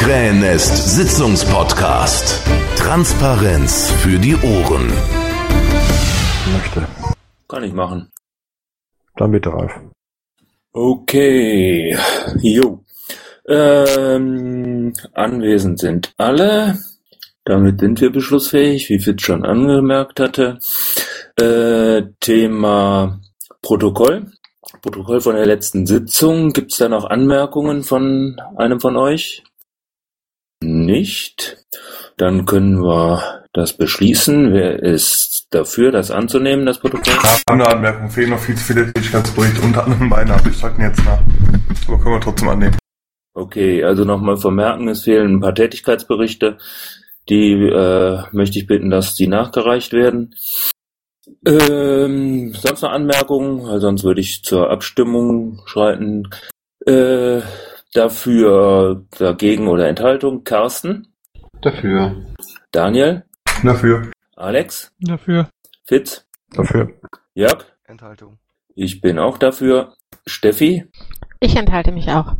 Krähennest Sitzungspodcast. Transparenz für die Ohren. möchte. Kann ich machen. Dann bitte, Ralf. Okay. Jo. Ähm, anwesend sind alle. Damit sind wir beschlussfähig, wie Fitz schon angemerkt hatte. Äh, Thema Protokoll. Protokoll von der letzten Sitzung. Gibt es da noch Anmerkungen von einem von euch? Nicht. Dann können wir das beschließen. Wer ist dafür, das anzunehmen, das Protokoll? Eine Anmerkung, fehlen noch viel zu viele Tätigkeitsberichte, unter anderem meine, aber ich sage jetzt nach. Aber können wir trotzdem annehmen. Okay, also nochmal vermerken, es fehlen ein paar Tätigkeitsberichte. Die äh, möchte ich bitten, dass die nachgereicht werden. Ähm, sonst noch Anmerkungen? Sonst würde ich zur Abstimmung schreiten. Äh, dafür, dagegen oder Enthaltung? Carsten? Dafür. Daniel? Dafür. Alex? Dafür. Fitz? Dafür. Jörg? Enthaltung. Ich bin auch dafür. Steffi? Ich enthalte mich auch.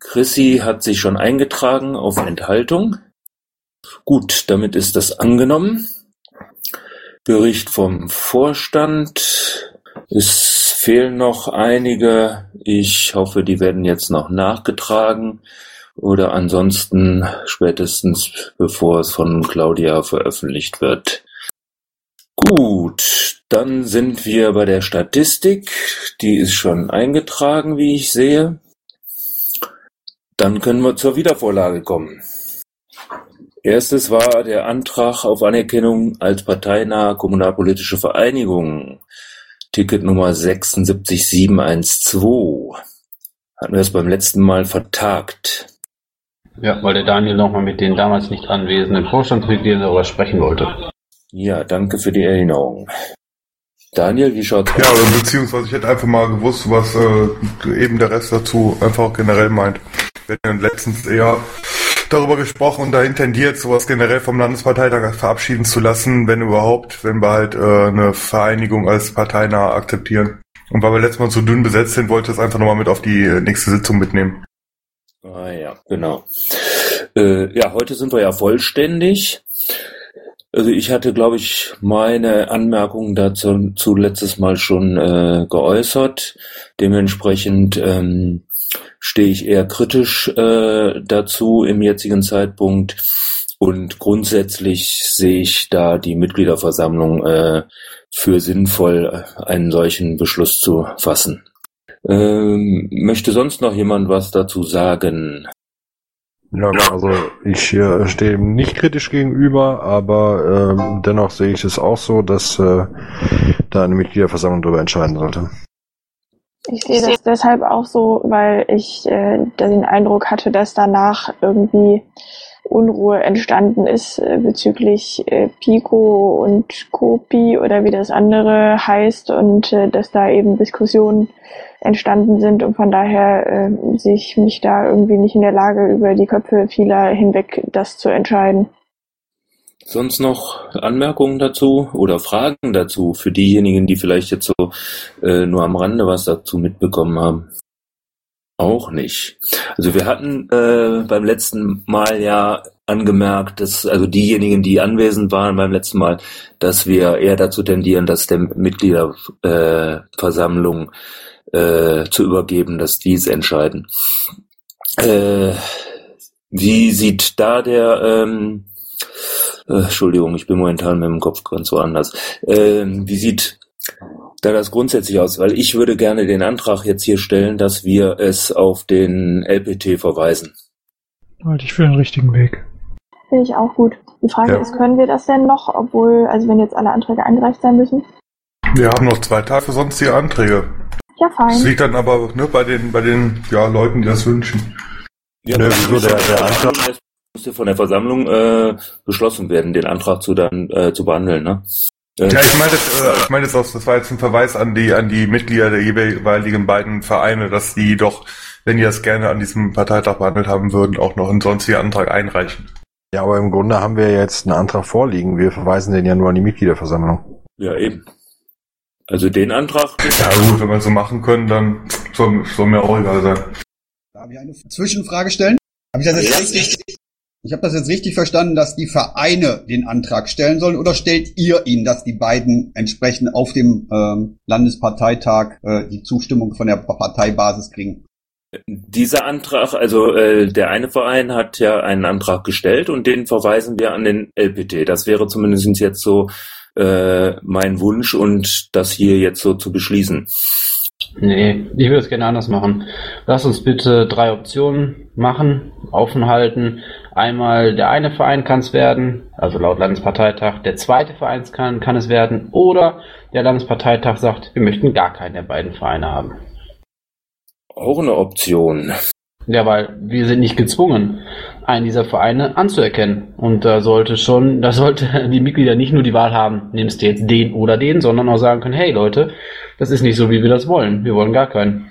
Chrissy hat sich schon eingetragen auf Enthaltung. Gut, damit ist das angenommen. Bericht vom Vorstand. Es fehlen noch einige. Ich hoffe, die werden jetzt noch nachgetragen oder ansonsten spätestens bevor es von Claudia veröffentlicht wird. Gut, dann sind wir bei der Statistik. Die ist schon eingetragen, wie ich sehe. Dann können wir zur Wiedervorlage kommen. Erstes war der Antrag auf Anerkennung als parteinahe kommunalpolitische Vereinigung. Ticket Nummer 76712. Hatten wir es beim letzten Mal vertagt. Ja, weil der Daniel nochmal mit den damals nicht anwesenden Vorstandsmitgliedern darüber sprechen wollte. Ja, danke für die Erinnerung. Daniel, wie schaut's Ja, aus? oder beziehungsweise ich hätte einfach mal gewusst, was äh, eben der Rest dazu einfach generell meint. Wir hatten ja letztens eher darüber gesprochen und da intendiert, sowas generell vom Landesparteitag verabschieden zu lassen, wenn überhaupt, wenn wir halt äh, eine Vereinigung als parteinah akzeptieren. Und weil wir letztes Mal so dünn besetzt sind, wollte ich das einfach nochmal mit auf die äh, nächste Sitzung mitnehmen. Ah ja, genau. Äh, ja, heute sind wir ja vollständig. Also ich hatte, glaube ich, meine Anmerkungen dazu zu letztes Mal schon äh, geäußert. Dementsprechend ähm, stehe ich eher kritisch äh, dazu im jetzigen Zeitpunkt. Und grundsätzlich sehe ich da die Mitgliederversammlung äh, für sinnvoll, einen solchen Beschluss zu fassen. Ähm, möchte sonst noch jemand was dazu sagen? Ja, also ich äh, stehe ihm nicht kritisch gegenüber, aber ähm, dennoch sehe ich es auch so, dass äh, da eine Mitgliederversammlung darüber entscheiden sollte. Ich sehe das deshalb auch so, weil ich äh, den Eindruck hatte, dass danach irgendwie Unruhe entstanden ist äh, bezüglich äh, Pico und Kopi oder wie das andere heißt und äh, dass da eben Diskussionen entstanden sind und von daher äh, sehe ich mich da irgendwie nicht in der Lage, über die Köpfe vieler hinweg das zu entscheiden. Sonst noch Anmerkungen dazu oder Fragen dazu für diejenigen, die vielleicht jetzt so äh, nur am Rande was dazu mitbekommen haben? Auch nicht. Also wir hatten äh, beim letzten Mal ja angemerkt, dass also diejenigen, die anwesend waren beim letzten Mal, dass wir eher dazu tendieren, dass der Mitgliederversammlung äh, äh, zu übergeben, dass die es entscheiden. Äh, wie sieht da der ähm, äh, Entschuldigung, ich bin momentan mit dem Kopf ganz woanders. Ähm, wie sieht da das grundsätzlich aus? Weil ich würde gerne den Antrag jetzt hier stellen, dass wir es auf den LPT verweisen. Halte ich für den richtigen Weg. Finde ich auch gut. Die Frage Ja. ist, können wir das denn noch, obwohl, also wenn jetzt alle Anträge eingereicht sein müssen? Wir haben noch zwei Tage für sonstige Anträge. Ja, Das fein. liegt dann aber ne, bei den bei den ja, Leuten, die das wünschen. Ja, Nö, aber wieso der- der Antrag- Das muss ja von der Versammlung äh, beschlossen werden, den Antrag zu dann äh, zu behandeln, ne? Äh, Ja, ich meine das, äh, ich meine das, auch, das war jetzt ein Verweis an die an die Mitglieder der jeweiligen beiden Vereine, dass die doch, wenn die das gerne an diesem Parteitag behandelt haben würden, auch noch einen sonstigen Antrag einreichen. Ja, aber im Grunde haben wir jetzt einen Antrag vorliegen. Wir verweisen den ja nur an die Mitgliederversammlung. ja, eben. Also den Antrag, Ja gut, wenn wir es so machen können, dann soll, soll mir auch egal sein. Darf ich eine Zwischenfrage stellen? Habe ich das jetzt richtig? Ich habe das jetzt richtig verstanden, dass die Vereine den Antrag stellen sollen oder stellt ihr ihn, dass die beiden entsprechend auf dem ähm, Landesparteitag äh, die Zustimmung von der Parteibasis kriegen? Dieser Antrag, also äh, der eine Verein hat ja einen Antrag gestellt und den verweisen wir an den LPT. Das wäre zumindest jetzt so äh, mein Wunsch und das hier jetzt so zu beschließen. Nee, ich würde es gerne anders machen. Lass uns bitte drei Optionen machen, offen halten. Einmal der eine Verein kann es werden, also laut Landesparteitag, der zweite Verein kann, kann es werden, oder der Landesparteitag sagt, wir möchten gar keinen der beiden Vereine haben. Auch eine Option. Ja, weil wir sind nicht gezwungen, einen dieser Vereine anzuerkennen. Und da sollte schon, da sollte die Mitglieder nicht nur die Wahl haben, nimmst du jetzt den oder den, sondern auch sagen können, hey Leute, das ist nicht so, wie wir das wollen. Wir wollen gar keinen.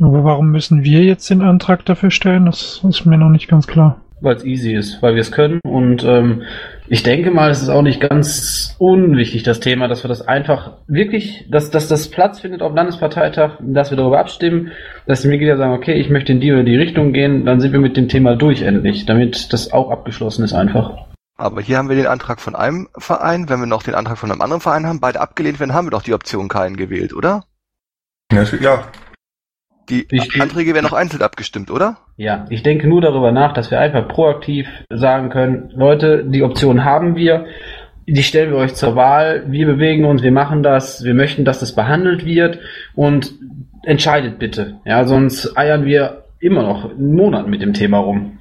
Aber warum müssen wir jetzt den Antrag dafür stellen? Das ist mir noch nicht ganz klar. Weil es easy ist, weil wir es können. Und ähm, ich denke mal, es ist auch nicht ganz unwichtig, das Thema, dass wir das einfach wirklich, dass, dass das Platz findet auf Landesparteitag, dass wir darüber abstimmen, dass die Mitglieder sagen, okay, ich möchte in die oder die Richtung gehen, dann sind wir mit dem Thema durch endlich, damit das auch abgeschlossen ist einfach. Aber hier haben wir den Antrag von einem Verein, wenn wir noch den Antrag von einem anderen Verein haben, beide abgelehnt werden, haben wir doch die Option keinen gewählt, oder? Ja, ja. Die Ich- Anträge werden noch einzeln abgestimmt, oder? Ja, ich denke nur darüber nach, dass wir einfach proaktiv sagen können, Leute, die Option haben wir, die stellen wir euch zur Wahl, wir bewegen uns, wir machen das, wir möchten, dass das behandelt wird und entscheidet bitte. Ja, sonst eiern wir immer noch einen Monat mit dem Thema rum.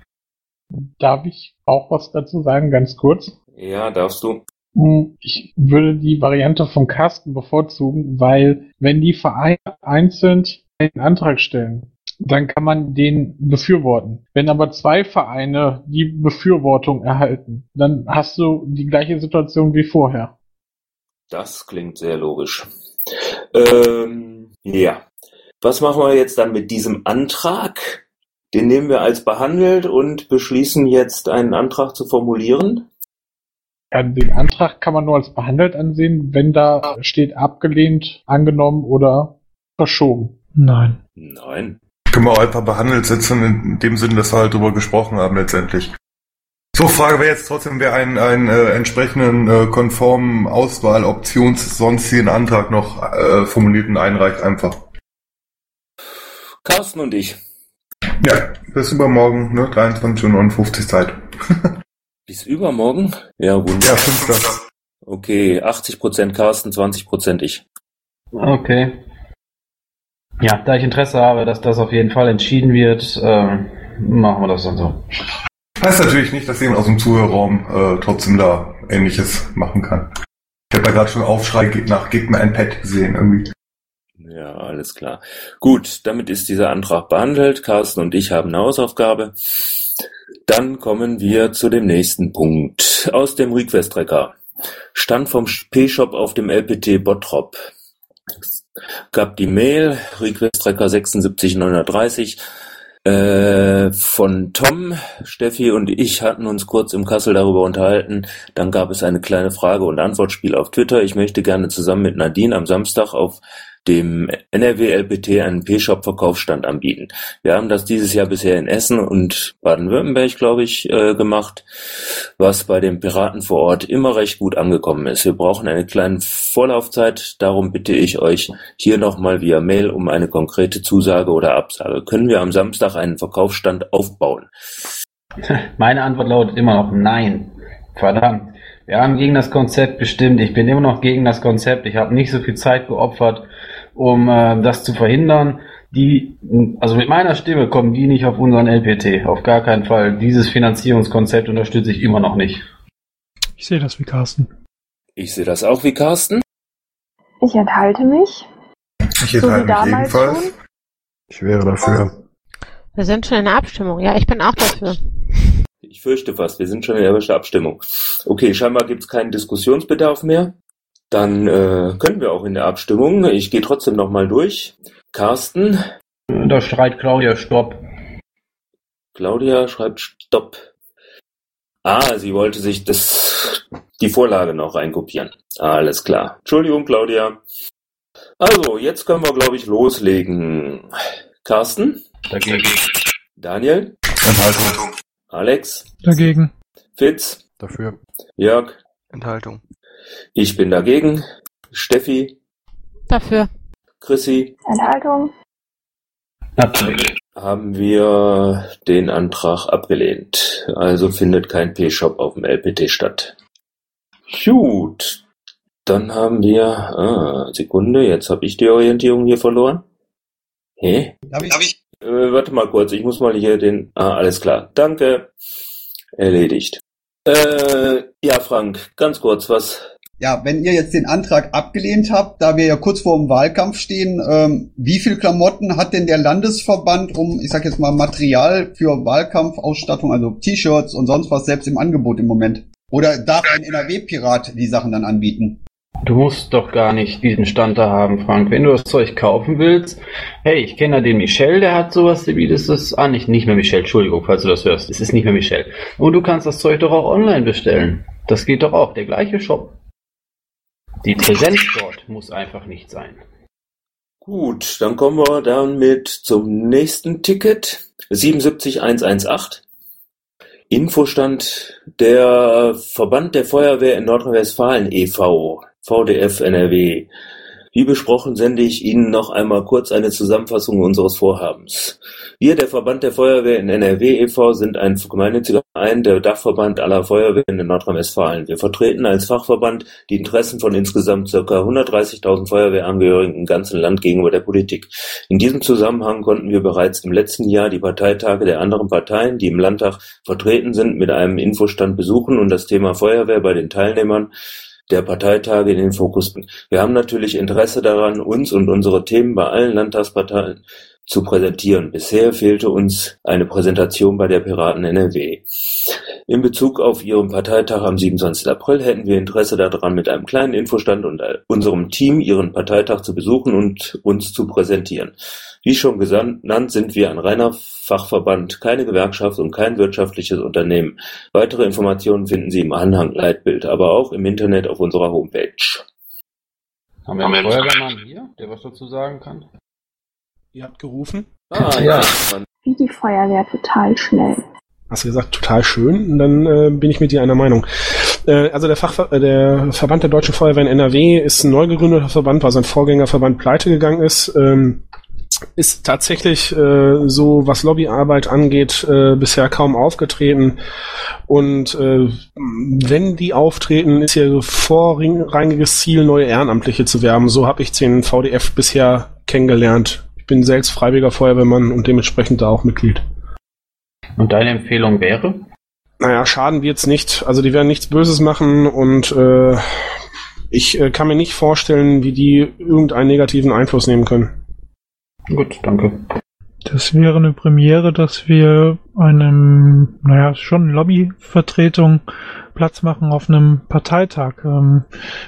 Darf ich auch was dazu sagen, ganz kurz? Ja, darfst du. Hm, Ich würde die Variante von Carsten bevorzugen, weil wenn die Vereine einzeln einen Antrag stellen, dann kann man den befürworten. Wenn aber zwei Vereine die Befürwortung erhalten, dann hast du die gleiche Situation wie vorher. Das klingt sehr logisch. Ähm, ja. Was machen wir jetzt dann mit diesem Antrag? Den nehmen wir als behandelt und beschließen jetzt einen Antrag zu formulieren. Ja, den Antrag kann man nur als behandelt ansehen, wenn da steht abgelehnt, angenommen oder verschoben. Nein. Nein. Können wir auch einfach behandelt setzen, in dem Sinne, dass wir halt drüber gesprochen haben letztendlich. So, Frage wäre jetzt trotzdem, wer einen, einen äh, entsprechenden äh, konformen Auswahloptions sonstigen Antrag noch äh, formuliert und einreicht einfach. Carsten und ich. Ja, bis übermorgen, ne, 23.59 Uhr Zeit. Bis übermorgen? Ja, wunderbar. Ja, fünfter. Okay, 80% Carsten, 20% ich. Okay. Ja, da ich Interesse habe, dass das auf jeden Fall entschieden wird, ähm, machen wir das dann so. Heißt natürlich nicht, dass jemand aus dem Zuhörerraum äh, trotzdem da ähnliches machen kann. Ich habe da gerade schon Aufschrei nach Gib mir ein Pad gesehen irgendwie. Ja, alles klar. Gut, damit ist dieser Antrag behandelt. Carsten und ich haben eine Hausaufgabe. Dann kommen wir zu dem nächsten Punkt. Aus dem Request-Tracker. Stand vom P-Shop auf dem LPT Bottrop. Gab die Mail, Request-Tracker 76930, äh, von Tom, Steffi und ich hatten uns kurz im Kassel darüber unterhalten. Dann gab es eine kleine Frage- und Antwortspiel auf Twitter. Ich möchte gerne zusammen mit Nadine am Samstag auf dem NRW LPT einen P-Shop-Verkaufsstand anbieten. Wir haben das dieses Jahr bisher in Essen und Baden-Württemberg, glaube ich, äh, gemacht, was bei den Piraten vor Ort immer recht gut angekommen ist. Wir brauchen eine kleine Vorlaufzeit, darum bitte ich euch hier nochmal via Mail um eine konkrete Zusage oder Absage. Können wir am Samstag einen Verkaufsstand aufbauen? Meine Antwort lautet immer noch nein. Verdammt. Wir haben gegen das Konzept bestimmt. Ich bin immer noch gegen das Konzept. Ich habe nicht so viel Zeit geopfert, um äh, das zu verhindern. Die, also mit meiner Stimme kommen die nicht auf unseren LPT. Auf gar keinen Fall. Dieses Finanzierungskonzept unterstütze ich immer noch nicht. Ich sehe das wie Carsten. Ich sehe das auch wie Carsten. Ich enthalte mich. Ich So wie enthalte mich damals ebenfalls. schon. Ich wäre dafür. Wir sind schon in der Abstimmung. Ja, ich bin auch dafür. Ich fürchte fast, wir sind schon in der ersten Abstimmung. Okay, scheinbar gibt es keinen Diskussionsbedarf mehr. Dann äh, können wir auch in der Abstimmung. Ich gehe trotzdem nochmal durch. Carsten, Da schreit Claudia Stopp. Claudia schreibt Stopp. Ah, sie wollte sich das, die Vorlage noch reinkopieren. Alles klar. Entschuldigung, Claudia. Also, jetzt können wir, glaube ich, loslegen. Carsten, Dagegen. Daniel, Enthaltung. Alex, Dagegen. Fitz, Dafür. Jörg, Enthaltung. Ich bin dagegen. Steffi, Dafür. Chrissy, Enthaltung. Natürlich. haben wir den Antrag abgelehnt. Also findet kein P-Shop auf dem LPT statt. Gut. Dann haben wir, ah, Sekunde, jetzt habe ich die Orientierung hier verloren. Hä? Darf ich? Äh, warte mal kurz, ich muss mal hier den, ah, alles klar. Danke. Erledigt. Äh, ja, Frank, ganz kurz, was, Ja, wenn ihr jetzt den Antrag abgelehnt habt, da wir ja kurz vor dem Wahlkampf stehen, ähm, wie viel Klamotten hat denn der Landesverband um, ich sag jetzt mal, Material für Wahlkampfausstattung, also T-Shirts und sonst was selbst im Angebot im Moment? Oder darf ein NRW-Pirat die Sachen dann anbieten? Du musst doch gar nicht diesen Stand da haben, Frank. Wenn du das Zeug kaufen willst, hey, ich kenne ja den Michel, der hat sowas, der bietet es an. Nicht, nicht mehr Michel, Entschuldigung, falls du das hörst. Es ist nicht mehr Michel. Und du kannst das Zeug doch auch online bestellen. Das geht doch auch, der gleiche Shop. Die Präsenz dort muss einfach nicht sein. Gut, dann kommen wir damit zum nächsten Ticket. 77118. Infostand der Verband der Feuerwehr in Nordrhein-Westfalen e.V., VDF NRW. Wie besprochen sende ich Ihnen noch einmal kurz eine Zusammenfassung unseres Vorhabens. Wir, der Verband der Feuerwehr in NRW e.V., sind ein gemeinnütziger Verein, der Dachverband aller Feuerwehren in Nordrhein-Westfalen. Wir vertreten als Fachverband die Interessen von insgesamt ca. 130.000 Feuerwehrangehörigen im ganzen Land gegenüber der Politik. In diesem Zusammenhang konnten wir bereits im letzten Jahr die Parteitage der anderen Parteien, die im Landtag vertreten sind, mit einem Infostand besuchen und das Thema Feuerwehr bei den Teilnehmern der Parteitage in den Fokus bringen. Wir haben natürlich Interesse daran, uns und unsere Themen bei allen Landtagsparteien zu präsentieren. Bisher fehlte uns eine Präsentation bei der Piraten NRW. In Bezug auf Ihren Parteitag am 27. April hätten wir Interesse daran, mit einem kleinen Infostand und unserem Team Ihren Parteitag zu besuchen und uns zu präsentieren. Wie schon genannt sind wir ein reiner Fachverband, keine Gewerkschaft und kein wirtschaftliches Unternehmen. Weitere Informationen finden Sie im Anhang Leitbild, aber auch im Internet auf unserer Homepage. Haben wir einen Feuerwehrmann hier, der was dazu sagen kann? Ihr habt gerufen? Ah, Ja. Wie die Feuerwehr total schnell. Hast du gesagt, total schön? Und dann äh, bin ich mit dir einer Meinung. Äh, also der, Fachver äh, der Verband der Deutschen Feuerwehr in NRW ist ein neu gegründeter Verband, weil sein Vorgängerverband pleite gegangen ist. Ähm, ist tatsächlich äh, so, was Lobbyarbeit angeht, äh, bisher kaum aufgetreten. Und äh, wenn die auftreten, ist ihr vorrangiges Ziel, neue Ehrenamtliche zu werben. So habe ich den VDF bisher kennengelernt. Ich bin selbst freiwilliger Feuerwehrmann und dementsprechend da auch Mitglied. Und deine Empfehlung wäre? Naja, schaden wird's nicht. Also die werden nichts Böses machen und äh, ich äh, kann mir nicht vorstellen, wie die irgendeinen negativen Einfluss nehmen können. Gut, danke. Das wäre eine Premiere, dass wir einem, naja, schon Lobbyvertretung Platz machen auf einem Parteitag. Ähm,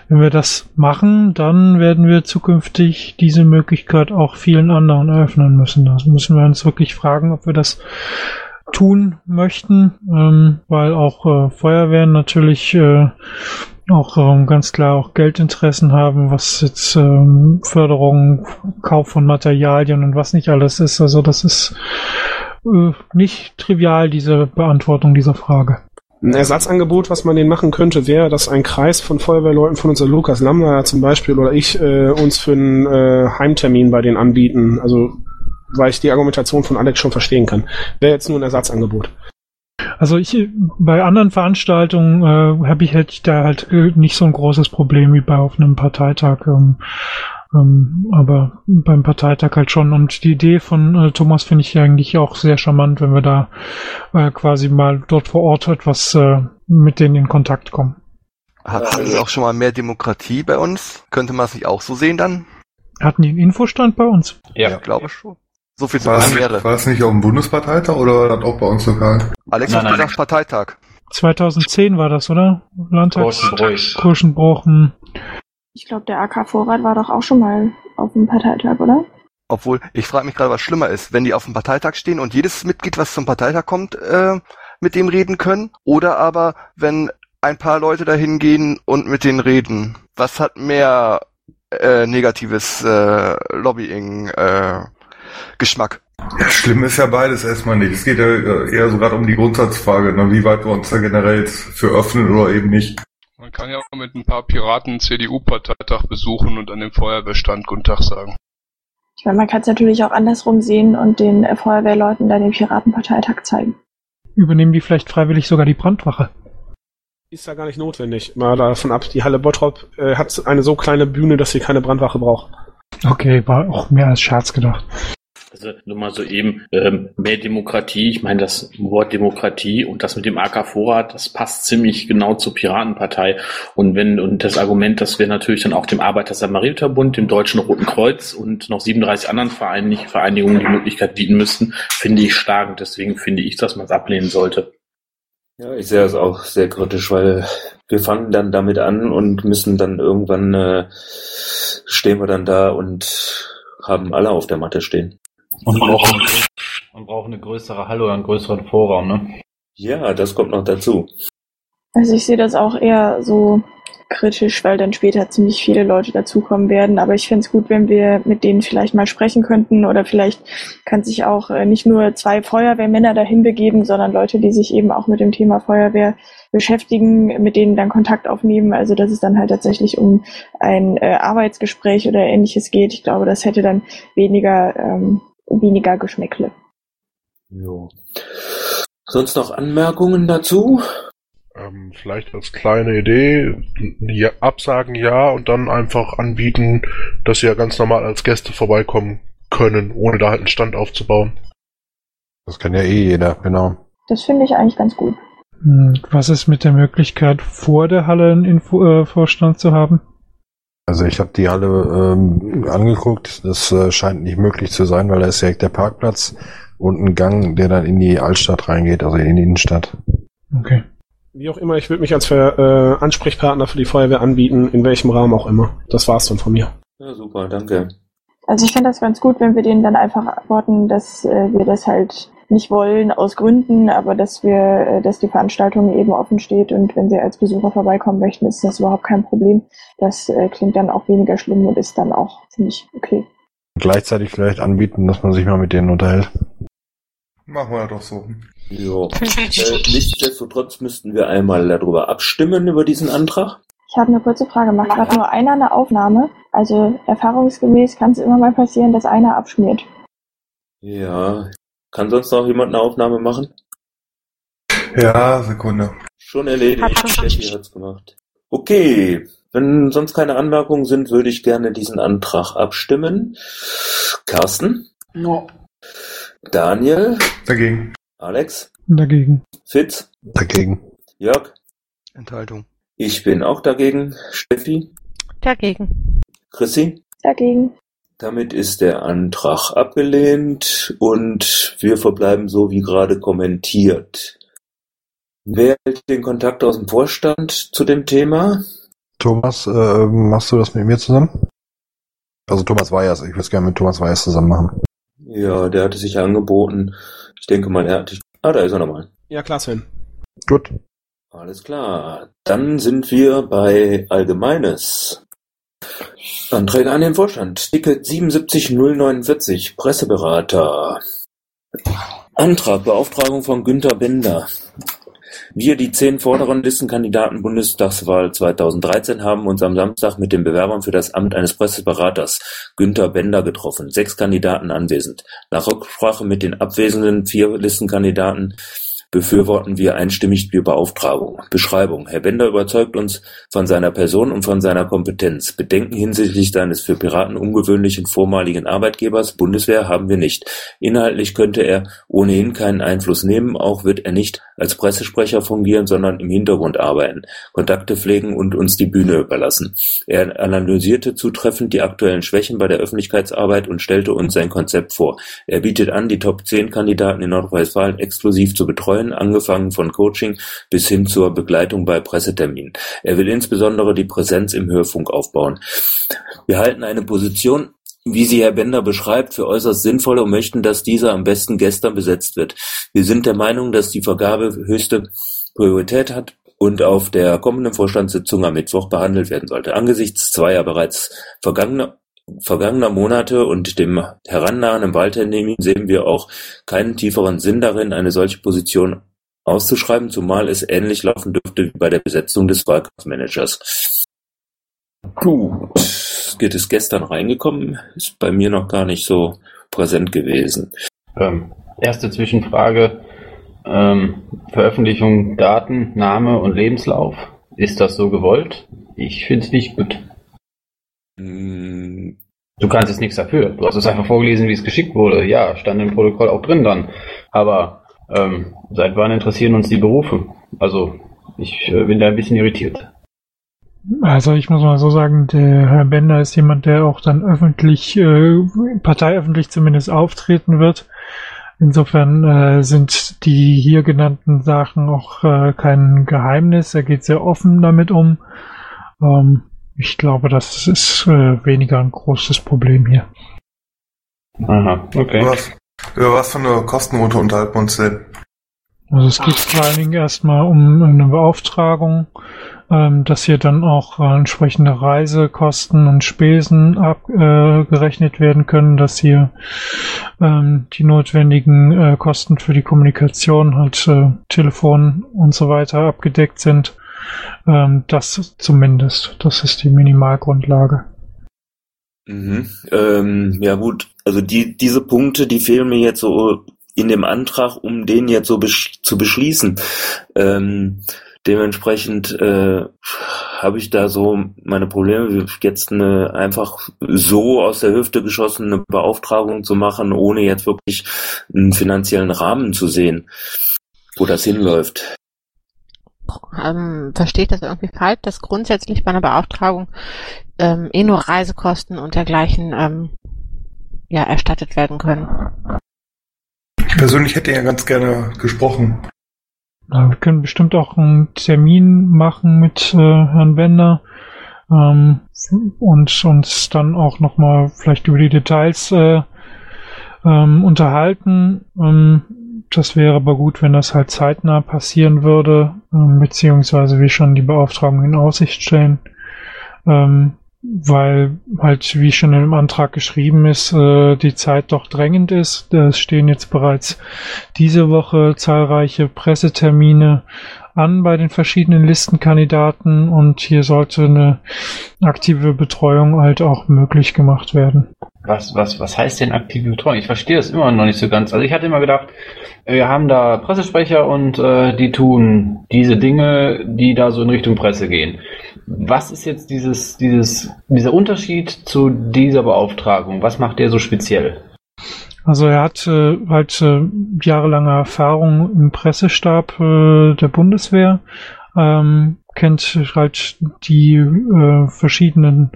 wenn wir das machen, dann werden wir zukünftig diese Möglichkeit auch vielen anderen eröffnen müssen. Das müssen wir uns wirklich fragen, ob wir das tun möchten, ähm, weil auch äh, Feuerwehren natürlich äh, auch ähm, ganz klar auch Geldinteressen haben, was jetzt ähm, Förderung, Kauf von Materialien und was nicht alles ist. Also das ist äh, nicht trivial, diese Beantwortung dieser Frage. Ein Ersatzangebot, was man denen machen könnte, wäre, dass ein Kreis von Feuerwehrleuten von unser Lukas Lammer zum Beispiel oder ich äh, uns für einen äh, Heimtermin bei denen anbieten. Also weil ich die Argumentation von Alex schon verstehen kann. Wäre jetzt nur ein Ersatzangebot. Also ich bei anderen Veranstaltungen äh, habe ich hätte ich da halt nicht so ein großes Problem wie bei auf einem Parteitag. Ähm, ähm, aber beim Parteitag halt schon. Und die Idee von äh, Thomas finde ich eigentlich auch sehr charmant, wenn wir da äh, quasi mal dort vor Ort etwas äh, mit denen in Kontakt kommen. Hatten wir auch schon mal mehr Demokratie bei uns? Könnte man es nicht auch so sehen dann? Hatten die einen Infostand bei uns? Ja, ich glaube schon. So viel zur War es, Premiere. war es nicht auf dem Bundesparteitag oder war das auch bei uns lokal? Alex Nein, hat nein. gesagt Parteitag. 2010 war das, oder? Landtags Großenbräuch. Kurschenbruch. hm. Ich glaube, der AK Vorrat war doch auch schon mal auf dem Parteitag, oder? Obwohl, ich frage mich gerade, was schlimmer ist, wenn die auf dem Parteitag stehen und jedes Mitglied, was zum Parteitag kommt, äh, mit dem reden können, oder aber wenn ein paar Leute dahin gehen und mit denen reden. Was hat mehr äh, negatives äh, Lobbying äh, Geschmack? Ja, schlimm ist ja beides erstmal nicht. Es geht ja eher so gerade um die Grundsatzfrage, ne, wie weit wir uns da generell für öffnen oder eben nicht. Man kann ja auch mit ein paar Piraten einen CDU-Parteitag besuchen und an dem Feuerwehrstand Guten Tag sagen. Ich meine, man kann es natürlich auch andersrum sehen und den äh, Feuerwehrleuten dann den Piratenparteitag zeigen. Übernehmen die vielleicht freiwillig sogar die Brandwache? Ist ja gar nicht notwendig. Mal davon ab, die Halle Bottrop äh, hat eine so kleine Bühne, dass sie keine Brandwache braucht. Okay, war auch mehr als Scherz gedacht. Also nur mal so eben ähm, mehr Demokratie. Ich meine, das Wort Demokratie und das mit dem AK Vorrat, das passt ziemlich genau zur Piratenpartei. Und wenn und das Argument, dass wir natürlich dann auch dem Arbeiter-Samariter-Bund, dem Deutschen Roten Kreuz und noch 37 anderen Vereinigungen die Möglichkeit bieten müssten, finde ich stark. Deswegen finde ich, dass man es ablehnen sollte. Ja, ich sehe das auch sehr kritisch, weil wir fangen dann damit an und müssen dann irgendwann äh, stehen wir dann da und haben alle auf der Matte stehen. Und brauchen, man braucht eine größere Halle oder einen größeren Vorraum, ne? Ja, das kommt noch dazu. Also ich sehe das auch eher so kritisch, weil dann später ziemlich viele Leute dazukommen werden. Aber ich fände es gut, wenn wir mit denen vielleicht mal sprechen könnten oder vielleicht kann sich auch äh, nicht nur zwei Feuerwehrmänner dahin begeben, sondern Leute, die sich eben auch mit dem Thema Feuerwehr beschäftigen, mit denen dann Kontakt aufnehmen. Also dass es dann halt tatsächlich um ein äh, Arbeitsgespräch oder ähnliches geht. Ich glaube, das hätte dann weniger ähm, weniger Geschmäckle. Jo. Sonst noch Anmerkungen dazu? Ähm, vielleicht als kleine Idee, ja, absagen ja und dann einfach anbieten, dass sie ja ganz normal als Gäste vorbeikommen können, ohne da halt einen Stand aufzubauen. Das kann ja eh jeder, genau. Das finde ich eigentlich ganz gut. Hm, was ist mit der Möglichkeit, vor der Halle einen Info-Vorstand äh, zu haben? Also ich habe die Halle ähm, angeguckt. Das äh, scheint nicht möglich zu sein, weil da ist direkt der Parkplatz und ein Gang, der dann in die Altstadt reingeht, also in die Innenstadt. Okay. Wie auch immer, ich würde mich als Ver äh, Ansprechpartner für die Feuerwehr anbieten, in welchem Rahmen auch immer. Das war's dann von mir. Ja, super, danke. Also ich finde das ganz gut, wenn wir denen dann einfach antworten, dass äh, wir das halt nicht wollen aus Gründen, aber dass wir, äh, dass die Veranstaltung eben offen steht und wenn sie als Besucher vorbeikommen möchten, ist das überhaupt kein Problem. Das äh, klingt dann auch weniger schlimm und ist dann auch ziemlich okay. Gleichzeitig vielleicht anbieten, dass man sich mal mit denen unterhält. Machen wir doch so. Jo. äh, nichtsdestotrotz müssten wir einmal darüber abstimmen, über diesen Antrag. Ich habe eine kurze Frage. Macht gerade nur einer eine Aufnahme? Also erfahrungsgemäß kann es immer mal passieren, dass einer abschmiert. Ja. Kann sonst noch jemand eine Aufnahme machen? Ja, Sekunde. Schon erledigt. Steffi hat's gemacht. Okay. Wenn sonst keine Anmerkungen sind, würde ich gerne diesen Antrag abstimmen. Carsten? No. Daniel? Dagegen. Alex? Dagegen. Fitz? Dagegen. Jörg? Enthaltung. Ich bin auch dagegen. Steffi? Dagegen. Chrissy? Dagegen. Damit ist der Antrag abgelehnt und wir verbleiben so wie gerade kommentiert. Wer hält den Kontakt aus dem Vorstand zu dem Thema? Thomas, äh, machst du das mit mir zusammen? Also Thomas Weyers, ich würde es gerne mit Thomas Weyers zusammen machen. Ja, der hatte sich angeboten. Ich denke mal, er hat dich. Ah, da ist er nochmal. Ja, klar, Sven. Gut. Alles klar. Dann sind wir bei Allgemeines. Anträge an den Vorstand. Ticket 77049, Presseberater. Antrag Beauftragung von Günter Bender. Wir, die zehn vorderen Listenkandidaten Bundestagswahl 2013, haben uns am Samstag mit den Bewerbern für das Amt eines Presseberaters Günter Bender getroffen. Sechs Kandidaten anwesend. Nach Rücksprache mit den abwesenden vier Listenkandidaten befürworten wir einstimmig die Beauftragung. Beschreibung: Herr Bender überzeugt uns von seiner Person und von seiner Kompetenz. Bedenken hinsichtlich seines für Piraten ungewöhnlichen vormaligen Arbeitgebers Bundeswehr haben wir nicht. Inhaltlich könnte er ohnehin keinen Einfluss nehmen, auch wird er nicht als Pressesprecher fungieren, sondern im Hintergrund arbeiten, Kontakte pflegen und uns die Bühne überlassen. Er analysierte zutreffend die aktuellen Schwächen bei der Öffentlichkeitsarbeit und stellte uns sein Konzept vor. Er bietet an, die Top-10-Kandidaten in Nordrhein-Westfalen exklusiv zu betreuen, angefangen von Coaching bis hin zur Begleitung bei Presseterminen. Er will insbesondere die Präsenz im Hörfunk aufbauen. Wir halten eine Position wie sie Herr Bender beschreibt, für äußerst sinnvoll und möchten, dass diese am besten gestern besetzt wird. Wir sind der Meinung, dass die Vergabe höchste Priorität hat und auf der kommenden Vorstandssitzung am Mittwoch behandelt werden sollte. Angesichts zweier bereits vergangener vergangener Monate und dem herannahenden Wahltermin sehen wir auch keinen tieferen Sinn darin, eine solche Position auszuschreiben, zumal es ähnlich laufen dürfte wie bei der Besetzung des Wahlkampfmanagers. Gut, geht es gestern reingekommen, ist bei mir noch gar nicht so präsent gewesen. Ähm, erste Zwischenfrage. Ähm, Veröffentlichung Daten, Name und Lebenslauf. Ist das so gewollt? Ich finde es nicht gut. Du kannst jetzt nichts dafür. Du hast es einfach vorgelesen, wie es geschickt wurde. Ja, stand im Protokoll auch drin dann. Aber ähm, seit wann interessieren uns die Berufe? Also, ich äh, bin da ein bisschen irritiert. Also ich muss mal so sagen, der Herr Bender ist jemand, der auch dann öffentlich, äh, parteiöffentlich zumindest auftreten wird. Insofern äh, sind die hier genannten Sachen auch äh, kein Geheimnis. Er geht sehr offen damit um. Ähm, ich glaube, das ist äh, weniger ein großes Problem hier. Aha, okay. Was, über was für eine Kostennote unterhalten wir uns denn? Also es geht vor allen Dingen erstmal um eine Beauftragung, ähm, dass hier dann auch äh, entsprechende Reisekosten und Spesen abgerechnet äh, werden können, dass hier ähm, die notwendigen äh, Kosten für die Kommunikation, halt äh, Telefon und so weiter abgedeckt sind. Ähm, das zumindest, das ist die Minimalgrundlage. Mhm. Ähm, ja gut, also die diese Punkte, die fehlen mir jetzt so in dem Antrag, um den jetzt so besch zu beschließen. Ähm, dementsprechend äh, habe ich da so meine Probleme, jetzt eine einfach so aus der Hüfte geschossene Beauftragung zu machen, ohne jetzt wirklich einen finanziellen Rahmen zu sehen, wo das hinläuft. Ähm, verstehe ich das irgendwie falsch, dass grundsätzlich bei einer Beauftragung ähm, eh nur Reisekosten und dergleichen ähm, ja, erstattet werden können? Ich persönlich hätte ja ganz gerne gesprochen. Ja, wir können bestimmt auch einen Termin machen mit äh, Herrn Bender ähm, und uns dann auch nochmal vielleicht über die Details äh, ähm, unterhalten. Ähm, das wäre aber gut, wenn das halt zeitnah passieren würde, ähm, beziehungsweise wir schon die Beauftragung in Aussicht stellen. Ähm, weil halt, wie schon im Antrag geschrieben ist, äh, die Zeit doch drängend ist. Es stehen jetzt bereits diese Woche zahlreiche Pressetermine an bei den verschiedenen Listenkandidaten und hier sollte eine aktive Betreuung halt auch möglich gemacht werden. Was, was, was heißt denn aktive Betreuung? Ich verstehe das immer noch nicht so ganz. Also ich hatte immer gedacht, wir haben da Pressesprecher und äh, die tun diese Dinge, die da so in Richtung Presse gehen. Was ist jetzt dieses, dieses, dieser Unterschied zu dieser Beauftragung? Was macht der so speziell? Also er hat äh, halt äh, jahrelange Erfahrung im Pressestab äh, der Bundeswehr, ähm, kennt halt die äh, verschiedenen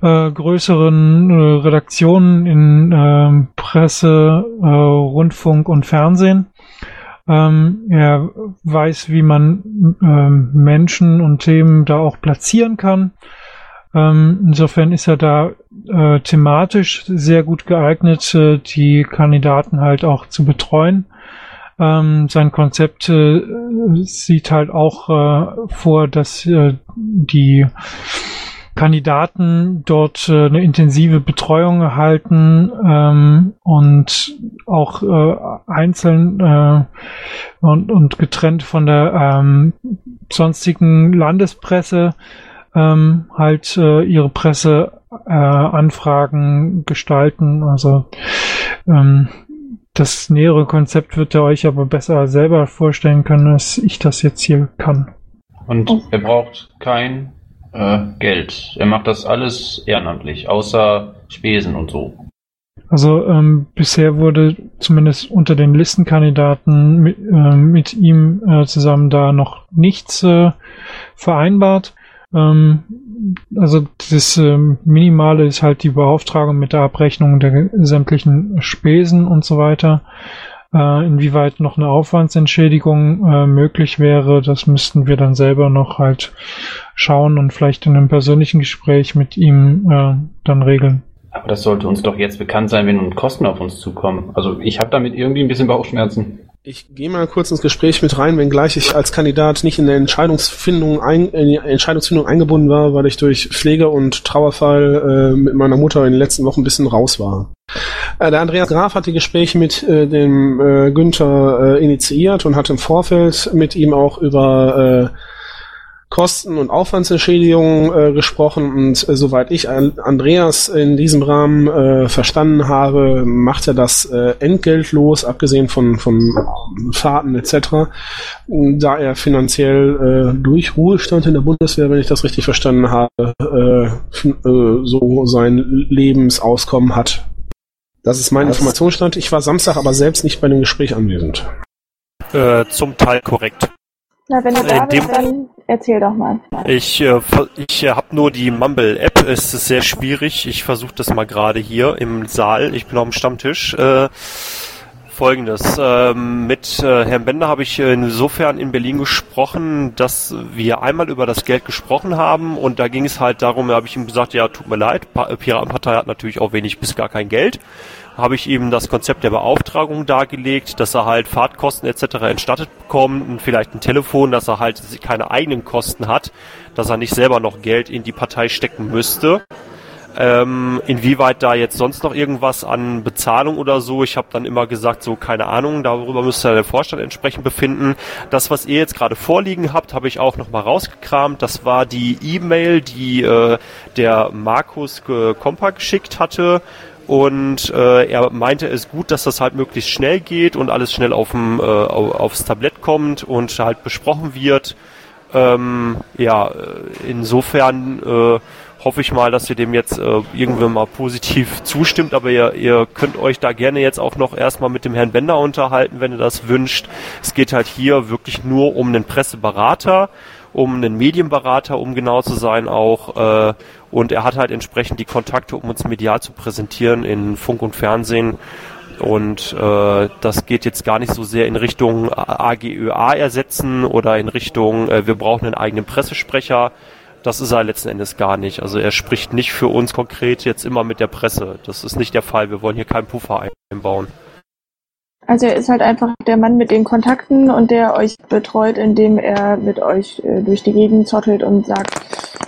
äh, größeren äh, Redaktionen in äh, Presse, äh, Rundfunk und Fernsehen. Ähm, er weiß, wie man ähm, Menschen und Themen da auch platzieren kann. Ähm, insofern ist er da äh, thematisch sehr gut geeignet, äh, die Kandidaten halt auch zu betreuen. Ähm, sein Konzept äh, sieht halt auch äh, vor, dass äh, die Kandidaten dort äh, eine intensive Betreuung erhalten ähm, und auch äh, einzeln äh, und, und getrennt von der ähm, sonstigen Landespresse ähm, halt äh, ihre Presseanfragen äh, gestalten. Also ähm, das nähere Konzept wird er euch aber besser selber vorstellen können, als ich das jetzt hier kann. Und er braucht kein äh, Geld. Er macht das alles ehrenamtlich, außer Spesen und so. Also ähm, bisher wurde zumindest unter den Listenkandidaten mit, äh, mit ihm äh, zusammen da noch nichts äh, vereinbart. Ähm, also das ähm, Minimale ist halt die Beauftragung mit der Abrechnung der sämtlichen Spesen und so weiter. Äh, inwieweit noch eine Aufwandsentschädigung äh, möglich wäre, das müssten wir dann selber noch halt schauen und vielleicht in einem persönlichen Gespräch mit ihm äh, dann regeln. Aber das sollte uns doch jetzt bekannt sein, wenn nun Kosten auf uns zukommen. Also ich habe damit irgendwie ein bisschen Bauchschmerzen. Ich gehe mal kurz ins Gespräch mit rein, wenngleich ich als Kandidat nicht in der Entscheidungsfindung, ein, in die Entscheidungsfindung eingebunden war, weil ich durch Pflege und Trauerfall äh, mit meiner Mutter in den letzten Wochen ein bisschen raus war. Äh, der Andreas Graf hat die Gespräche mit äh, dem äh, Günther äh, initiiert und hat im Vorfeld mit ihm auch über äh, Kosten- und Aufwandsentschädigungen äh, gesprochen und äh, soweit ich Andreas in diesem Rahmen äh, verstanden habe, macht er das äh, entgeltlos, abgesehen von, von Fahrten etc., da er finanziell äh, durch Ruhestand in der Bundeswehr, wenn ich das richtig verstanden habe, äh, äh, so sein Lebensauskommen hat. Das ist mein Informationsstand. Ich war Samstag aber selbst nicht bei dem Gespräch anwesend. Äh, zum Teil korrekt. Na, wenn du da bist, dann erzähl doch mal. Ich, äh, ich äh, habe nur die Mumble-App. Es ist sehr schwierig. Ich versuche das mal gerade hier im Saal. Ich bin auf dem Stammtisch. Äh, Folgendes. Ähm, mit äh, Herrn Bender habe ich insofern in Berlin gesprochen, dass wir einmal über das Geld gesprochen haben und da ging es halt darum, da habe ich ihm gesagt, ja, tut mir leid, pa Piratenpartei hat natürlich auch wenig bis gar kein Geld habe ich ihm das Konzept der Beauftragung dargelegt, dass er halt Fahrtkosten etc. entstattet bekommt und vielleicht ein Telefon, dass er halt keine eigenen Kosten hat, dass er nicht selber noch Geld in die Partei stecken müsste. Ähm, inwieweit da jetzt sonst noch irgendwas an Bezahlung oder so, ich habe dann immer gesagt, so keine Ahnung, darüber müsste der Vorstand entsprechend befinden. Das, was ihr jetzt gerade vorliegen habt, habe ich auch nochmal rausgekramt. Das war die E-Mail, die äh, der Markus Kompa geschickt hatte und äh, er meinte es gut, dass das halt möglichst schnell geht und alles schnell aufm, äh, aufs Tablett kommt und halt besprochen wird. Ähm, ja, äh, insofern äh, hoffe ich mal, dass ihr dem jetzt äh, irgendwann mal positiv zustimmt, aber ihr, ihr könnt euch da gerne jetzt auch noch erstmal mit dem Herrn Bender unterhalten, wenn ihr das wünscht. Es geht halt hier wirklich nur um einen Presseberater um einen Medienberater, um genau zu sein auch. Äh, und er hat halt entsprechend die Kontakte, um uns medial zu präsentieren in Funk und Fernsehen. Und äh, das geht jetzt gar nicht so sehr in Richtung AGÖA ersetzen oder in Richtung, äh, wir brauchen einen eigenen Pressesprecher. Das ist er letzten Endes gar nicht. Also er spricht nicht für uns konkret jetzt immer mit der Presse. Das ist nicht der Fall. Wir wollen hier keinen Puffer einbauen. Also er ist halt einfach der Mann mit den Kontakten und der euch betreut, indem er mit euch äh, durch die Gegend zottelt und sagt,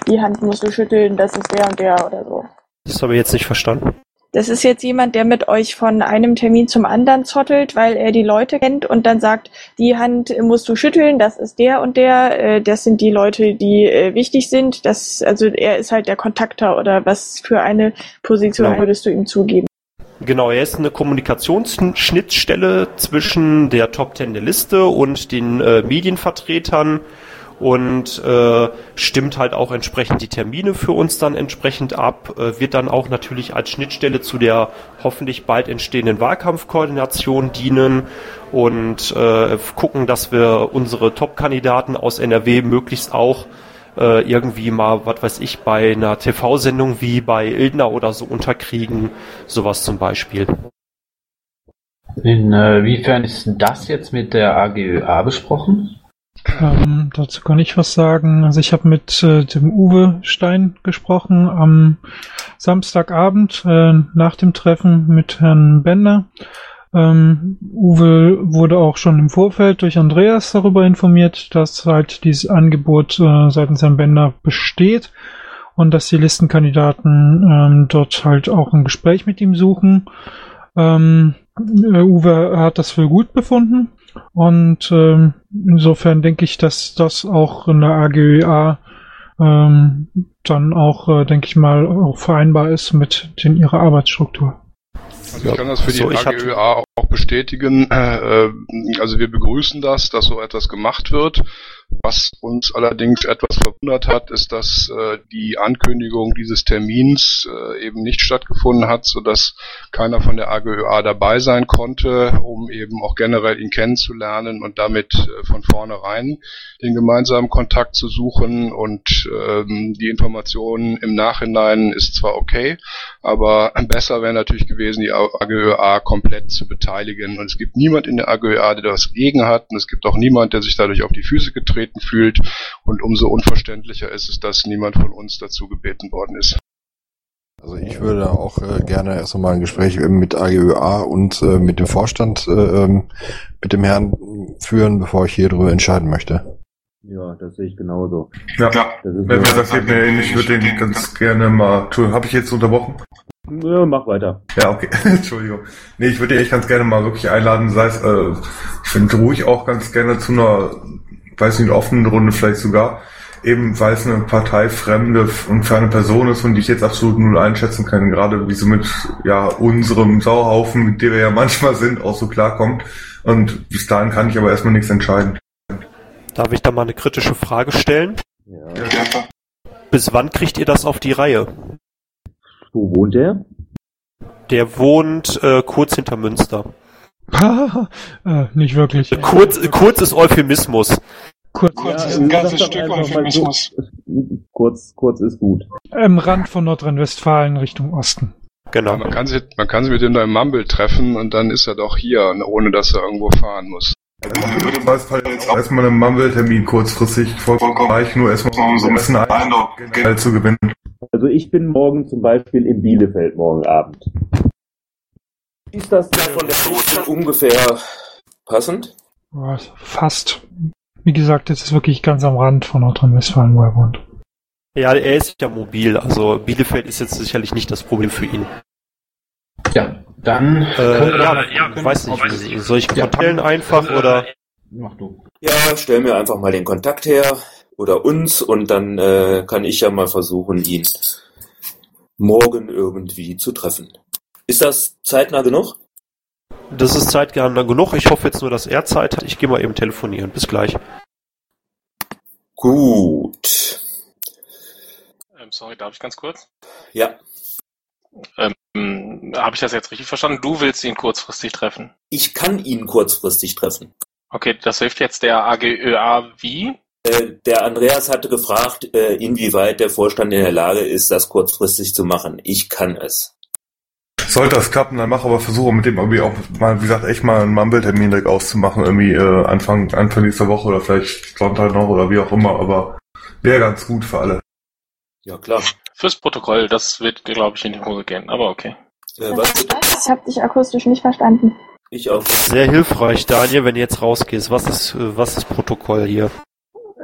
die Hand musst du schütteln, das ist der und der oder so. Das habe ich jetzt nicht verstanden. Das ist jetzt jemand, der mit euch von einem Termin zum anderen zottelt, weil er die Leute kennt und dann sagt, die Hand musst du schütteln, das ist der und der, äh, das sind die Leute, die äh, wichtig sind. Das, also er ist halt der Kontakter oder was für eine Position genau. würdest du ihm zugeben? Genau, er ist eine Kommunikationsschnittstelle zwischen der Top Ten der Liste und den äh, Medienvertretern und äh, stimmt halt auch entsprechend die Termine für uns dann entsprechend ab, äh, wird dann auch natürlich als Schnittstelle zu der hoffentlich bald entstehenden Wahlkampfkoordination dienen und äh, gucken, dass wir unsere Top-Kandidaten aus NRW möglichst auch äh, irgendwie mal, was weiß ich, bei einer TV-Sendung wie bei Ildner oder so unterkriegen, sowas zum Beispiel. Inwiefern ist das jetzt mit der AGÖA besprochen? Ähm, dazu kann ich was sagen. Also ich habe mit äh, dem Uwe Stein gesprochen am Samstagabend äh, nach dem Treffen mit Herrn Bender. Ähm, Uwe wurde auch schon im Vorfeld durch Andreas darüber informiert, dass halt dieses Angebot äh, seitens Herrn Bender besteht und dass die Listenkandidaten ähm, dort halt auch ein Gespräch mit ihm suchen. Ähm, äh, Uwe hat das für gut befunden und ähm, insofern denke ich, dass das auch in der AGÖA ähm, dann auch, äh, denke ich mal, auch vereinbar ist mit den, ihrer Arbeitsstruktur. Also ich kann das für die so, AGÖA auch bestätigen. Äh, also wir begrüßen das, dass so etwas gemacht wird. Was uns allerdings etwas verwundert hat, ist, dass äh, die Ankündigung dieses Termins äh, eben nicht stattgefunden hat, sodass keiner von der AGÖA dabei sein konnte, um eben auch generell ihn kennenzulernen und damit äh, von vornherein den gemeinsamen Kontakt zu suchen. Und ähm, die Informationen im Nachhinein ist zwar okay, aber besser wäre natürlich gewesen, die AGÖA komplett zu beteiligen. Und es gibt niemand in der AGÖA, der das gegen hat, und es gibt auch niemand, der sich dadurch auf die Füße getreten fühlt. Und umso unverständlicher ist es, dass niemand von uns dazu gebeten worden ist. Also ich würde auch äh, gerne erst einmal ein Gespräch mit AGÖA und äh, mit dem Vorstand, äh, ähm, mit dem Herrn führen, bevor ich hier drüber entscheiden möchte. Ja, das sehe ich genauso. Ja, ja. Wenn mir das geht mir ähnlich, ich würde den ganz gerne mal. Habe ich jetzt unterbrochen? Ja, mach weiter. Ja, okay. Entschuldigung. Nee, ich würde echt ganz gerne mal wirklich einladen, sei es, äh, ich finde ruhig auch ganz gerne zu einer, weiß nicht, offenen Runde vielleicht sogar, eben weil es eine parteifremde und ferne Person ist und die ich jetzt absolut null einschätzen kann, gerade wie sie mit ja unserem Sauhaufen, mit dem wir ja manchmal sind, auch so klarkommt. Und bis dahin kann ich aber erstmal nichts entscheiden. Darf ich da mal eine kritische Frage stellen? Ja. Bis wann kriegt ihr das auf die Reihe? Wo wohnt er? Der wohnt äh, kurz hinter Münster. äh, nicht wirklich. Kurz, kurz ist Euphemismus. Kurz, Kurz Ja, ist ein sag ganzes Stück Euphemismus. Kurz, kurz ist gut. Am Rand von Nordrhein-Westfalen Richtung Osten. Genau. Man kann, sich, man kann sich mit dem da im Mumble treffen und dann ist er doch hier, ohne dass er irgendwo fahren muss. Also ich würde im Fall jetzt auch erstmal einen Mumble-Termin kurzfristig vollkommen reichen, nur erstmal um so ein bisschen Eindruck generell zu gewinnen. Also ich bin morgen zum Beispiel in Bielefeld morgen Abend. Ist das da von der Route ungefähr passend? Ja, Fast. Wie gesagt, jetzt ist wirklich ganz am Rand von Nordrhein-Westfalen, wo er wohnt. Ja, er ist ja mobil, also Bielefeld ist jetzt sicherlich nicht das Problem für ihn. Ja, dann. Äh, ja, ja, weiß nicht, soll ich kontaktieren einfach oder? Mach du. Ja, stell mir einfach mal den Kontakt her oder uns und dann äh, kann ich ja mal versuchen, ihn morgen irgendwie zu treffen. Ist das zeitnah genug? Das ist zeitgern genug. Ich hoffe jetzt nur, dass er Zeit hat. Ich gehe mal eben telefonieren. Bis gleich. Gut. Ähm, sorry, darf ich ganz kurz? Ja. Ähm, Habe ich das jetzt richtig verstanden? Du willst ihn kurzfristig treffen. Ich kann ihn kurzfristig treffen. Okay, das hilft jetzt der AGÖA wie? Äh, der Andreas hatte gefragt, äh, inwieweit der Vorstand in der Lage ist, das kurzfristig zu machen. Ich kann es. Sollte das klappen, dann mach aber versuche mit dem irgendwie auch mal, wie gesagt, echt mal einen Mumble-Termin direkt auszumachen, irgendwie äh, Anfang, Anfang nächster Woche oder vielleicht Sonntag noch oder wie auch immer, aber wäre ganz gut für alle. Ja, klar. Fürs Protokoll, das wird, glaube ich, in die Hose gehen, aber okay. Äh, was? Ich habe dich akustisch nicht verstanden. Ich auch. Sehr hilfreich, Daniel, wenn du jetzt rausgehst. Was ist, äh, was ist Protokoll hier?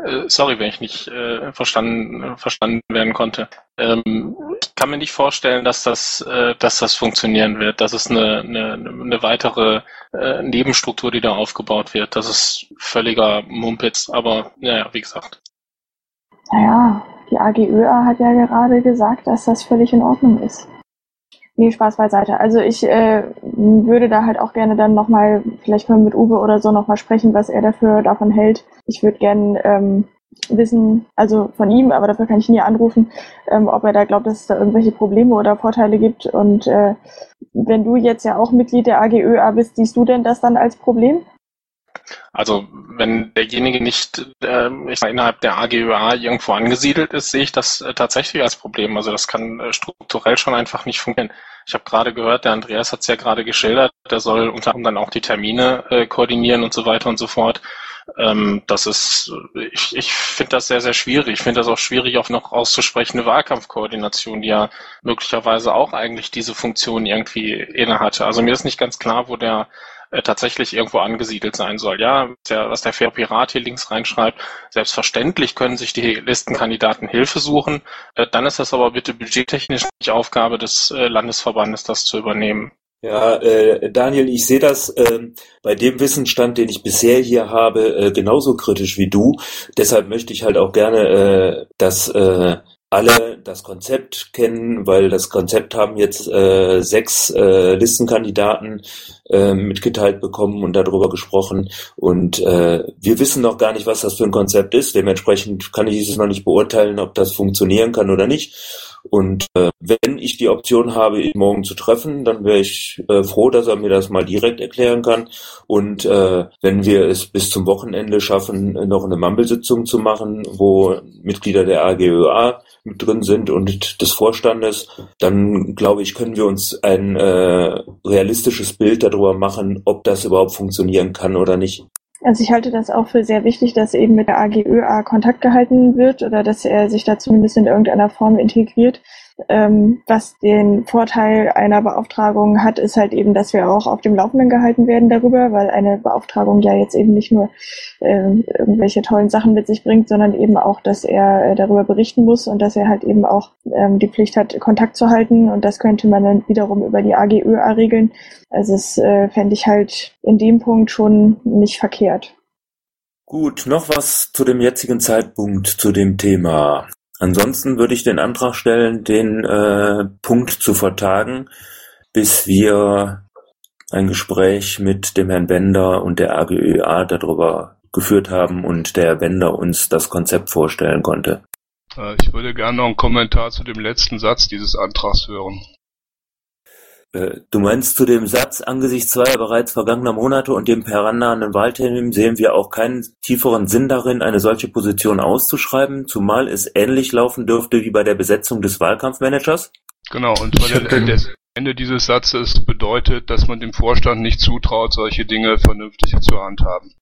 Äh, sorry, wenn ich nicht äh, verstanden, verstanden werden konnte. Ähm, ich kann mir nicht vorstellen, dass das, äh, dass das funktionieren wird. Das ist eine, eine, eine weitere äh, Nebenstruktur, die da aufgebaut wird. Das ist völliger Mumpitz, aber naja, wie gesagt. Naja, die AGÖA hat ja gerade gesagt, dass das völlig in Ordnung ist. Nee, Spaß beiseite. Also ich äh, würde da halt auch gerne dann nochmal, vielleicht können wir mit Uwe oder so nochmal sprechen, was er dafür davon hält. Ich würde gerne ähm, wissen, also von ihm, aber dafür kann ich nie anrufen, ähm, ob er da glaubt, dass es da irgendwelche Probleme oder Vorteile gibt. Und äh, wenn du jetzt ja auch Mitglied der AGÖA bist, siehst du denn das dann als Problem? Also wenn derjenige nicht äh, ich sag, innerhalb der AGÖA irgendwo angesiedelt ist, sehe ich das äh, tatsächlich als Problem. Also das kann äh, strukturell schon einfach nicht funktionieren. Ich habe gerade gehört, der Andreas hat es ja gerade geschildert, der soll unter anderem dann auch die Termine äh, koordinieren und so weiter und so fort. Ähm, das ist, ich, ich finde das sehr, sehr schwierig. Ich finde das auch schwierig, auf noch auszusprechende Wahlkampfkoordination, die ja möglicherweise auch eigentlich diese Funktion irgendwie inne hatte. Also mir ist nicht ganz klar, wo der äh, tatsächlich irgendwo angesiedelt sein soll. Ja, was der Fair Pirat hier links reinschreibt, selbstverständlich können sich die Listenkandidaten Hilfe suchen. Äh, dann ist das aber bitte budgettechnisch nicht Aufgabe des äh, Landesverbandes, das zu übernehmen. Ja, äh, Daniel, ich sehe das äh, bei dem Wissensstand, den ich bisher hier habe, äh, genauso kritisch wie du. Deshalb möchte ich halt auch gerne, äh, dass äh, alle das Konzept kennen, weil das Konzept haben jetzt äh, sechs äh, Listenkandidaten äh, mitgeteilt bekommen und darüber gesprochen. Und äh, wir wissen noch gar nicht, was das für ein Konzept ist. Dementsprechend kann ich es noch nicht beurteilen, ob das funktionieren kann oder nicht. Und äh, wenn ich die Option habe, ihn morgen zu treffen, dann wäre ich äh, froh, dass er mir das mal direkt erklären kann. Und äh, wenn wir es bis zum Wochenende schaffen, noch eine Mumble-Sitzung zu machen, wo Mitglieder der AGÖA mit drin sind und des Vorstandes, dann glaube ich, können wir uns ein äh, realistisches Bild darüber machen, ob das überhaupt funktionieren kann oder nicht. Also ich halte das auch für sehr wichtig, dass eben mit der AGÖA Kontakt gehalten wird oder dass er sich da zumindest in irgendeiner Form integriert. Ähm, was den Vorteil einer Beauftragung hat, ist halt eben, dass wir auch auf dem Laufenden gehalten werden darüber, weil eine Beauftragung ja jetzt eben nicht nur äh, irgendwelche tollen Sachen mit sich bringt, sondern eben auch, dass er äh, darüber berichten muss und dass er halt eben auch ähm, die Pflicht hat, Kontakt zu halten und das könnte man dann wiederum über die AGÖA regeln. Also es äh, fände ich halt in dem Punkt schon nicht verkehrt. Gut, noch was zu dem jetzigen Zeitpunkt zu dem Thema. Ansonsten würde ich den Antrag stellen, den äh, Punkt zu vertagen, bis wir ein Gespräch mit dem Herrn Bender und der AGÖA darüber geführt haben und der Herr Bender uns das Konzept vorstellen konnte. Äh, ich würde gerne noch einen Kommentar zu dem letzten Satz dieses Antrags hören. Äh, du meinst zu dem Satz, angesichts zweier bereits vergangener Monate und dem herannahenden Wahltermin sehen wir auch keinen tieferen Sinn darin, eine solche Position auszuschreiben, zumal es ähnlich laufen dürfte wie bei der Besetzung des Wahlkampfmanagers? Genau, und zwar der, der Ende dieses Satzes bedeutet, dass man dem Vorstand nicht zutraut, solche Dinge vernünftig zu handhaben.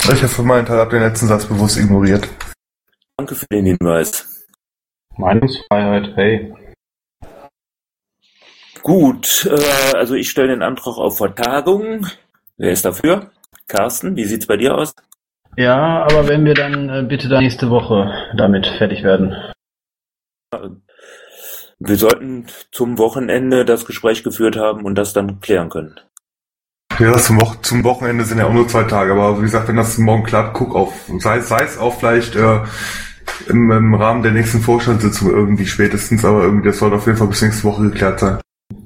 Ich habe für meinen Teil den letzten Satz bewusst ignoriert. Danke für den Hinweis. Meinungsfreiheit, hey. Gut, äh, also ich stelle den Antrag auf Vertagung. Wer ist dafür? Carsten, wie sieht's bei dir aus? Ja, aber wenn wir dann äh, bitte dann nächste Woche damit fertig werden. Wir sollten zum Wochenende das Gespräch geführt haben und das dann klären können. Ja, zum, Wo zum Wochenende sind ja auch nur zwei Tage, aber wie gesagt, wenn das morgen klappt, guck auf, sei, sei es auch vielleicht äh, im, im Rahmen der nächsten Vorstandssitzung irgendwie spätestens, aber irgendwie das soll auf jeden Fall bis nächste Woche geklärt sein.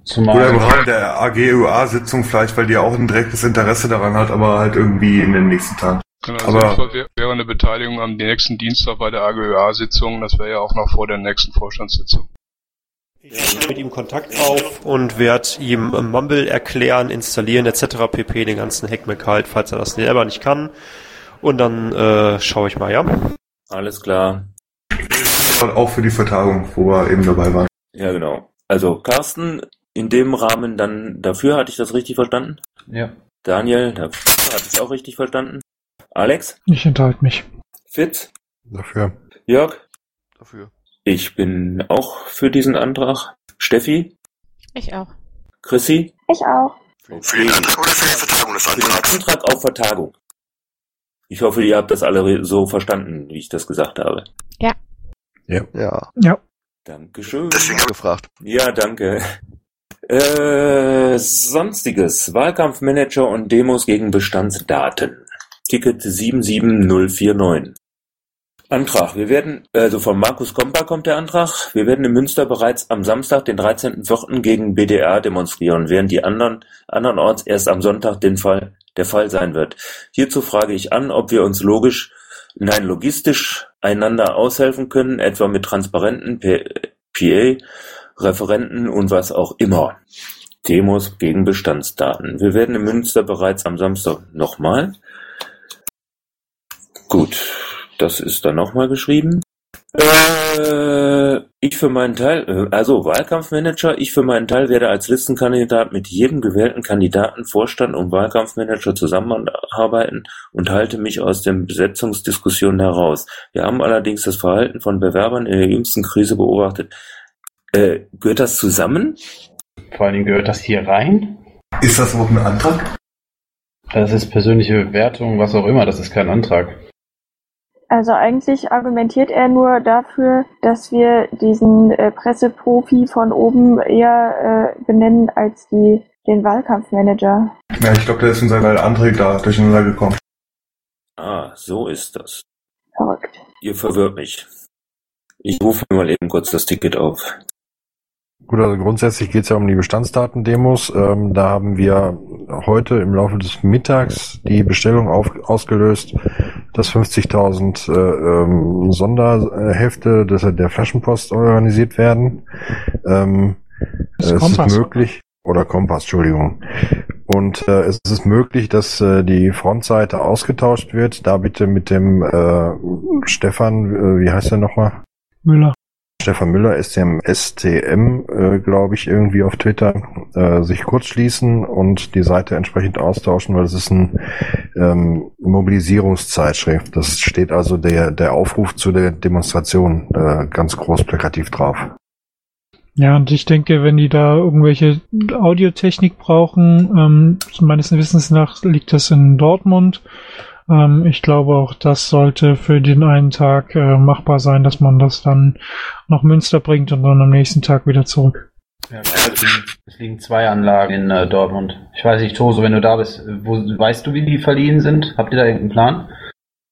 Zumal Oder im Rahmen der AGUA-Sitzung vielleicht, weil die auch ein direktes Interesse daran hat, aber halt irgendwie in den nächsten Tagen. Genau, aber wäre eine Beteiligung am nächsten Dienstag bei der AGUA-Sitzung, das wäre ja auch noch vor der nächsten Vorstandssitzung. Ich nehme mit ihm Kontakt auf und werde ihm Mumble erklären, installieren etc. pp. den ganzen Hackmack halt, falls er das selber nicht kann. Und dann äh, schaue ich mal, ja? Alles klar. Auch für die Vertagung, wo wir eben dabei waren. Ja, genau. Also Carsten, in dem Rahmen dann dafür, hatte ich das richtig verstanden? Ja. Daniel, dafür, hatte ich es auch richtig verstanden? Alex? Ich enthalte mich. Fitz? Dafür. Jörg? Dafür. Ich bin auch für diesen Antrag. Steffi? Ich auch. Chrissy? Ich auch. Für den Antrag oder für die Vertagung des Antrags? Antrag auf Vertagung. Ich hoffe, ihr habt das alle so verstanden, wie ich das gesagt habe. Ja. Ja. Ja. Ja. Dankeschön. Deswegen gefragt. Ja, danke. Äh, sonstiges. Wahlkampfmanager und Demos gegen Bestandsdaten. Ticket 77049. Antrag. Wir werden, also von Markus Kompa kommt der Antrag. Wir werden in Münster bereits am Samstag, den 13.04. gegen BDR demonstrieren, während die anderen, andernorts erst am Sonntag den Fall, der Fall sein wird. Hierzu frage ich an, ob wir uns logisch, nein, logistisch einander aushelfen können, etwa mit Transparenten, PA, Referenten und was auch immer. Demos gegen Bestandsdaten. Wir werden in Münster bereits am Samstag nochmal. Gut, das ist dann nochmal geschrieben. Äh, ich für meinen Teil, äh, also Wahlkampfmanager, ich für meinen Teil werde als Listenkandidat mit jedem gewählten Kandidaten, Vorstand und Wahlkampfmanager zusammenarbeiten und halte mich aus den Besetzungsdiskussionen heraus. Wir haben allerdings das Verhalten von Bewerbern in der jüngsten Krise beobachtet. Äh, gehört das zusammen? Vor allen Dingen gehört das hier rein. Ist das überhaupt ein Antrag? Das ist persönliche Bewertung, was auch immer, das ist kein Antrag. Also eigentlich argumentiert er nur dafür, dass wir diesen äh, Presseprofi von oben eher äh, benennen als die, den Wahlkampfmanager. Ja, ich glaube, der ist in seiner Anträge da durcheinander gekommen. Ah, so ist das. Verrückt. Ihr verwirrt mich. Ich rufe mir mal eben kurz das Ticket auf. Gut, also grundsätzlich geht es ja um die Bestandsdatendemos. Ähm, da haben wir heute im Laufe des Mittags die Bestellung auf, ausgelöst, dass 50.000 äh, ähm, Sonderhefte des, der Flaschenpost organisiert werden. Ähm, es ist möglich, oder Kompass, Entschuldigung. Und äh, es ist möglich, dass äh, die Frontseite ausgetauscht wird. Da bitte mit dem äh, Stefan, äh, wie heißt der nochmal? Müller. Stefan Müller, STM, STM, äh, glaube ich, irgendwie auf Twitter, äh, sich kurz schließen und die Seite entsprechend austauschen, weil es ist ein ähm, Mobilisierungszeitschrift. Das steht also der, der Aufruf zu der Demonstration äh, ganz groß plakativ drauf. Ja, und ich denke, wenn die da irgendwelche Audiotechnik brauchen, ähm, meines Wissens nach liegt das in Dortmund. Ähm, ich glaube auch, das sollte für den einen Tag äh, machbar sein, dass man das dann nach Münster bringt und dann am nächsten Tag wieder zurück. Ja, es, liegen, es liegen zwei Anlagen in äh, Dortmund. Ich weiß nicht, Toso, wenn du da bist, wo, weißt du, wie die verliehen sind? Habt ihr da irgendeinen Plan?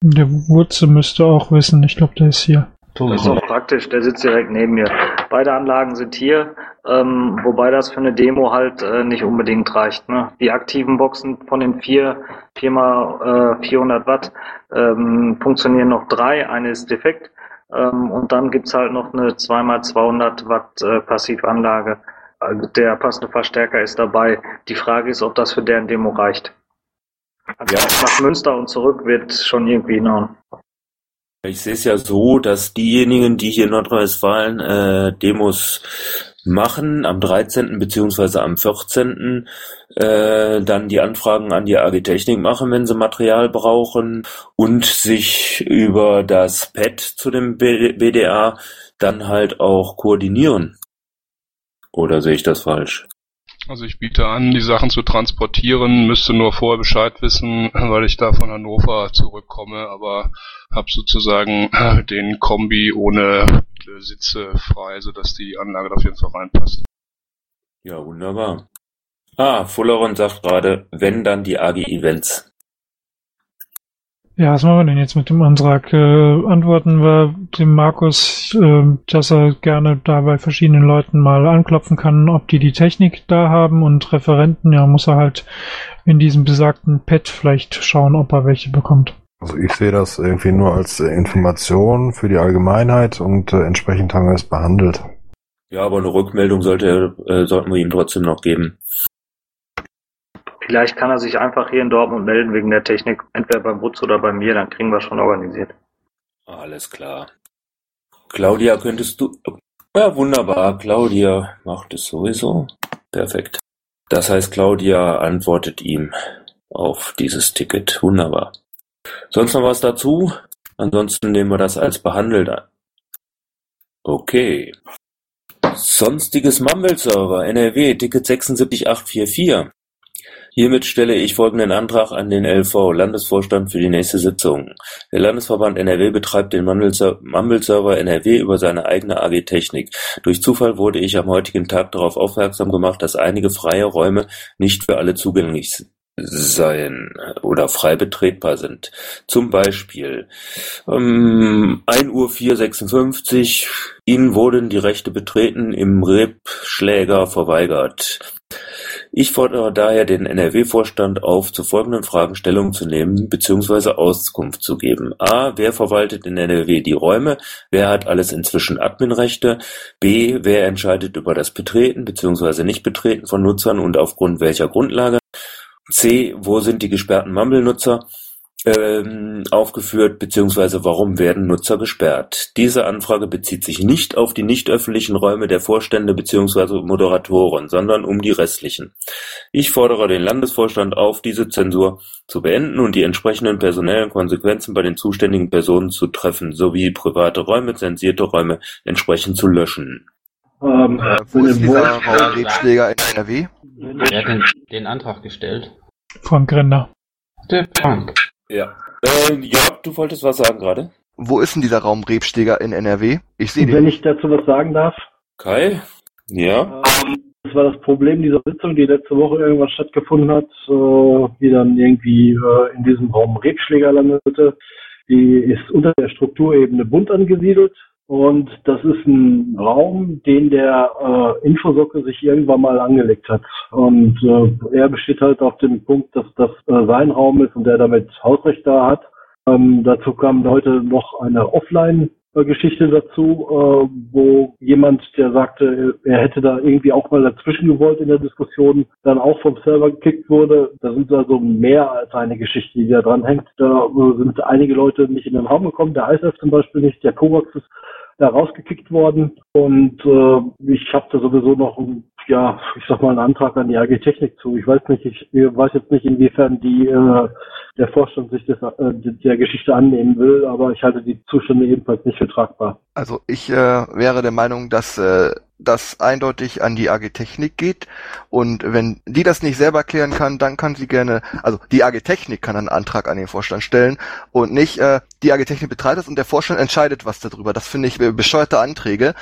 Der Wurze müsste auch wissen. Ich glaube, der ist hier. Das ist auch praktisch, der sitzt direkt neben mir. Beide Anlagen sind hier, ähm, wobei das für eine Demo halt äh, nicht unbedingt reicht. Ne? Die aktiven Boxen von den vier, viermal äh, 400 Watt ähm, funktionieren noch drei, eine ist defekt ähm, und dann gibt's halt noch eine zweimal 200 Watt äh, Passivanlage. Also der passende Verstärker ist dabei. Die Frage ist, ob das für deren Demo reicht. Also nach Münster und zurück wird schon irgendwie hinhauen. Ich sehe es ja so, dass diejenigen, die hier in Nordrhein-Westfalen äh, Demos machen, am 13. beziehungsweise am 14. Äh, dann die Anfragen an die AG Technik machen, wenn sie Material brauchen und sich über das Pad zu dem BDA dann halt auch koordinieren. Oder sehe ich das falsch? Also ich biete an, die Sachen zu transportieren, müsste nur vorher Bescheid wissen, weil ich da von Hannover zurückkomme, aber habe sozusagen den Kombi ohne Sitze frei, sodass die Anlage auf jeden Fall reinpasst. Ja, wunderbar. Ah, Fulleron sagt gerade, wenn dann die AG Events. Ja, was machen wir denn jetzt mit dem Antrag? Äh, antworten wir dem Markus, äh, dass er gerne da bei verschiedenen Leuten mal anklopfen kann, ob die die Technik da haben und Referenten, ja, muss er halt in diesem besagten Pad vielleicht schauen, ob er welche bekommt. Also ich sehe das irgendwie nur als äh, Information für die Allgemeinheit und äh, entsprechend haben wir es behandelt. Ja, aber eine Rückmeldung sollte, äh, sollten wir ihm trotzdem noch geben. Vielleicht kann er sich einfach hier in Dortmund melden wegen der Technik, entweder beim Butz oder bei mir, dann kriegen wir schon organisiert. Alles klar. Claudia, könntest du... Ja, wunderbar. Claudia macht es sowieso. Perfekt. Das heißt, Claudia antwortet ihm auf dieses Ticket. Wunderbar. Sonst noch was dazu? Ansonsten nehmen wir das als behandelt an. Okay. Sonstiges Mumble-Server, NRW, Ticket 76844. Hiermit stelle ich folgenden Antrag an den LV, Landesvorstand für die nächste Sitzung. Der Landesverband NRW betreibt den Mumble-Server NRW über seine eigene AG Technik. Durch Zufall wurde ich am heutigen Tag darauf aufmerksam gemacht, dass einige freie Räume nicht für alle zugänglich sein oder frei betretbar sind. Zum Beispiel ähm, 1 Uhr 456, Ihnen wurden die Rechte betreten im Rebschläger verweigert. Ich fordere daher den NRW-Vorstand auf, zu folgenden Fragen Stellung zu nehmen bzw. Auskunft zu geben: a. Wer verwaltet in NRW die Räume? Wer hat alles inzwischen Adminrechte? b. Wer entscheidet über das Betreten bzw. Nichtbetreten von Nutzern und aufgrund welcher Grundlage? c. Wo sind die gesperrten Mumble-Nutzer? Ähm, aufgeführt beziehungsweise warum werden Nutzer gesperrt. Diese Anfrage bezieht sich nicht auf die nicht öffentlichen Räume der Vorstände beziehungsweise Moderatoren, sondern um die restlichen. Ich fordere den Landesvorstand auf, diese Zensur zu beenden und die entsprechenden personellen Konsequenzen bei den zuständigen Personen zu treffen, sowie private Räume, zensierte Räume entsprechend zu löschen. Ähm, äh, wo ist dieser Raumrebschläger in NRW? Wer hat den, den Antrag gestellt? Frank Renner. Der Frank. Ja. Äh, Jörg, du wolltest was sagen gerade? Wo ist denn dieser Raum Rebsteger in NRW? Ich sehe den. Wenn ich dazu was sagen darf. Kai? Ja. Ähm, das war das Problem dieser Sitzung, die letzte Woche irgendwas stattgefunden hat, äh, die dann irgendwie äh, in diesem Raum Rebschläger landete. Die ist unter der Strukturebene bunt angesiedelt. Und das ist ein Raum, den der äh, Infosocke sich irgendwann mal angelegt hat. Und äh, er besteht halt auf dem Punkt, dass das äh, sein Raum ist und er damit Hausrecht da hat. Ähm, dazu kam heute noch eine Offline-Geschichte dazu, äh, wo jemand, der sagte, er hätte da irgendwie auch mal dazwischen gewollt in der Diskussion, dann auch vom Server gekickt wurde. Da sind also mehr als eine Geschichte, die da dran hängt. Da äh, sind einige Leute nicht in den Raum gekommen, der ISF zum Beispiel nicht, der Kovacs ist da rausgekickt worden. Und äh, ich habe da sowieso noch ein ja, ich sag mal, einen Antrag an die AG Technik zu. Ich weiß nicht, ich weiß jetzt nicht, inwiefern die äh, der Vorstand sich des, äh, der Geschichte annehmen will, aber ich halte die Zustände ebenfalls nicht für tragbar. Also ich äh, wäre der Meinung, dass äh, das eindeutig an die AG Technik geht und wenn die das nicht selber klären kann, dann kann sie gerne, also die AG Technik kann einen Antrag an den Vorstand stellen und nicht äh, die AG Technik betreibt es und der Vorstand entscheidet was darüber. Das finde ich bescheuerte Anträge.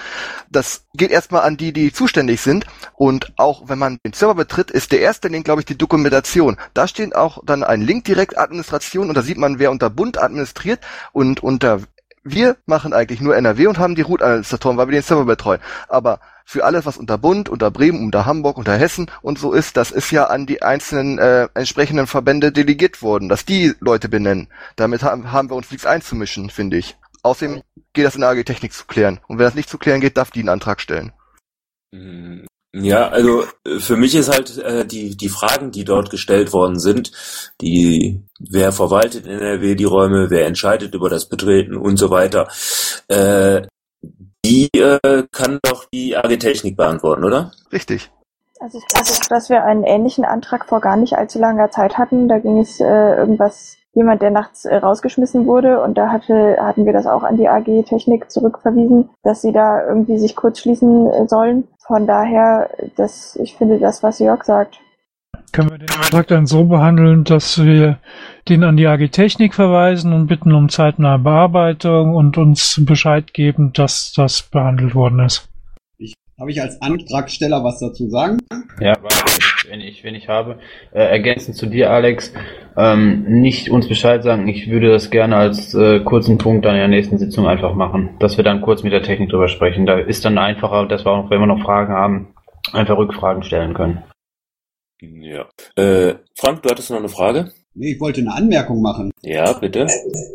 Das geht erstmal an die, die zuständig sind und auch wenn man den Server betritt, ist der erste Link, glaube ich, die Dokumentation. Da steht auch dann ein Link direkt Administration und da sieht man, wer unter Bund administriert und unter wir machen eigentlich nur NRW und haben die Root-Administratoren, weil wir den Server betreuen. Aber für alles, was unter Bund, unter Bremen, unter Hamburg, unter Hessen und so ist, das ist ja an die einzelnen äh, entsprechenden Verbände delegiert worden, dass die Leute benennen. Damit haben, haben wir uns nichts einzumischen, finde ich. Außerdem geht das in der AG Technik zu klären. Und wenn das nicht zu klären geht, darf die einen Antrag stellen. Ja, also äh, für mich ist halt äh, die die Fragen, die dort gestellt worden sind, die wer verwaltet in NRW die Räume, wer entscheidet über das Betreten und so weiter, äh, die äh, kann doch die AG Technik beantworten, oder? Richtig. Also ich weiß, dass wir einen ähnlichen Antrag vor gar nicht allzu langer Zeit hatten. Da ging es äh, irgendwas jemand, der nachts äh, rausgeschmissen wurde und da hatte, hatten wir das auch an die AG Technik zurückverwiesen, dass sie da irgendwie sich kurz schließen äh, sollen. Von daher, das, ich finde das, was Jörg sagt. Können wir den Antrag dann so behandeln, dass wir den an die AG Technik verweisen und bitten um zeitnahe Bearbeitung und uns Bescheid geben, dass das behandelt worden ist? Habe ich als Antragsteller was dazu sagen? Ja, wenn ich, wenn ich habe. Äh, ergänzend zu dir, Alex, ähm, nicht uns Bescheid sagen. Ich würde das gerne als äh, kurzen Punkt dann in der nächsten Sitzung einfach machen, dass wir dann kurz mit der Technik drüber sprechen. Da ist dann einfacher, dass wir auch, wenn wir noch Fragen haben, einfach Rückfragen stellen können. Ja. Äh, Frank, du hattest noch eine Frage? Nee, ich wollte eine Anmerkung machen. Ja, bitte.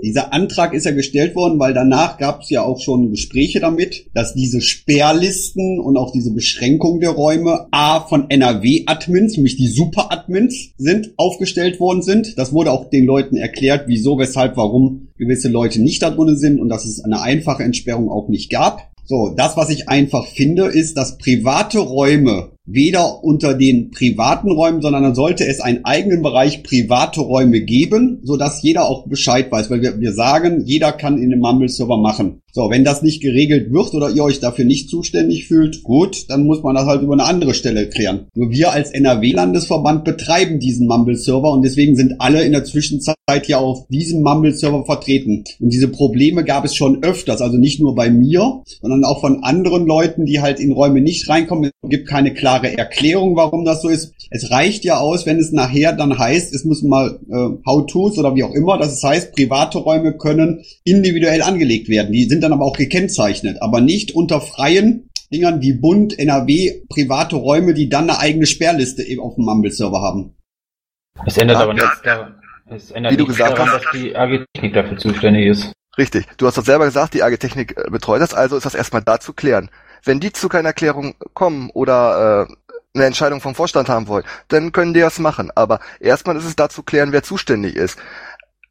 Dieser Antrag ist ja gestellt worden, weil danach gab es ja auch schon Gespräche damit, dass diese Sperrlisten und auch diese Beschränkung der Räume A von NRW-Admins, nämlich die Super-Admins, sind, aufgestellt worden sind. Das wurde auch den Leuten erklärt, wieso, weshalb, warum gewisse Leute nicht da drin sind und dass es eine einfache Entsperrung auch nicht gab. So, das, was ich einfach finde, ist, dass private Räume weder unter den privaten Räumen, sondern dann sollte es einen eigenen Bereich private Räume geben, so dass jeder auch Bescheid weiß, weil wir, wir sagen, jeder kann in einem Mumble-Server machen. So, wenn das nicht geregelt wird oder ihr euch dafür nicht zuständig fühlt, gut, dann muss man das halt über eine andere Stelle klären. Nur wir als NRW-Landesverband betreiben diesen Mumble-Server und deswegen sind alle in der Zwischenzeit ja auf diesem Mumble-Server vertreten. Und diese Probleme gab es schon öfters, also nicht nur bei mir, sondern auch von anderen Leuten, die halt in Räume nicht reinkommen. Es gibt keine klare Erklärung, warum das so ist. Es reicht ja aus, wenn es nachher dann heißt, es müssen mal äh, How-Tos oder wie auch immer, dass es heißt, private Räume können individuell angelegt werden. Die sind dann aber auch gekennzeichnet, aber nicht unter freien Dingern wie Bund, NRW, private Räume, die dann eine eigene Sperrliste eben auf dem Mumble-Server haben. Es ändert ja, aber nichts daran, es ändert wie du gesagt daran, hast, dass die AG Technik dafür zuständig ist. Richtig. Du hast doch selber gesagt, die AG Technik äh, betreut das, also ist das erstmal da zu klären. Wenn die zu keiner Klärung kommen oder äh, eine Entscheidung vom Vorstand haben wollen, dann können die das machen. Aber erstmal ist es da zu klären, wer zuständig ist.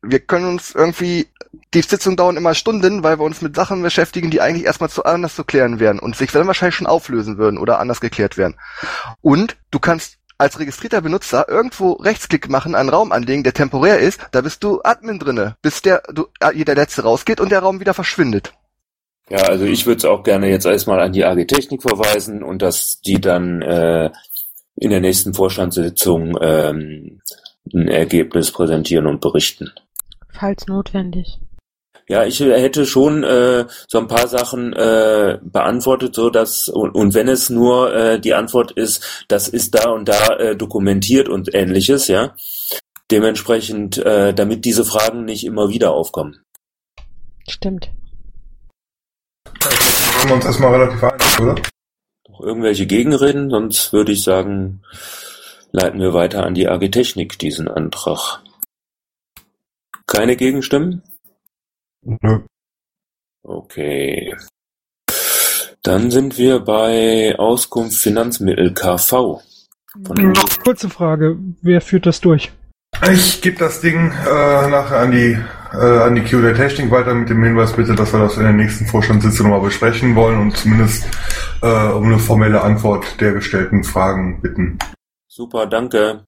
Wir können uns irgendwie, die Sitzung dauern immer Stunden, weil wir uns mit Sachen beschäftigen, die eigentlich erstmal zu anders zu klären wären und sich dann wahrscheinlich schon auflösen würden oder anders geklärt werden. Und du kannst als registrierter Benutzer irgendwo Rechtsklick machen, einen Raum anlegen, der temporär ist, da bist du Admin drinne, bis der, du, der letzte rausgeht und der Raum wieder verschwindet. Ja, also ich würde es auch gerne jetzt erstmal an die AG Technik verweisen und dass die dann äh, in der nächsten Vorstandssitzung ähm, ein Ergebnis präsentieren und berichten. Falls notwendig. Ja, ich hätte schon äh, so ein paar Sachen äh, beantwortet, so dass und, und wenn es nur äh, die Antwort ist, das ist da und da äh, dokumentiert und ähnliches, ja. Dementsprechend, äh, damit diese Fragen nicht immer wieder aufkommen. Stimmt. Sind wir uns erstmal relativ einig, oder? Noch irgendwelche Gegenreden, sonst würde ich sagen, leiten wir weiter an die AG Technik diesen Antrag. Keine Gegenstimmen? Nö. Okay. Dann sind wir bei Auskunft Finanzmittel KV. Von Kurze Frage, wer führt das durch? Ich gebe das Ding äh, nachher an die äh, an die Q der Technik weiter mit dem Hinweis bitte, dass wir das in der nächsten Vorstandssitzung nochmal besprechen wollen und zumindest äh, um eine formelle Antwort der gestellten Fragen bitten. Super, danke.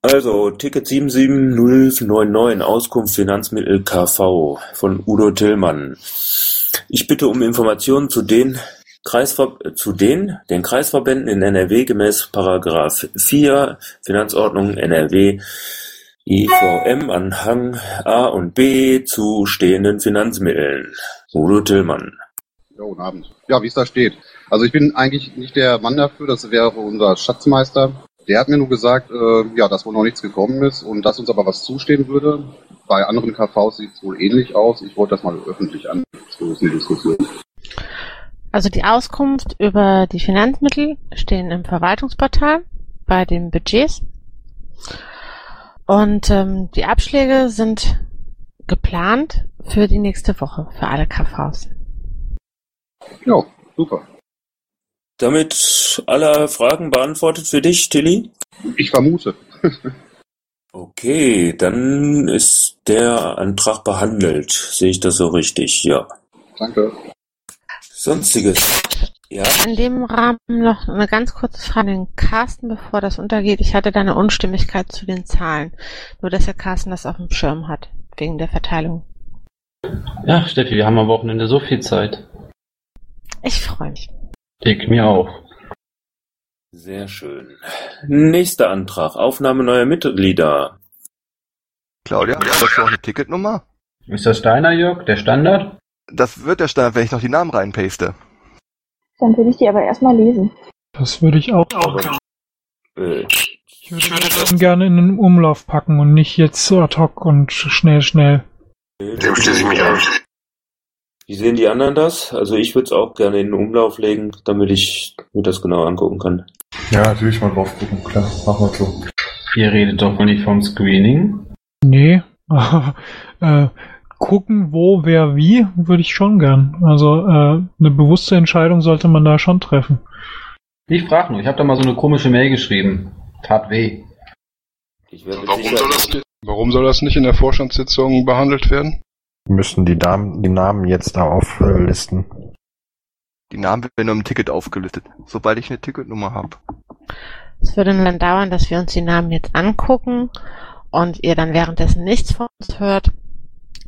Also, Ticket 77099, Auskunft Finanzmittel KV von Udo Tillmann. Ich bitte um Informationen zu den Kreisver zu den, den Kreisverbänden in NRW gemäß Paragraph 4 Finanzordnung NRW IVM Anhang A und B zu stehenden Finanzmitteln. Udo Tillmann. Ja, guten Abend. Ja, wie es da steht. Also ich bin eigentlich nicht der Mann dafür, das wäre unser Schatzmeister. Der hat mir nur gesagt, äh, ja, dass wohl noch nichts gekommen ist und dass uns aber was zustehen würde. Bei anderen KVs sieht es wohl ähnlich aus. Ich wollte das mal öffentlich an. So ist eine Diskussion. Also die Auskunft über die Finanzmittel stehen im Verwaltungsportal bei den Budgets. Und ähm, die Abschläge sind geplant für die nächste Woche, für alle KVs. Ja, super. Damit alle Fragen beantwortet für dich, Tilly? Ich vermute. okay, dann ist der Antrag behandelt. Sehe ich das so richtig? Ja. Danke. Sonstiges. Ja. In dem Rahmen noch eine ganz kurze Frage an den Carsten, bevor das untergeht. Ich hatte da eine Unstimmigkeit zu den Zahlen. Nur, dass der Carsten das auf dem Schirm hat, wegen der Verteilung. Ja, Steffi, wir haben am Wochenende so viel Zeit. Ich freue mich. Ich mir auch. Sehr schön. Nächster Antrag. Aufnahme neuer Mitglieder. Claudia, hast du auch eine Ticketnummer? Ist das deiner, Jörg? Der Standard? Das wird der Standard, wenn ich noch die Namen reinpaste. Dann würde ich die aber erstmal lesen. Das würde ich auch. Äh, Ich würde das gerne in den Umlauf packen und nicht jetzt so ad hoc und schnell, schnell. Dem schließe ich mich an. Wie sehen die anderen das? Also ich würde es auch gerne in den Umlauf legen, damit ich mir das genau angucken kann. Ja, natürlich mal drauf gucken, klar, machen wir so. Ihr redet doch wohl nicht vom Screening. Nee, äh, gucken, wo, wer, wie, würde ich schon gern. Also äh, eine bewusste Entscheidung sollte man da schon treffen. Ich frage nur, ich habe da mal so eine komische Mail geschrieben. Tat weh. Ich werde Warum soll, das, warum soll das nicht in der Vorstandssitzung behandelt werden? müssen die, Damen, die Namen jetzt da auflisten. Die Namen werden nur im Ticket aufgelistet, sobald ich eine Ticketnummer habe. Es würde dann dauern, dass wir uns die Namen jetzt angucken und ihr dann währenddessen nichts von uns hört.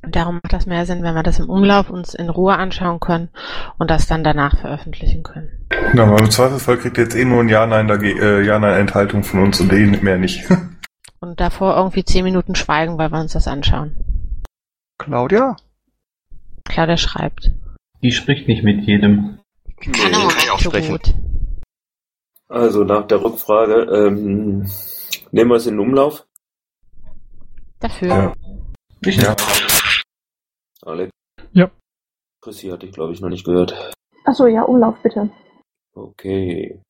Und darum macht das mehr Sinn, wenn wir das im Umlauf uns in Ruhe anschauen können und das dann danach veröffentlichen können. Na, aber im Zweifelsfall kriegt ihr jetzt eh nur ein Ja-Nein äh, Ja-Nein-Enthaltung von uns und eh mehr nicht. Und davor irgendwie zehn Minuten schweigen, weil wir uns das anschauen. Claudia? Claudia schreibt. Die spricht nicht mit jedem. Kann auch nicht auch so sprechen. gut. Also nach der Rückfrage, ähm, nehmen wir es in den Umlauf? Dafür. Ja. Ich ja. Alex? Ja. Chrissy hatte ich, glaube ich, noch nicht gehört. Achso, ja, Umlauf bitte. Okay.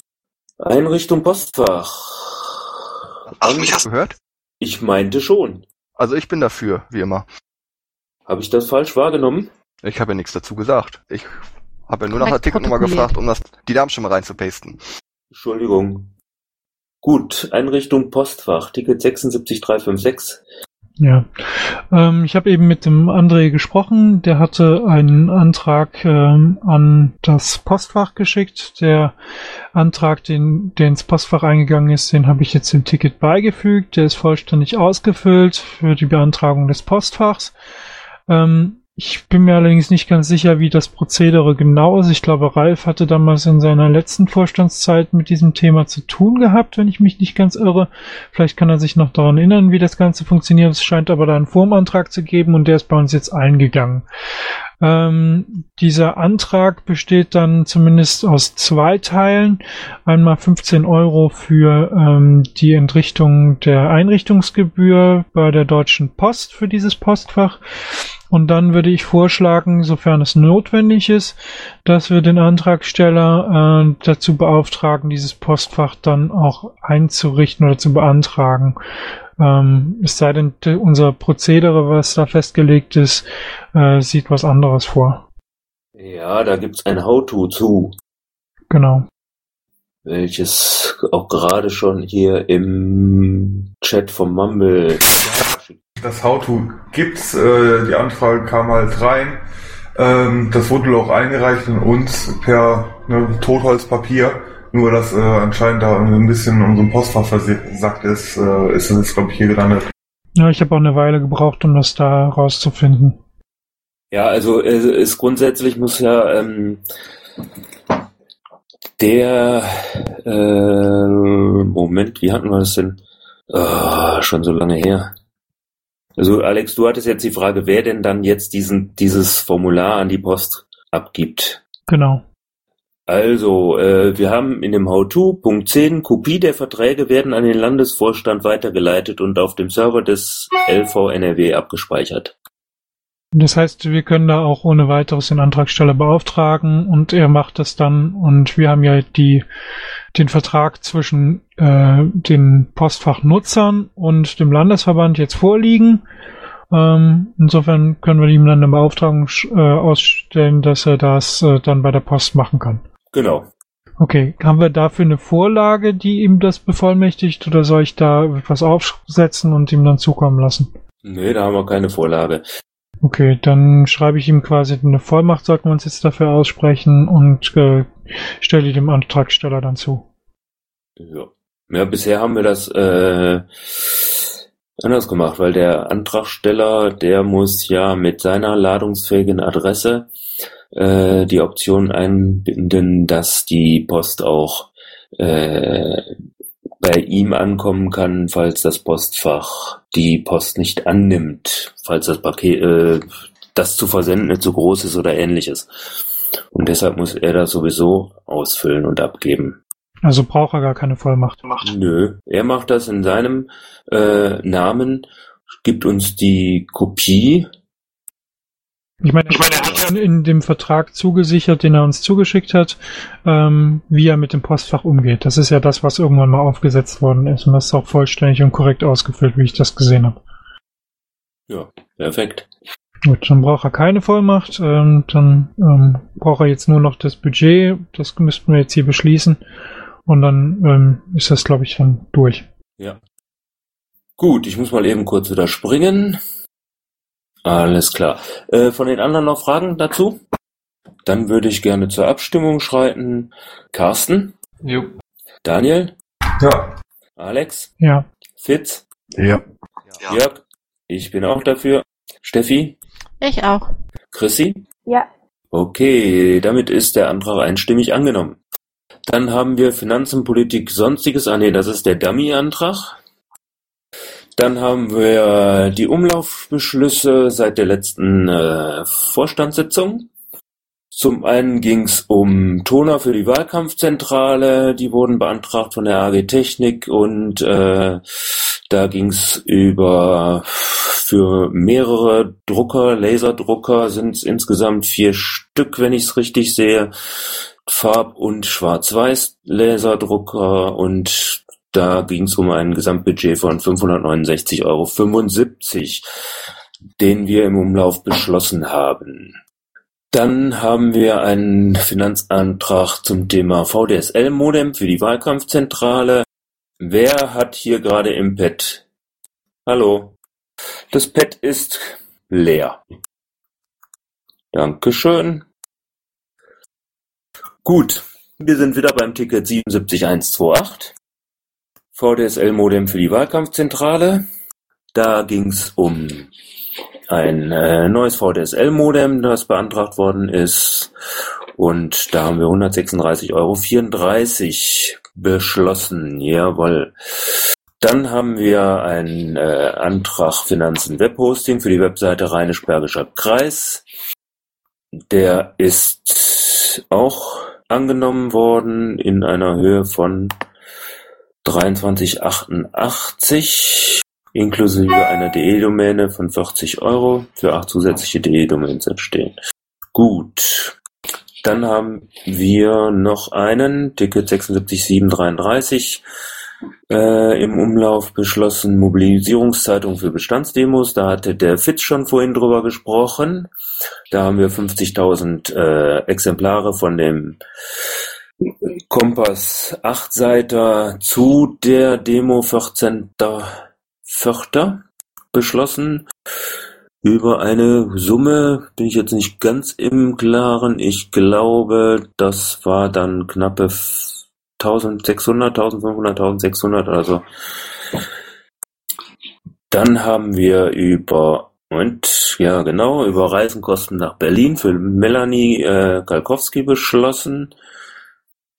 Einrichtung Postfach. Hast du mich das gehört? Ich meinte schon. Also ich bin dafür, wie immer. Habe ich das falsch wahrgenommen? Ich habe ja nichts dazu gesagt. Ich habe ja nur nach der Ticketnummer gefragt, um das, die Namen schon mal reinzupasten. Entschuldigung. Gut, Einrichtung Postfach, Ticket 76356. Ja, ähm, ich habe eben mit dem André gesprochen. Der hatte einen Antrag ähm, an das Postfach geschickt. Der Antrag, den, der ins Postfach eingegangen ist, den habe ich jetzt im Ticket beigefügt. Der ist vollständig ausgefüllt für die Beantragung des Postfachs. Ähm, ich bin mir allerdings nicht ganz sicher, wie das Prozedere genau ist. Ich glaube, Ralf hatte damals in seiner letzten Vorstandszeit mit diesem Thema zu tun gehabt, wenn ich mich nicht ganz irre. Vielleicht kann er sich noch daran erinnern, wie das Ganze funktioniert. Es scheint aber da einen Formantrag zu geben und der ist bei uns jetzt eingegangen. Ähm, dieser Antrag besteht dann zumindest aus zwei Teilen. Einmal 15 Euro für ähm, die Entrichtung der Einrichtungsgebühr bei der Deutschen Post für dieses Postfach. Und dann würde ich vorschlagen, sofern es notwendig ist, dass wir den Antragsteller äh, dazu beauftragen, dieses Postfach dann auch einzurichten oder zu beantragen. Ähm, es sei denn, unser Prozedere, was da festgelegt ist, äh, sieht was anderes vor. Ja, da gibt's ein How-To zu, Genau. welches auch gerade schon hier im Chat vom Mumble. Das How-To gibt's, äh, die Anfrage kam halt rein. Ähm, das wurde auch eingereicht in uns per ne, Totholzpapier. Nur, dass äh, anscheinend da ein bisschen in unserem Postfach versackt ist, äh, ist es jetzt, glaube ich, hier gelandet. Ja, ich habe auch eine Weile gebraucht, um das da rauszufinden. Ja, also es, es grundsätzlich muss ja ähm, der äh, Moment, wie hatten wir das denn? Oh, schon so lange her. Also Alex, du hattest jetzt die Frage, wer denn dann jetzt diesen dieses Formular an die Post abgibt. Genau. Also, äh, wir haben in dem How-To Punkt 10 Kopie der Verträge werden an den Landesvorstand weitergeleitet und auf dem Server des LV NRW abgespeichert. Das heißt, wir können da auch ohne weiteres den Antragsteller beauftragen und er macht das dann und wir haben ja die, den Vertrag zwischen äh, den Postfachnutzern und dem Landesverband jetzt vorliegen. Ähm, insofern können wir ihm dann eine Beauftragung äh, ausstellen, dass er das äh, dann bei der Post machen kann. Genau. Okay, haben wir dafür eine Vorlage, die ihm das bevollmächtigt oder soll ich da etwas aufsetzen und ihm dann zukommen lassen? Nee, da haben wir keine Vorlage. Okay, dann schreibe ich ihm quasi eine Vollmacht, sollten wir uns jetzt dafür aussprechen und äh, stelle dem Antragsteller dann zu. Ja. ja, bisher haben wir das äh, anders gemacht, weil der Antragsteller, der muss ja mit seiner ladungsfähigen Adresse äh, die Option einbinden, dass die Post auch äh, bei ihm ankommen kann, falls das Postfach die Post nicht annimmt, falls das Paket, äh, das zu versenden zu groß ist oder ähnliches. Und deshalb muss er das sowieso ausfüllen und abgeben. Also braucht er gar keine Vollmacht. Nö, er macht das in seinem äh, Namen, gibt uns die Kopie ich meine, ich meine, er hat ja in dem Vertrag zugesichert, den er uns zugeschickt hat, ähm, wie er mit dem Postfach umgeht. Das ist ja das, was irgendwann mal aufgesetzt worden ist. Und das ist auch vollständig und korrekt ausgefüllt, wie ich das gesehen habe. Ja, perfekt. Gut, dann braucht er keine Vollmacht. Ähm, dann ähm, braucht er jetzt nur noch das Budget. Das müssten wir jetzt hier beschließen. Und dann ähm, ist das, glaube ich, dann durch. Ja. Gut, ich muss mal eben kurz wieder springen. Alles klar. Äh, von den anderen noch Fragen dazu? Dann würde ich gerne zur Abstimmung schreiten. Carsten? Jo. Daniel? Ja. Alex? Ja. Fitz? Ja. Jörg? Ich bin auch dafür. Steffi? Ich auch. Chrissy? Ja. Okay, damit ist der Antrag einstimmig angenommen. Dann haben wir Finanzen, Politik, Sonstiges. Ah nee, das ist der Dummy-Antrag. Dann haben wir die Umlaufbeschlüsse seit der letzten äh, Vorstandssitzung. Zum einen ging es um Toner für die Wahlkampfzentrale, die wurden beantragt von der AG Technik und äh, da ging es über für mehrere Drucker, Laserdrucker sind es insgesamt vier Stück, wenn ich es richtig sehe. Farb- und Schwarz-Weiß-Laserdrucker und da ging es um ein Gesamtbudget von 569,75 Euro, den wir im Umlauf beschlossen haben. Dann haben wir einen Finanzantrag zum Thema VDSL-Modem für die Wahlkampfzentrale. Wer hat hier gerade im Pad? Hallo. Das Pad ist leer. Dankeschön. Gut, wir sind wieder beim Ticket 77128. VDSL-Modem für die Wahlkampfzentrale. Da ging es um ein äh, neues VDSL-Modem, das beantragt worden ist. Und da haben wir 136,34 Euro beschlossen. Jawohl. Dann haben wir einen äh, Antrag Finanzen Webhosting für die Webseite Rheinisch-Bergischer Kreis. Der ist auch angenommen worden in einer Höhe von 2388 inklusive einer DE-Domäne von 40 Euro für acht zusätzliche DE-Domains entstehen. Gut. Dann haben wir noch einen, Ticket 76733, äh, im Umlauf beschlossen, Mobilisierungszeitung für Bestandsdemos. Da hatte der Fitz schon vorhin drüber gesprochen. Da haben wir 50.000 äh, Exemplare von dem Kompass Achtseiter zu der Demo vierzehnter Vierter beschlossen über eine Summe, bin ich jetzt nicht ganz im Klaren. Ich glaube, das war dann knappe 1600, 1500, 1600, also. Dann haben wir über, Moment, ja genau, über Reisenkosten nach Berlin für Melanie äh, Kalkowski beschlossen.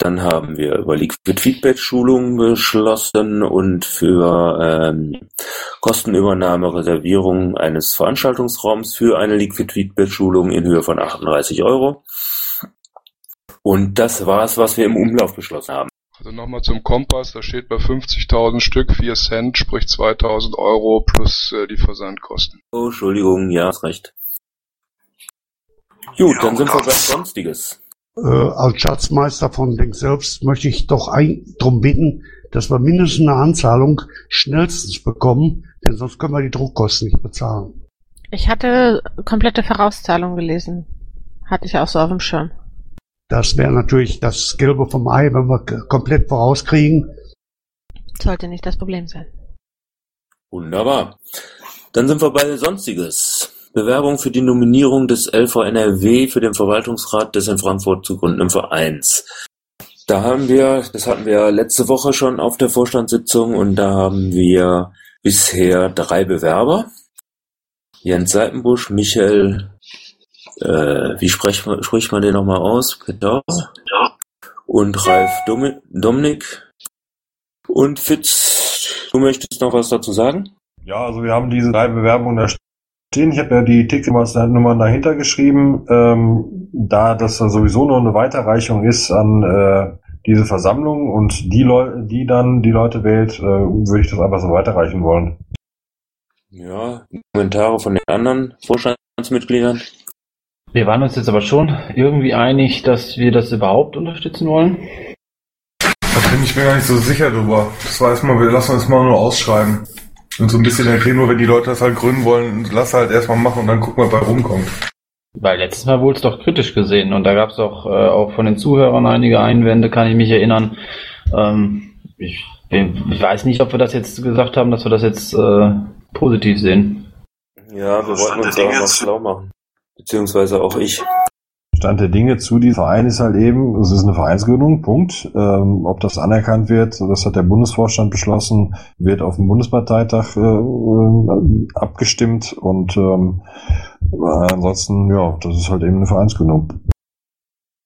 Dann haben wir über Liquid Feedback Schulungen beschlossen und für ähm, Kostenübernahme Reservierung eines Veranstaltungsraums für eine Liquid Feedback Schulung in Höhe von 38 Euro. Und das war's, was wir im Umlauf beschlossen haben. Also nochmal zum Kompass, da steht bei 50.000 Stück 4 Cent, sprich 2.000 Euro plus äh, die Versandkosten. Oh, Entschuldigung, ja, hast recht. Gut, dann sind wir bei Sonstiges. Äh, als Schatzmeister von Denk selbst möchte ich doch darum bitten, dass wir mindestens eine Anzahlung schnellstens bekommen, denn sonst können wir die Druckkosten nicht bezahlen. Ich hatte komplette Vorauszahlung gelesen. Hatte ich auch so auf dem Schirm. Das wäre natürlich das Gelbe vom Ei, wenn wir komplett vorauskriegen. Sollte nicht das Problem sein. Wunderbar. Dann sind wir bei Sonstiges. Bewerbung für die Nominierung des LVNRW für den Verwaltungsrat des in Frankfurt zu gründenden Vereins. Da haben wir, das hatten wir letzte Woche schon auf der Vorstandssitzung und da haben wir bisher drei Bewerber. Jens Seitenbusch, Michael, äh, wie spricht man, spricht man den nochmal aus? Peter? Und Ralf Dominik. Und Fitz, du möchtest noch was dazu sagen? Ja, also wir haben diese drei Bewerbungen stehen. Ich habe ja die Ticketnummern dahinter geschrieben. Ähm, da das sowieso nur eine Weiterreichung ist an äh, diese Versammlung und die Leute, die dann die Leute wählt, äh, würde ich das einfach so weiterreichen wollen. Ja, Kommentare von den anderen Vorstandsmitgliedern. Wir waren uns jetzt aber schon irgendwie einig, dass wir das überhaupt unterstützen wollen. Da bin ich mir gar nicht so sicher drüber. Das war erstmal, wir lassen uns mal nur ausschreiben. Und so ein bisschen erklären, nur wenn die Leute das halt gründen wollen, lass halt erstmal machen und dann gucken, was bei rumkommt. Weil letztes Mal wurde es doch kritisch gesehen und da gab es auch, äh, auch von den Zuhörern einige Einwände, kann ich mich erinnern. Ähm, ich, ich, weiß nicht, ob wir das jetzt gesagt haben, dass wir das jetzt äh, positiv sehen. Ja, wir wollten uns da auch noch schlau machen. Beziehungsweise auch ich. Stand der Dinge zu diesem Verein ist halt eben, es ist eine Vereinsgründung, Punkt. Ähm, ob das anerkannt wird, das hat der Bundesvorstand beschlossen, wird auf dem Bundesparteitag äh, äh, abgestimmt und ähm, ansonsten, ja, das ist halt eben eine Vereinsgründung.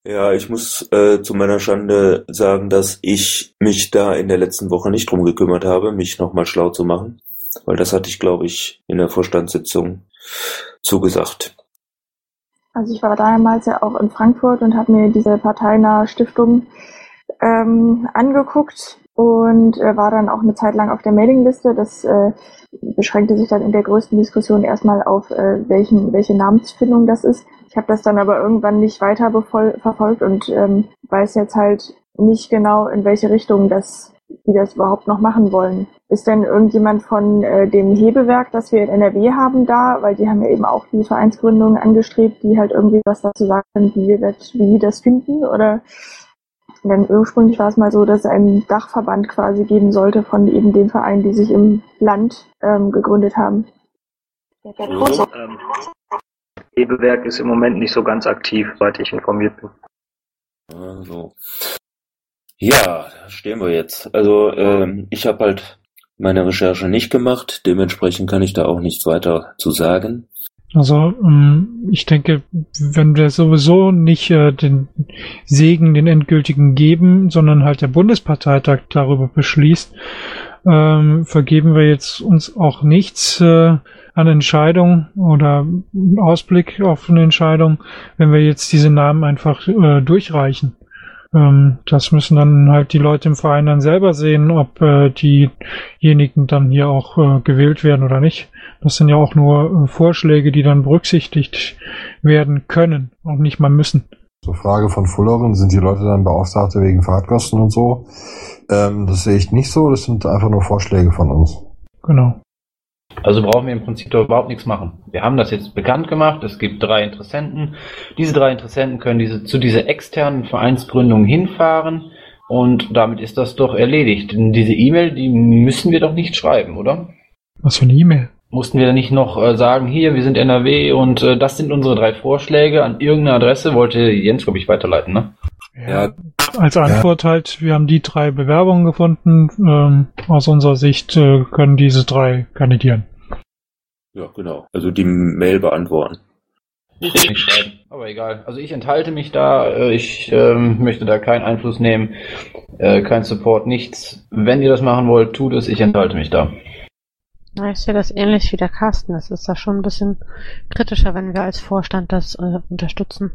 Ja, ich muss äh, zu meiner Schande sagen, dass ich mich da in der letzten Woche nicht drum gekümmert habe, mich nochmal schlau zu machen, weil das hatte ich, glaube ich, in der Vorstandssitzung zugesagt. Also ich war damals ja auch in Frankfurt und habe mir diese parteinahe Stiftung ähm, angeguckt und äh, war dann auch eine Zeit lang auf der Mailingliste. Das äh, beschränkte sich dann in der größten Diskussion erstmal auf, äh, welchen, welche Namensfindung das ist. Ich habe das dann aber irgendwann nicht weiter verfolgt und ähm, weiß jetzt halt nicht genau, in welche Richtung das, die das überhaupt noch machen wollen. Ist denn irgendjemand von äh, dem Hebewerk, das wir in NRW haben, da? Weil die haben ja eben auch die Vereinsgründung angestrebt, die halt irgendwie was dazu sagen, wie wir das, wie wir das finden? Oder denn ursprünglich war es mal so, dass es einen Dachverband quasi geben sollte von eben den Vereinen, die sich im Land ähm, gegründet haben. Also, ähm, Hebewerk ist im Moment nicht so ganz aktiv, soweit ich informiert bin. Also. Ja, da stehen wir jetzt. Also ähm, ich habe halt meine Recherche nicht gemacht, dementsprechend kann ich da auch nichts weiter zu sagen. Also ähm, ich denke, wenn wir sowieso nicht äh, den Segen, den endgültigen geben, sondern halt der Bundesparteitag darüber beschließt, ähm, vergeben wir jetzt uns auch nichts äh, an Entscheidung oder Ausblick auf eine Entscheidung, wenn wir jetzt diese Namen einfach äh, durchreichen. Ähm, das müssen dann halt die Leute im Verein dann selber sehen, ob äh, diejenigen dann hier auch äh, gewählt werden oder nicht. Das sind ja auch nur äh, Vorschläge, die dann berücksichtigt werden können und nicht mal müssen. Zur Frage von Fullerin, sind die Leute dann Beauftragte wegen Fahrtkosten und so? Ähm, das sehe ich nicht so, das sind einfach nur Vorschläge von uns. Genau. Also brauchen wir im Prinzip doch überhaupt nichts machen. Wir haben das jetzt bekannt gemacht. Es gibt drei Interessenten. Diese drei Interessenten können diese, zu dieser externen Vereinsgründung hinfahren. Und damit ist das doch erledigt. Denn diese E-Mail, die müssen wir doch nicht schreiben, oder? Was für eine E-Mail? Mussten wir nicht noch äh, sagen, hier, wir sind NRW und äh, das sind unsere drei Vorschläge an irgendeine Adresse, wollte Jens, glaube ich, weiterleiten, ne? Ja. Als Antwort ja. halt, wir haben die drei Bewerbungen gefunden. Ähm, aus unserer Sicht äh, können diese drei kandidieren. Ja, genau. Also die Mail beantworten. Aber egal. Also ich enthalte mich da, äh, ich ähm, möchte da keinen Einfluss nehmen, äh, kein Support, nichts. Wenn ihr das machen wollt, tut es, ich enthalte mich da. Na, ich sehe das ähnlich wie der Carsten. Es ist da schon ein bisschen kritischer, wenn wir als Vorstand das äh, unterstützen.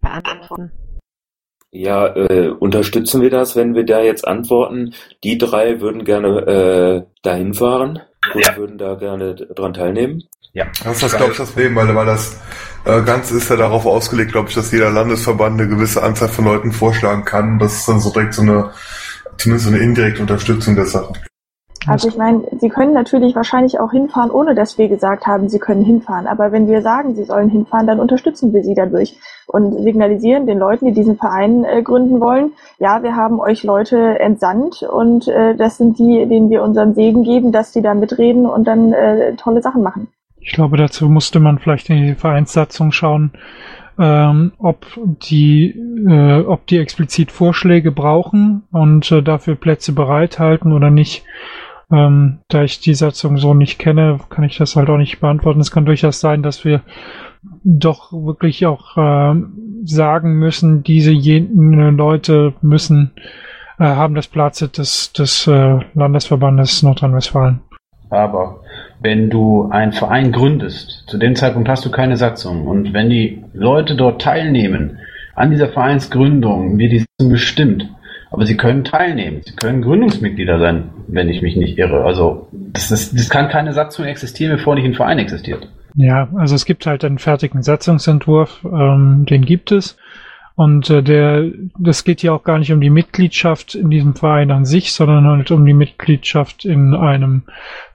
Beantworten. Ja, äh, unterstützen wir das, wenn wir da jetzt antworten? Die drei würden gerne äh, dahin fahren und ja. würden da gerne dran teilnehmen. Ja. Das ist das, glaube ich, das Problem, weil, weil das äh, Ganze ist ja darauf ausgelegt, glaube ich, dass jeder Landesverband eine gewisse Anzahl von Leuten vorschlagen kann. Das ist dann so direkt so eine, zumindest so eine indirekte Unterstützung der Sache. Also ich meine, Sie können natürlich wahrscheinlich auch hinfahren, ohne dass wir gesagt haben, Sie können hinfahren. Aber wenn wir sagen, Sie sollen hinfahren, dann unterstützen wir Sie dadurch und signalisieren den Leuten, die diesen Verein äh, gründen wollen, ja, wir haben euch Leute entsandt und äh, das sind die, denen wir unseren Segen geben, dass die da mitreden und dann äh, tolle Sachen machen. Ich glaube, dazu musste man vielleicht in die Vereinssatzung schauen, ähm, ob die, äh, ob die explizit Vorschläge brauchen und äh, dafür Plätze bereithalten oder nicht. Ähm, da ich die Satzung so nicht kenne, kann ich das halt auch nicht beantworten. Es kann durchaus sein, dass wir doch wirklich auch äh, sagen müssen, diese jenen Leute müssen äh, haben das Platz des, des äh, Landesverbandes Nordrhein-Westfalen. Aber wenn du einen Verein gründest, zu dem Zeitpunkt hast du keine Satzung und wenn die Leute dort teilnehmen an dieser Vereinsgründung, wird die Satzung bestimmt, aber sie können teilnehmen. Sie können Gründungsmitglieder sein, wenn ich mich nicht irre. Also das, ist, das kann keine Satzung existieren, bevor nicht ein Verein existiert. Ja, also es gibt halt einen fertigen Satzungsentwurf, ähm, den gibt es. Und äh, der, das geht hier auch gar nicht um die Mitgliedschaft in diesem Verein an sich, sondern halt um die Mitgliedschaft in einem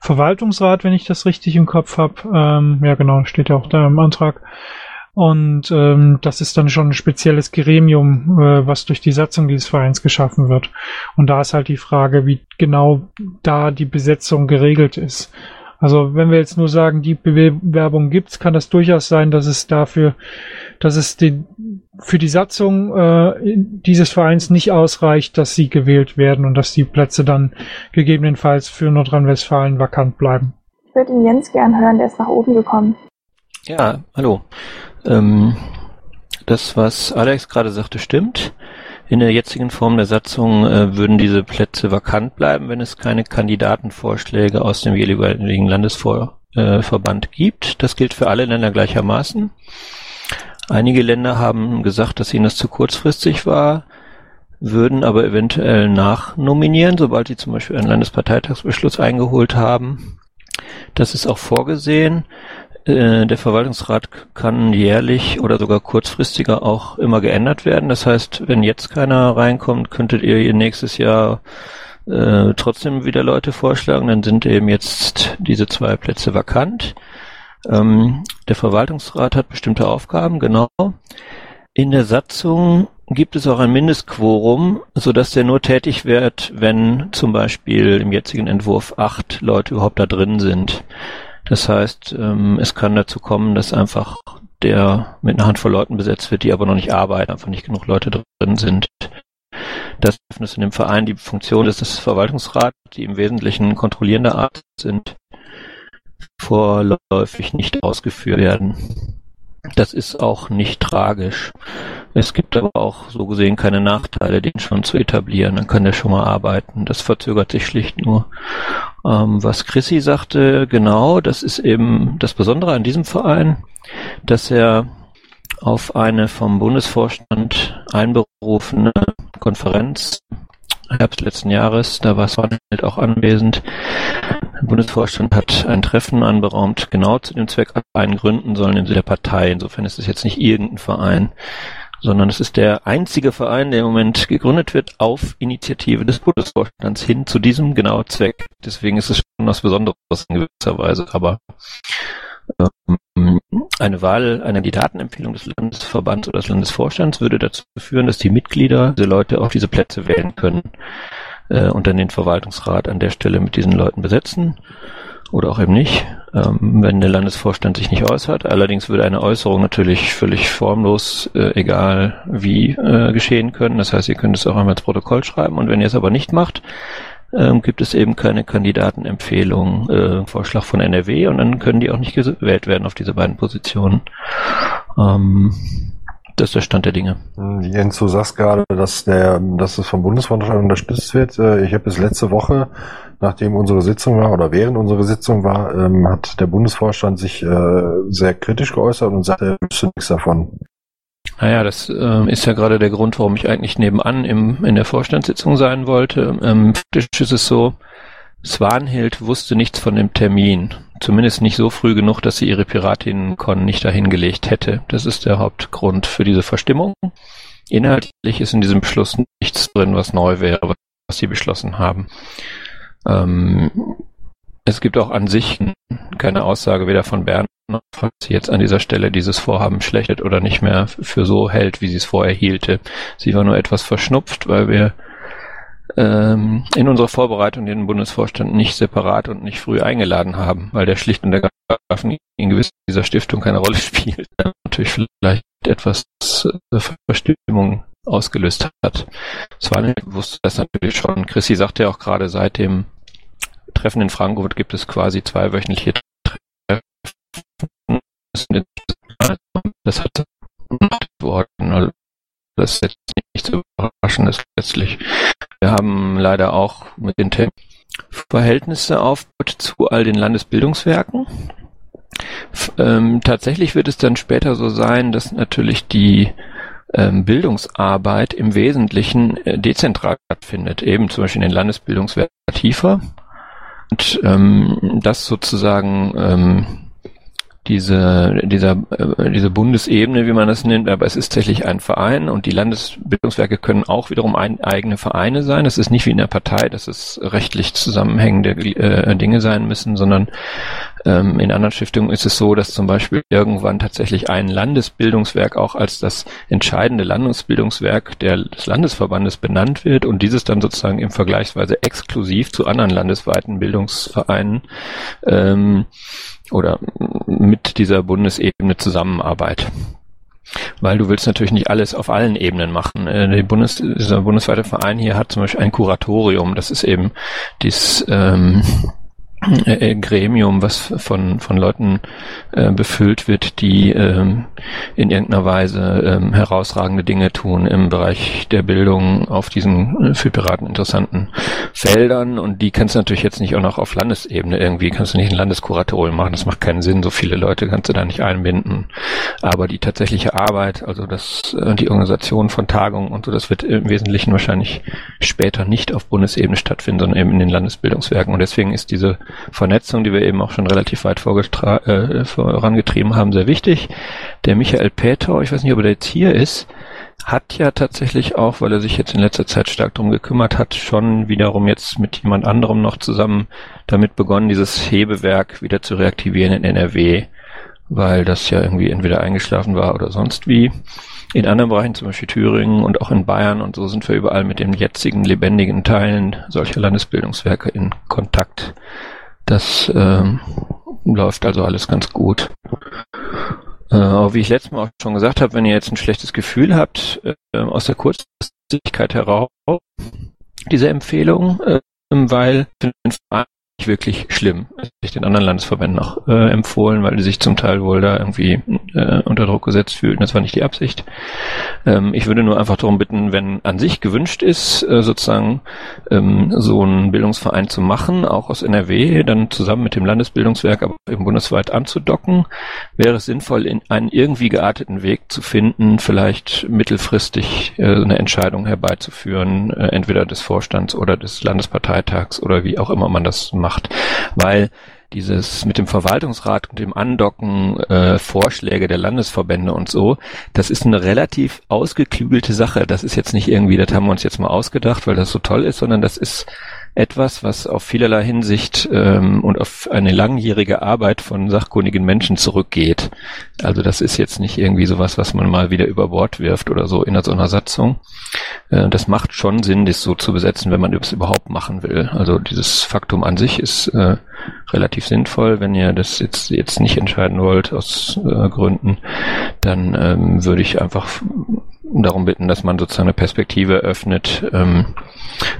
Verwaltungsrat, wenn ich das richtig im Kopf habe. Ähm, ja, genau, steht ja auch da im Antrag. Und ähm, das ist dann schon ein spezielles Gremium, äh, was durch die Satzung dieses Vereins geschaffen wird. Und da ist halt die Frage, wie genau da die Besetzung geregelt ist. Also wenn wir jetzt nur sagen, die Bewerbung gibt's, kann das durchaus sein, dass es dafür, dass es den, für die Satzung äh, dieses Vereins nicht ausreicht, dass sie gewählt werden und dass die Plätze dann gegebenenfalls für Nordrhein-Westfalen vakant bleiben. Ich würde ihn Jens gern hören, der ist nach oben gekommen. Ja, hallo. Ähm, das, was Alex gerade sagte, stimmt. In der jetzigen Form der Satzung äh, würden diese Plätze vakant bleiben, wenn es keine Kandidatenvorschläge aus dem jeweiligen Landesverband äh, gibt. Das gilt für alle Länder gleichermaßen. Einige Länder haben gesagt, dass ihnen das zu kurzfristig war, würden aber eventuell nachnominieren, sobald sie zum Beispiel einen Landesparteitagsbeschluss eingeholt haben. Das ist auch vorgesehen. Äh, der Verwaltungsrat kann jährlich oder sogar kurzfristiger auch immer geändert werden. Das heißt, wenn jetzt keiner reinkommt, könntet ihr nächstes Jahr äh, trotzdem wieder Leute vorschlagen. Dann sind eben jetzt diese zwei Plätze vakant. Ähm, der Verwaltungsrat hat bestimmte Aufgaben, genau. In der Satzung gibt es auch ein Mindestquorum, so dass der nur tätig wird, wenn zum Beispiel im jetzigen Entwurf acht Leute überhaupt da drin sind. Das heißt, ähm, es kann dazu kommen, dass einfach der mit einer Handvoll Leuten besetzt wird, die aber noch nicht arbeiten, einfach nicht genug Leute drin sind. Das ist in dem Verein die Funktion des, Verwaltungsrats, die im Wesentlichen kontrollierende Art sind, vorläufig nicht ausgeführt werden. Das ist auch nicht tragisch. Es gibt aber auch so gesehen keine Nachteile, den schon zu etablieren. Dann kann der schon mal arbeiten. Das verzögert sich schlicht nur. Ähm, was Chrissy sagte, genau, das ist eben das Besondere an diesem Verein, dass er auf eine vom Bundesvorstand einberufene Konferenz Herbst letzten Jahres, da war Sonnenfeld auch anwesend. Der Bundesvorstand hat ein Treffen anberaumt, genau zu dem Zweck einen gründen sollen in der Partei. Insofern ist es jetzt nicht irgendein Verein, sondern es ist der einzige Verein, der im Moment gegründet wird auf Initiative des Bundesvorstands hin zu diesem genauen Zweck. Deswegen ist es schon was Besonderes in gewisser Weise, aber ähm, eine Wahl, eine Kandidatenempfehlung des Landesverbands oder des Landesvorstands würde dazu führen, dass die Mitglieder diese Leute auf diese Plätze wählen können äh, und dann den Verwaltungsrat an der Stelle mit diesen Leuten besetzen. oder auch eben nicht, ähm, wenn der Landesvorstand sich nicht äußert. Allerdings würde eine Äußerung natürlich völlig formlos, äh, egal wie, äh, geschehen können. Das heißt, ihr könnt es auch einmal ins Protokoll schreiben und wenn ihr es aber nicht macht, ähm, gibt es eben keine Kandidatenempfehlung, äh, Vorschlag von NRW und dann können die auch nicht gewählt werden auf diese beiden Positionen. Ähm, das ist der Stand der Dinge. Jens, du sagst gerade, dass der, dass es vom Bundesvorstand unterstützt wird. Äh, ich habe bis letzte Woche, nachdem unsere Sitzung war oder während unserer Sitzung war, ähm, hat der Bundesvorstand sich äh, sehr kritisch geäußert und sagte, er wüsste nichts davon. Naja, das ähm, ist ja gerade der Grund, warum ich eigentlich nebenan im, in der Vorstandssitzung sein wollte. Ähm, faktisch ist es so, Swanhild wusste nichts von dem Termin. Zumindest nicht so früh genug, dass sie ihre Piratinnen-Con nicht dahingelegt hätte. Das ist der Hauptgrund für diese Verstimmung. Inhaltlich ist in diesem Beschluss nichts drin, was neu wäre, was sie beschlossen haben. Ähm, es gibt auch an sich keine Aussage weder von Bernd noch, falls sie jetzt an dieser Stelle dieses Vorhaben schlechtet oder nicht mehr für so hält, wie sie es vorher hielte. Sie war nur etwas verschnupft, weil wir ähm, in unserer Vorbereitung den Bundesvorstand nicht separat und nicht früh eingeladen haben, weil der schlicht und ergreifend in gewissen dieser Stiftung keine Rolle spielt. Natürlich vielleicht etwas äh, Verstimmung ausgelöst hat. Svanel wusste das natürlich schon. Chrissy sagte ja auch gerade, seit dem Treffen in Frankfurt gibt es quasi zweiwöchentliche Treffen. Das hat worden. Also das ist jetzt nicht so überraschend letztlich. Wir haben leider auch mit den Themen Verhältnisse aufgebaut zu all den Landesbildungswerken. Ähm, tatsächlich wird es dann später so sein, dass natürlich die ähm, Bildungsarbeit im Wesentlichen äh, dezentral stattfindet, eben zum Beispiel in den Landesbildungswerken tiefer. Und ähm, das sozusagen ähm, diese, dieser, äh, diese Bundesebene, wie man das nennt, aber es ist tatsächlich ein Verein und die Landesbildungswerke können auch wiederum ein, eigene Vereine sein. Es ist nicht wie in der Partei, dass es rechtlich zusammenhängende äh, Dinge sein müssen, sondern ähm, in anderen Stiftungen ist es so, dass zum Beispiel irgendwann tatsächlich ein Landesbildungswerk auch als das entscheidende Landesbildungswerk der, des Landesverbandes benannt wird und dieses dann sozusagen im Vergleichsweise exklusiv zu anderen landesweiten Bildungsvereinen ähm, oder mit dieser Bundesebene Zusammenarbeit. Weil du willst natürlich nicht alles auf allen Ebenen machen. Äh, die Bundes, dieser bundesweite Verein hier hat zum Beispiel ein Kuratorium. Das ist eben dies ähm, äh, Gremium, was von, von Leuten äh, befüllt wird, die ähm, in irgendeiner Weise ähm, herausragende Dinge tun im Bereich der Bildung auf diesen äh, für Piraten interessanten Feldern. Und die kannst du natürlich jetzt nicht auch noch auf Landesebene irgendwie, kannst du nicht ein Landeskuratorium machen, das macht keinen Sinn, so viele Leute kannst du da nicht einbinden. Aber die tatsächliche Arbeit, also das, äh, die Organisation von Tagungen und so, das wird im Wesentlichen wahrscheinlich später nicht auf Bundesebene stattfinden, sondern eben in den Landesbildungswerken. Und deswegen ist diese Vernetzung, die wir eben auch schon relativ weit äh, vorangetrieben haben, sehr wichtig. Der Michael Peter, ich weiß nicht, ob er jetzt hier ist, hat ja tatsächlich auch, weil er sich jetzt in letzter Zeit stark drum gekümmert hat, schon wiederum jetzt mit jemand anderem noch zusammen damit begonnen, dieses Hebewerk wieder zu reaktivieren in NRW, weil das ja irgendwie entweder eingeschlafen war oder sonst wie. In anderen Bereichen, zum Beispiel Thüringen und auch in Bayern und so sind wir überall mit den jetzigen lebendigen Teilen solcher Landesbildungswerke in Kontakt. Das ähm, läuft also alles ganz gut. Äh, aber wie ich letztes Mal auch schon gesagt habe, wenn ihr jetzt ein schlechtes Gefühl habt, äh, aus der Kurzfristigkeit heraus, diese Empfehlung, äh, weil für den Verein wirklich schlimm. Ich den anderen Landesverbänden noch äh, empfohlen, weil die sich zum Teil wohl da irgendwie äh, unter Druck gesetzt fühlten. Das war nicht die Absicht. Ähm, ich würde nur einfach darum bitten, wenn an sich gewünscht ist, äh, sozusagen ähm, so einen Bildungsverein zu machen, auch aus NRW, dann zusammen mit dem Landesbildungswerk, aber eben bundesweit anzudocken, wäre es sinnvoll, in einen irgendwie gearteten Weg zu finden, vielleicht mittelfristig äh, eine Entscheidung herbeizuführen, äh, entweder des Vorstands oder des Landesparteitags oder wie auch immer man das macht gemacht, weil dieses mit dem Verwaltungsrat und dem Andocken äh, Vorschläge der Landesverbände und so, das ist eine relativ ausgeklügelte Sache. Das ist jetzt nicht irgendwie, das haben wir uns jetzt mal ausgedacht, weil das so toll ist, sondern das ist etwas, was auf vielerlei Hinsicht ähm, und auf eine langjährige Arbeit von sachkundigen Menschen zurückgeht. Also das ist jetzt nicht irgendwie sowas, was man mal wieder über Bord wirft oder so in so einer Satzung. Äh, das macht schon Sinn, das so zu besetzen, wenn man es überhaupt machen will. Also dieses Faktum an sich ist äh, relativ sinnvoll. Wenn ihr das jetzt jetzt nicht entscheiden wollt aus äh, Gründen, dann ähm, würde ich einfach darum bitten, dass man sozusagen eine Perspektive öffnet, ähm,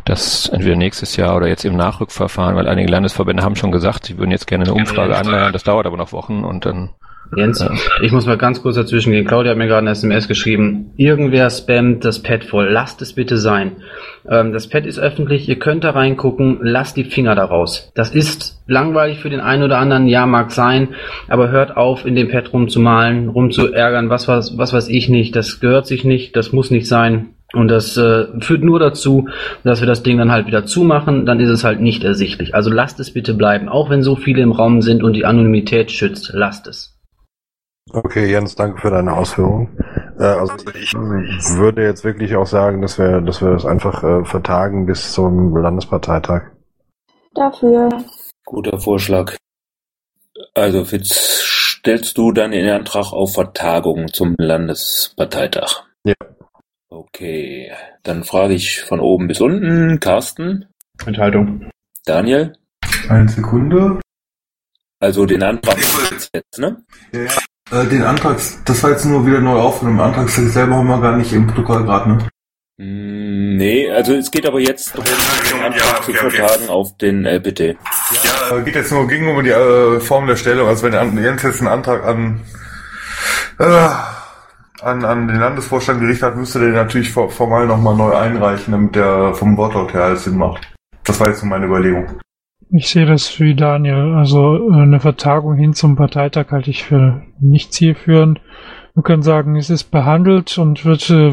dass entweder nächstes Jahr oder jetzt im Nachrückverfahren, weil einige Landesverbände haben schon gesagt, sie würden jetzt gerne eine Umfrage anleiern, das dauert aber noch Wochen und dann Jens, ich muss mal ganz kurz dazwischen gehen. Claudia hat mir gerade eine SMS geschrieben. Irgendwer spammt das Pad voll. Lasst es bitte sein. Ähm, das Pad ist öffentlich. Ihr könnt da reingucken. Lasst die Finger da raus. Das ist langweilig für den einen oder anderen. Ja, mag sein. Aber hört auf, in dem Pad rumzumalen, rumzuärgern. Was, was, was weiß ich nicht. Das gehört sich nicht. Das muss nicht sein. Und das äh, führt nur dazu, dass wir das Ding dann halt wieder zumachen, dann ist es halt nicht ersichtlich. Also lasst es bitte bleiben, auch wenn so viele im Raum sind und die Anonymität schützt, lasst es. Okay, Jens, danke für deine Ausführungen. Äh, also ich würde jetzt wirklich auch sagen, dass wir, dass wir das einfach äh, vertagen bis zum Landesparteitag. Dafür. Guter Vorschlag. Also Fitz, stellst du dann den Antrag auf Vertagung zum Landesparteitag? Ja. Okay, dann frage ich von oben bis unten. Carsten? Enthaltung. Daniel? Eine Sekunde. Also den Antrag jetzt, ne? Ja, ja. Äh, den Antrag, das war jetzt nur wieder neu aufgenommen. Antragstext selber haben wir gar nicht im Protokoll gerade, ne? Mm, Nee, also es geht aber jetzt darum, den Antrag zu vertagen auf den LPT. Ja, äh, geht jetzt nur ging um die äh, Form der Stellung. Also wenn An- Jens jetzt einen Antrag an, äh, an, an den Landesvorstand gerichtet hat, müsste der den natürlich for- formal nochmal neu einreichen, damit der vom Wortlaut her alles Sinn macht. Das war jetzt nur meine Überlegung. Ich sehe das wie Daniel. Also äh, eine Vertagung hin zum Parteitag halte ich für nicht zielführend. Wir können sagen, es ist behandelt und wird äh,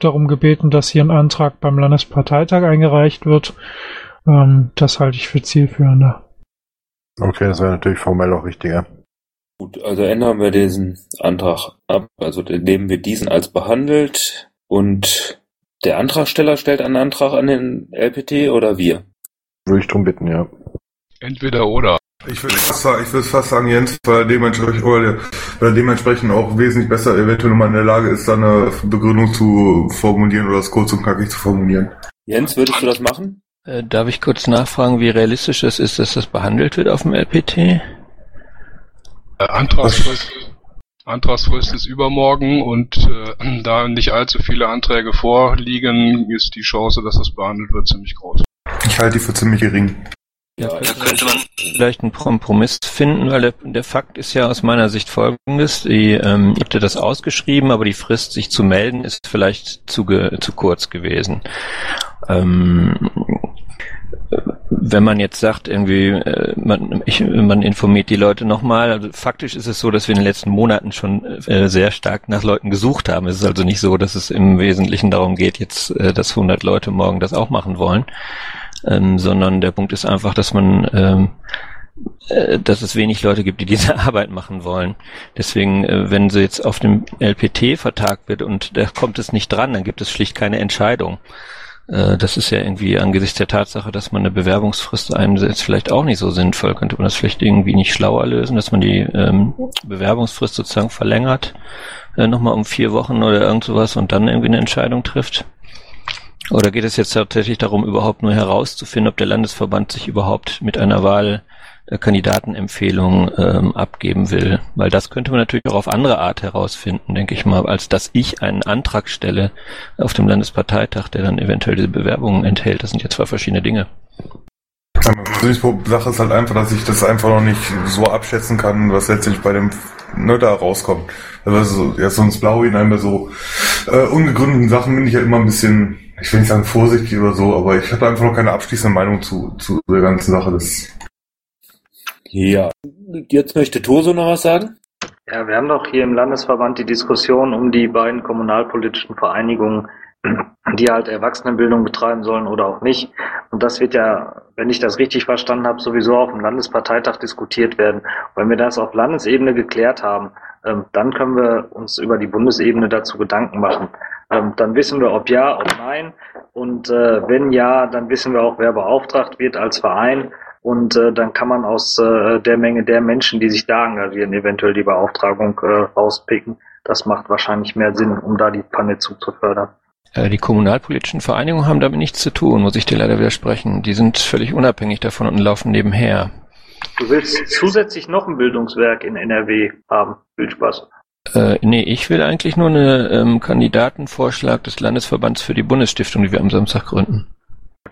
darum gebeten, dass hier ein Antrag beim Landesparteitag eingereicht wird. Ähm, das halte ich für zielführender. Okay, das wäre natürlich formell auch richtiger. Gut, also ändern wir diesen Antrag ab. Also nehmen wir diesen als behandelt und der Antragsteller stellt einen Antrag an den LPT oder wir? Würde ich drum bitten, ja. Entweder oder. Ich würde fast, ich würde fast sagen, Jens, weil er dementsprechend, oder, weil er dementsprechend auch wesentlich besser eventuell nochmal in der Lage ist, dann eine Begründung zu formulieren oder es kurz und knackig zu formulieren. Jens, würdest du das machen? Äh, darf ich kurz nachfragen, wie realistisch es ist, dass das behandelt wird auf dem LPT? Äh, Antragsfrist, Antragsfrist ist übermorgen und äh, da nicht allzu viele Anträge vorliegen, ist die Chance, dass das behandelt wird, ziemlich groß. Ich halte die für ziemlich gering. Ja, könnte man vielleicht einen Kompromiss finden, weil der, der Fakt ist ja aus meiner Sicht folgendes. Die, ähm, ihr habt ja das ausgeschrieben, aber die Frist, sich zu melden, ist vielleicht zu, ge, zu kurz gewesen. Ähm, wenn man jetzt sagt, irgendwie, äh, man, ich, man informiert die Leute nochmal, also faktisch ist es so, dass wir in den letzten Monaten schon äh, sehr stark nach Leuten gesucht haben. Es ist also nicht so, dass es im Wesentlichen darum geht, jetzt, äh, dass 100 Leute morgen das auch machen wollen, ähm, sondern der Punkt ist einfach, dass man ähm, äh, dass es wenig Leute gibt, die diese Arbeit machen wollen. Deswegen, äh, wenn sie jetzt auf dem LPT vertagt wird und da kommt es nicht dran, dann gibt es schlicht keine Entscheidung. Äh, Das ist ja irgendwie angesichts der Tatsache, dass man eine Bewerbungsfrist einsetzt, vielleicht auch nicht so sinnvoll. Könnte man das vielleicht irgendwie nicht schlauer lösen, dass man die ähm, Bewerbungsfrist sozusagen verlängert, äh, nochmal um vier Wochen oder irgend sowas und dann irgendwie eine Entscheidung trifft? Oder geht es jetzt tatsächlich darum, überhaupt nur herauszufinden, ob der Landesverband sich überhaupt mit einer Wahl Kandidatenempfehlung ähm, abgeben will? Weil das könnte man natürlich auch auf andere Art herausfinden, denke ich mal, als dass ich einen Antrag stelle auf dem Landesparteitag, der dann eventuell diese Bewerbungen enthält. Das sind ja zwei verschiedene Dinge. Die Sache ist halt einfach, dass ich das einfach noch nicht so abschätzen kann, was letztlich bei dem ne, da rauskommt. Also ja, so ins Blaue hinein bei so äh, ungegründeten Sachen bin ich ja immer ein bisschen, ich will nicht sagen vorsichtig oder so, aber ich habe einfach noch keine abschließende Meinung zu, zu der ganzen Sache. Das Ja. Jetzt möchte Toso noch was sagen? Ja, wir haben doch hier im Landesverband die Diskussion um die beiden kommunalpolitischen Vereinigungen, die halt Erwachsenenbildung betreiben sollen oder auch nicht. Und das wird ja, wenn ich das richtig verstanden habe, sowieso auf dem Landesparteitag diskutiert werden. Wenn wir das auf Landesebene geklärt haben, ähm, dann können wir uns über die Bundesebene dazu Gedanken machen. Ähm, dann wissen wir, ob ja, ob nein. Und äh, wenn ja, dann wissen wir auch, wer beauftragt wird als Verein. Und äh, dann kann man aus äh, der Menge der Menschen, die sich da engagieren, eventuell die Beauftragung äh, rauspicken. Das macht wahrscheinlich mehr Sinn, um da die Panne zu fördern. Äh, die kommunalpolitischen Vereinigungen haben damit nichts zu tun, muss ich dir leider widersprechen. Die sind völlig unabhängig davon und laufen nebenher. Du willst zusätzlich noch ein Bildungswerk in NRW haben. Viel Spaß. Äh, nee, ich will eigentlich nur einen ähm, Kandidatenvorschlag des Landesverbands für die Bundesstiftung, die wir am Samstag gründen.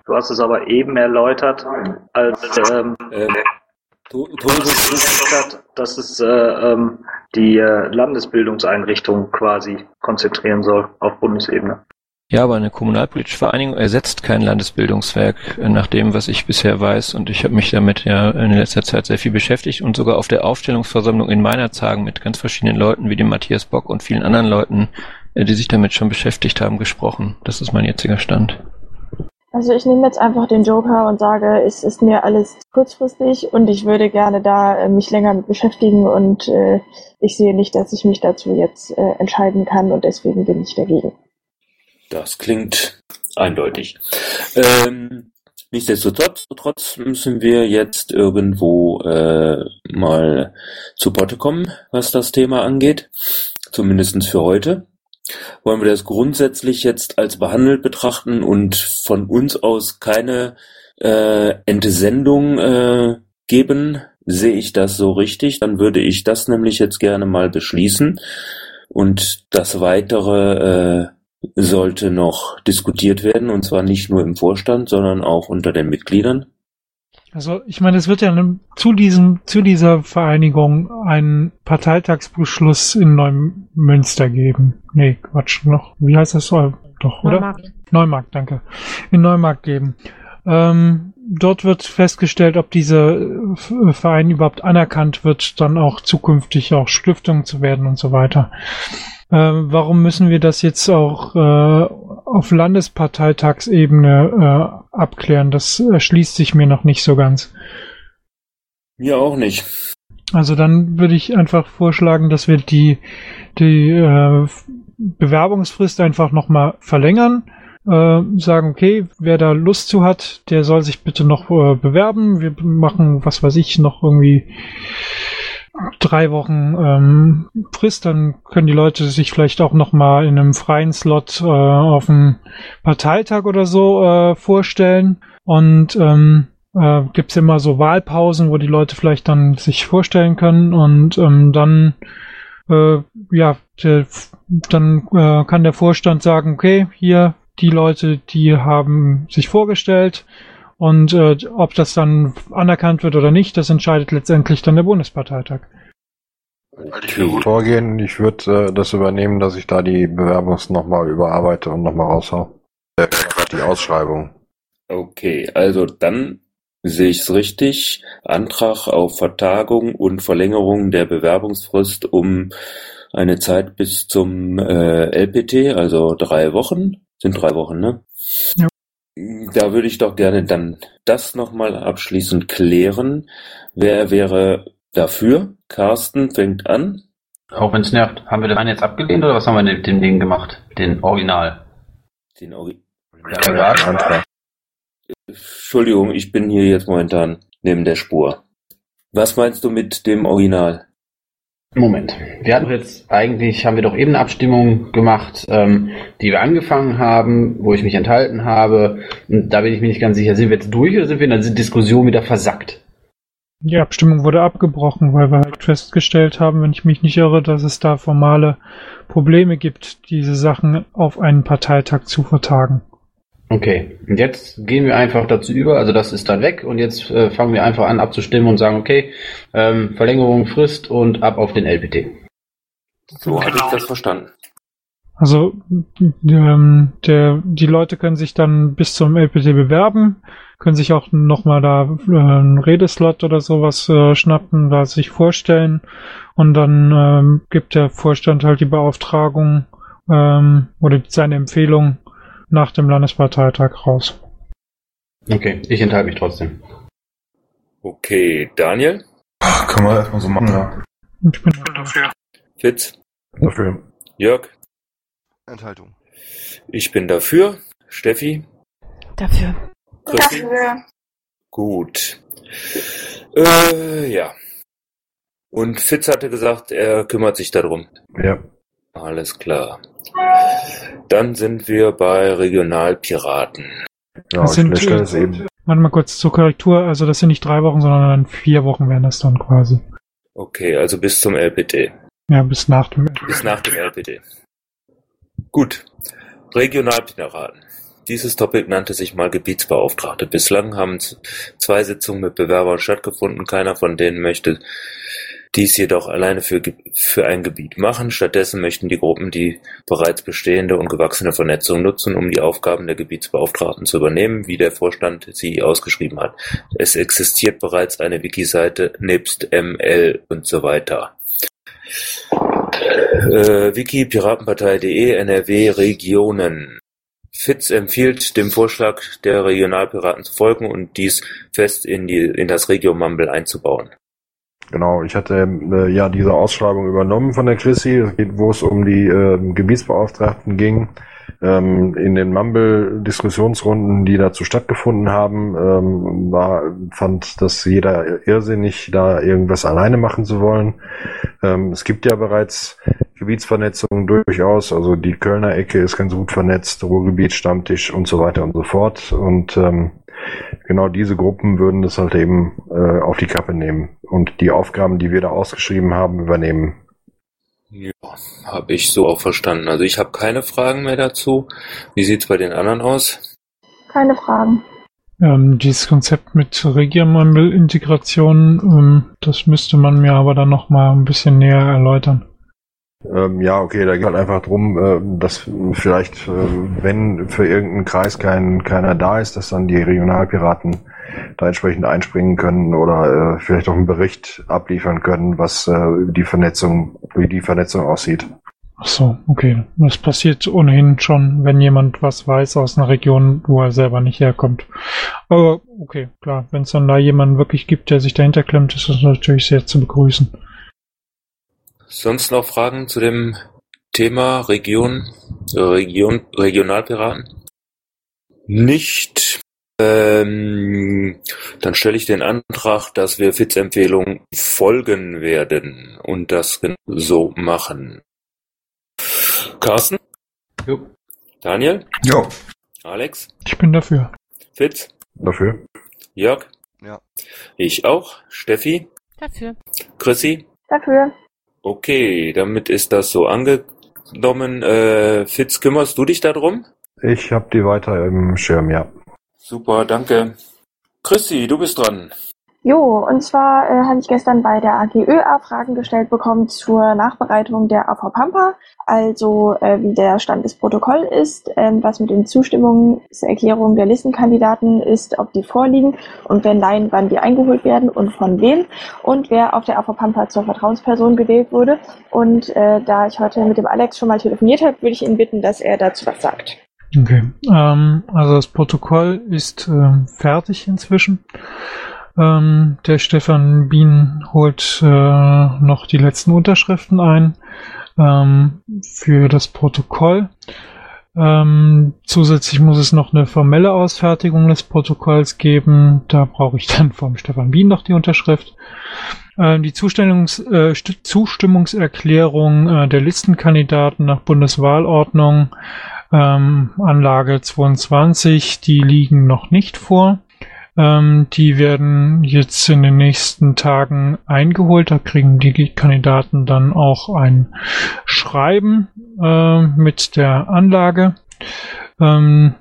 Du hast es aber eben erläutert, als ähm, Ähm, dass es äh, ähm, die äh, Landesbildungseinrichtung quasi konzentrieren soll auf Bundesebene. Ja, aber eine kommunalpolitische Vereinigung ersetzt kein Landesbildungswerk, äh, nach dem, was ich bisher weiß. Und ich habe mich damit ja in letzter Zeit sehr viel beschäftigt und sogar auf der Aufstellungsversammlung in meiner Zagen mit ganz verschiedenen Leuten wie dem Matthias Bock und vielen anderen Leuten, äh, die sich damit schon beschäftigt haben, gesprochen. Das ist mein jetziger Stand. Also ich nehme jetzt einfach den Joker und sage, es ist mir alles kurzfristig und ich würde gerne da äh, mich länger mit beschäftigen und äh, ich sehe nicht, dass ich mich dazu jetzt äh, entscheiden kann und deswegen bin ich dagegen. Das klingt eindeutig. Ähm, nichtsdestotrotz trotz müssen wir jetzt irgendwo äh, mal zu Potte kommen, was das Thema angeht. Zumindestens für heute. Wollen wir das grundsätzlich jetzt als behandelt betrachten und von uns aus keine äh, Entsendung äh, geben? Sehe ich das so richtig? Dann würde ich das nämlich jetzt gerne mal beschließen. Und das weitere äh, sollte noch diskutiert werden, und zwar nicht nur im Vorstand, sondern auch unter den Mitgliedern. Also ich meine, es wird ja zu diesem, zu dieser Vereinigung einen Parteitagsbeschluss in Neumünster geben. Nee, Quatsch, noch. Wie heißt das? so? Doch, oder? Neumarkt. Neumarkt, danke. In Neumarkt geben. Ähm, dort wird festgestellt, ob dieser äh, Verein überhaupt anerkannt wird, dann auch zukünftig auch Stiftung zu werden und so weiter. Äh, warum müssen wir das jetzt auch äh, auf Landesparteitagsebene äh, abklären? Das erschließt sich mir noch nicht so ganz. Mir auch nicht. Also dann würde ich einfach vorschlagen, dass wir die, die äh, Bewerbungsfrist einfach nochmal verlängern. Äh, sagen, okay, wer da Lust zu hat, der soll sich bitte noch äh, bewerben. Wir machen, was weiß ich, noch irgendwie drei Wochen ähm, Frist, dann können die Leute sich vielleicht auch noch mal in einem freien Slot äh, auf einen Parteitag oder so äh, vorstellen. Und ähm, äh, gibt immer so Wahlpausen, wo die Leute vielleicht dann sich vorstellen können und ähm, dann äh, ja, der, dann äh, kann der Vorstand sagen, okay, hier die Leute, die haben sich vorgestellt, und äh, ob das dann anerkannt wird oder nicht, das entscheidet letztendlich dann der Bundesparteitag. Okay. Vorgehen, ich würde äh, das übernehmen, dass ich da die Bewerbungs nochmal überarbeite und nochmal raushau. Äh, die Ausschreibung. Okay, also dann sehe ich es richtig. Antrag auf Vertagung und Verlängerung der Bewerbungsfrist um eine Zeit bis zum äh, LPT, also drei Wochen. Sind drei Wochen, ne? Ja. Da würde ich doch gerne dann das nochmal abschließend klären. Wer wäre dafür? Carsten fängt an. Auch wenn es nervt. Haben wir den einen jetzt abgelehnt oder was haben wir mit dem Ding gemacht? Den Original. Den Ori Ja. Entschuldigung, ich bin hier jetzt momentan neben der Spur. Was meinst du mit dem Original? Moment. Wir hatten jetzt eigentlich, haben wir doch eben eine Abstimmung gemacht, ähm, die wir angefangen haben, wo ich mich enthalten habe. Und da bin ich mir nicht ganz sicher, sind wir jetzt durch oder sind wir in der Diskussion wieder versackt? Die Abstimmung wurde abgebrochen, weil wir halt festgestellt haben, wenn ich mich nicht irre, dass es da formale Probleme gibt, diese Sachen auf einen Parteitag zu vertagen. Okay, und jetzt gehen wir einfach dazu über, also das ist dann weg und jetzt äh, fangen wir einfach an abzustimmen und sagen, okay, ähm, Verlängerung Frist und ab auf den LPT. So hatte ich das verstanden. Also ähm, der, die Leute können sich dann bis zum LPT bewerben, können sich auch nochmal da äh, einen Redeslot oder sowas äh, schnappen, da sich vorstellen und dann ähm, gibt der Vorstand halt die Beauftragung ähm, oder seine Empfehlung nach dem Landesparteitag raus. Okay, ich enthalte mich trotzdem. Okay, Daniel? Können wir erstmal so machen, ja. Ich bin dafür. Fitz? Dafür. Jörg? Enthaltung. Ich bin dafür. Steffi? Dafür. Christi? Dafür. Gut. Äh, ja. Und Fitz hatte gesagt, er kümmert sich darum. Ja. Alles klar. Dann sind wir bei Regionalpiraten. Ja, Das sind, es eben. Warte mal kurz zur Korrektur. Also das sind nicht drei Wochen, sondern vier Wochen wären das dann quasi. Okay, also bis zum LPT. Ja, bis nach dem. Bis nach dem LPT. Gut. Regionalpiraten. Dieses Topic nannte sich mal Gebietsbeauftragte. Bislang haben zwei Sitzungen mit Bewerbern stattgefunden. Keiner von denen möchte dies jedoch alleine für, für ein Gebiet machen. Stattdessen möchten die Gruppen die bereits bestehende und gewachsene Vernetzung nutzen, um die Aufgaben der Gebietsbeauftragten zu übernehmen, wie der Vorstand sie ausgeschrieben hat. Es existiert bereits eine Wiki-Seite nebst ML und so weiter. Äh, Wiki Piratenpartei.de NRW Regionen. Fitz empfiehlt dem Vorschlag der Regionalpiraten zu folgen und dies fest in, die, in das Regio Mumble einzubauen. Genau, ich hatte äh, ja diese Ausschreibung übernommen von der Chrissy, wo es um die ähm, Gebietsbeauftragten ging. Ähm, in den Mumble-Diskussionsrunden, die dazu stattgefunden haben, ähm, war, fand das jeder irrsinnig, da irgendwas alleine machen zu wollen. Ähm, es gibt ja bereits Gebietsvernetzung durchaus, also die Kölner Ecke ist ganz gut vernetzt, Ruhrgebiet, Stammtisch und so weiter und so fort. Und ähm, genau diese Gruppen würden das halt eben äh, auf die Kappe nehmen und die Aufgaben, die wir da ausgeschrieben haben, übernehmen. Ja, habe ich so auch verstanden. Also ich habe keine Fragen mehr dazu. Wie sieht's bei den anderen aus? Keine Fragen. Ähm, dieses Konzept mit Regiamumble-Integration, ähm, das müsste man mir aber dann nochmal ein bisschen näher erläutern. Ähm, ja, okay, da geht halt einfach drum, äh, dass vielleicht, äh, wenn für irgendeinen Kreis kein, keiner da ist, dass dann die Regionalpiraten da entsprechend einspringen können oder äh, vielleicht auch einen Bericht abliefern können, was äh, die Vernetzung, wie die Vernetzung aussieht. Ach so, okay. Das passiert ohnehin schon, wenn jemand was weiß aus einer Region, wo er selber nicht herkommt. Aber okay, klar, wenn es dann da jemanden wirklich gibt, der sich dahinter klemmt, ist das natürlich sehr zu begrüßen. Sonst noch Fragen zu dem Thema Region, Region, Regionalpiraten? Nicht. Ähm, dann stelle ich den Antrag, dass wir Fitz-Empfehlung folgen werden und das so machen. Carsten? Jo. Daniel? Jo. Alex? Ich bin dafür. Fitz? Dafür. Jörg? Ja. Ich auch. Steffi? Dafür. Chrissy? Dafür. Okay, damit ist das so angenommen. Äh, Fitz, kümmerst du dich darum? Ich habe die weiter im Schirm, ja. Super, danke. Chrissy, du bist dran. Jo, und zwar äh, habe ich gestern bei der AGÖA Fragen gestellt bekommen zur Nachbereitung der AV Pampa, also äh, wie der Stand des Protokolls ist, ähm, was mit den Zustimmungserklärungen der Listenkandidaten ist, ob die vorliegen und wenn nein, wann die eingeholt werden und von wem und wer auf der AV Pampa zur Vertrauensperson gewählt wurde. Und äh, da ich heute mit dem Alex schon mal telefoniert habe, würde ich ihn bitten, dass er dazu was sagt. Okay. Ähm, also das Protokoll ist ähm, fertig inzwischen. Ähm, der Stefan Bien holt äh, noch die letzten Unterschriften ein ähm, für das Protokoll. Ähm, zusätzlich muss es noch eine formelle Ausfertigung des Protokolls geben. Da brauche ich dann vom Stefan Bien noch die Unterschrift. Ähm, die äh, St- Zustimmungserklärung äh, der Listenkandidaten nach Bundeswahlordnung ähm, Anlage 22, die liegen noch nicht vor. Ähm, die werden jetzt in den nächsten Tagen eingeholt. Da kriegen die Kandidaten dann auch ein Schreiben äh, mit der Anlage. Ähm,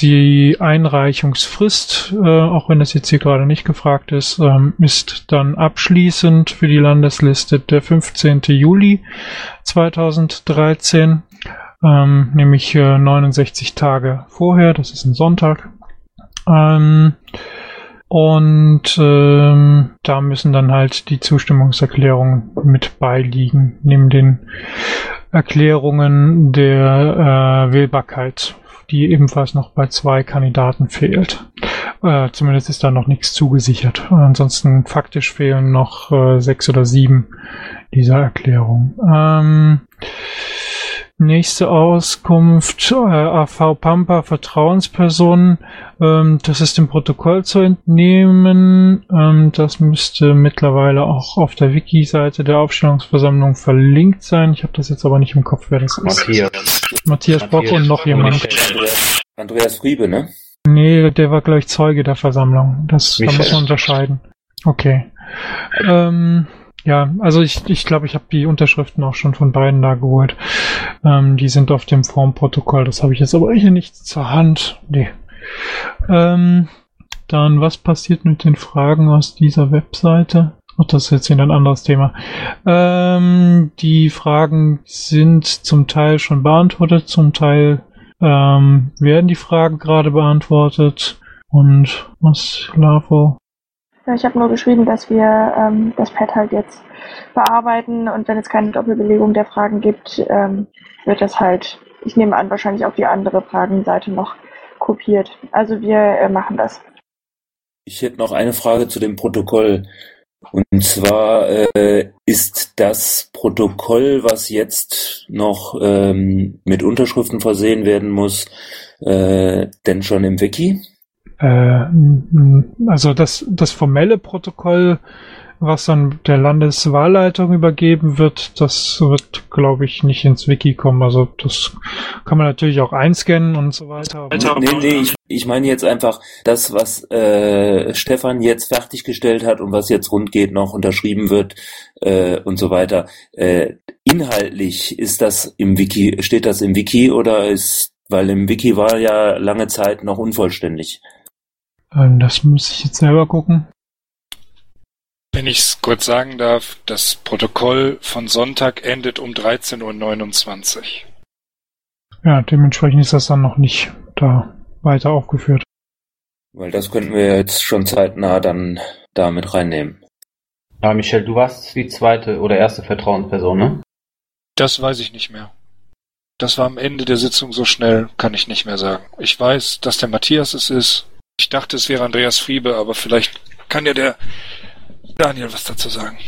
die Einreichungsfrist, äh, auch wenn das jetzt hier gerade nicht gefragt ist, ähm, ist dann abschließend für die Landesliste der 15. Juli 2013 ähm, nämlich äh, 69 Tage vorher, das ist ein Sonntag. Ähm, und ähm, da müssen dann halt die Zustimmungserklärungen mit beiliegen, neben den Erklärungen der äh, Wählbarkeit, die ebenfalls noch bei zwei Kandidaten fehlt. Äh, zumindest ist da noch nichts zugesichert. Ansonsten faktisch fehlen noch äh, sechs oder sieben dieser Erklärung. Ähm, nächste Auskunft, äh, AV Pampa Vertrauenspersonen. Ähm, das ist im Protokoll zu entnehmen. Ähm, das müsste mittlerweile auch auf der Wiki-Seite der Aufstellungsversammlung verlinkt sein. Ich habe das jetzt aber nicht im Kopf, wer das Matthias. ist. Matthias Bock und noch jemand. Andreas Friebe, ne? Nee, der war gleich Zeuge der Versammlung. Das da muss man unterscheiden. Okay. Ähm, ja, also ich glaube, ich, glaub, ich habe die Unterschriften auch schon von beiden da geholt. Ähm, die sind auf dem Formprotokoll. Das habe ich jetzt aber hier nicht zur Hand. Nee. Ähm, dann, was passiert mit den Fragen aus dieser Webseite? Ach, das ist jetzt wieder ein anderes Thema. Ähm, die Fragen sind zum Teil schon beantwortet, zum Teil ähm, werden die Fragen gerade beantwortet. Und was, Lavo? Ja, ich habe nur geschrieben, dass wir ähm, das Pad halt jetzt bearbeiten und wenn es keine Doppelbelegung der Fragen gibt, ähm, wird das halt, ich nehme an, wahrscheinlich auf die andere Fragenseite noch kopiert. Also wir äh, machen das. Ich hätte noch eine Frage zu dem Protokoll. Und zwar äh, ist das Protokoll, was jetzt noch ähm, mit Unterschriften versehen werden muss, äh, denn schon im Wiki? Äh, also das, das formelle Protokoll was dann der Landeswahlleitung übergeben wird, das wird, glaube ich, nicht ins Wiki kommen. Also das kann man natürlich auch einscannen und so weiter. Nee, nee, ich, ich meine jetzt einfach das, was äh, Stefan jetzt fertiggestellt hat und was jetzt rund geht, noch unterschrieben wird äh, und so weiter. Äh, inhaltlich ist das im Wiki, steht das im Wiki oder ist, weil im Wiki war ja lange Zeit noch unvollständig. Ähm, das muss ich jetzt selber gucken. Wenn ich es kurz sagen darf, das Protokoll von Sonntag endet um 13.29 Uhr. Ja, dementsprechend ist das dann noch nicht da weiter aufgeführt. Weil das könnten wir jetzt schon zeitnah dann da mit reinnehmen. Ja, Michel, du warst die zweite oder erste Vertrauensperson, ne? Das weiß ich nicht mehr. Das war am Ende der Sitzung so schnell, kann ich nicht mehr sagen. Ich weiß, dass der Matthias es ist. Ich dachte, es wäre Andreas Friebe, aber vielleicht kann ja der Daniel was dazu sagen.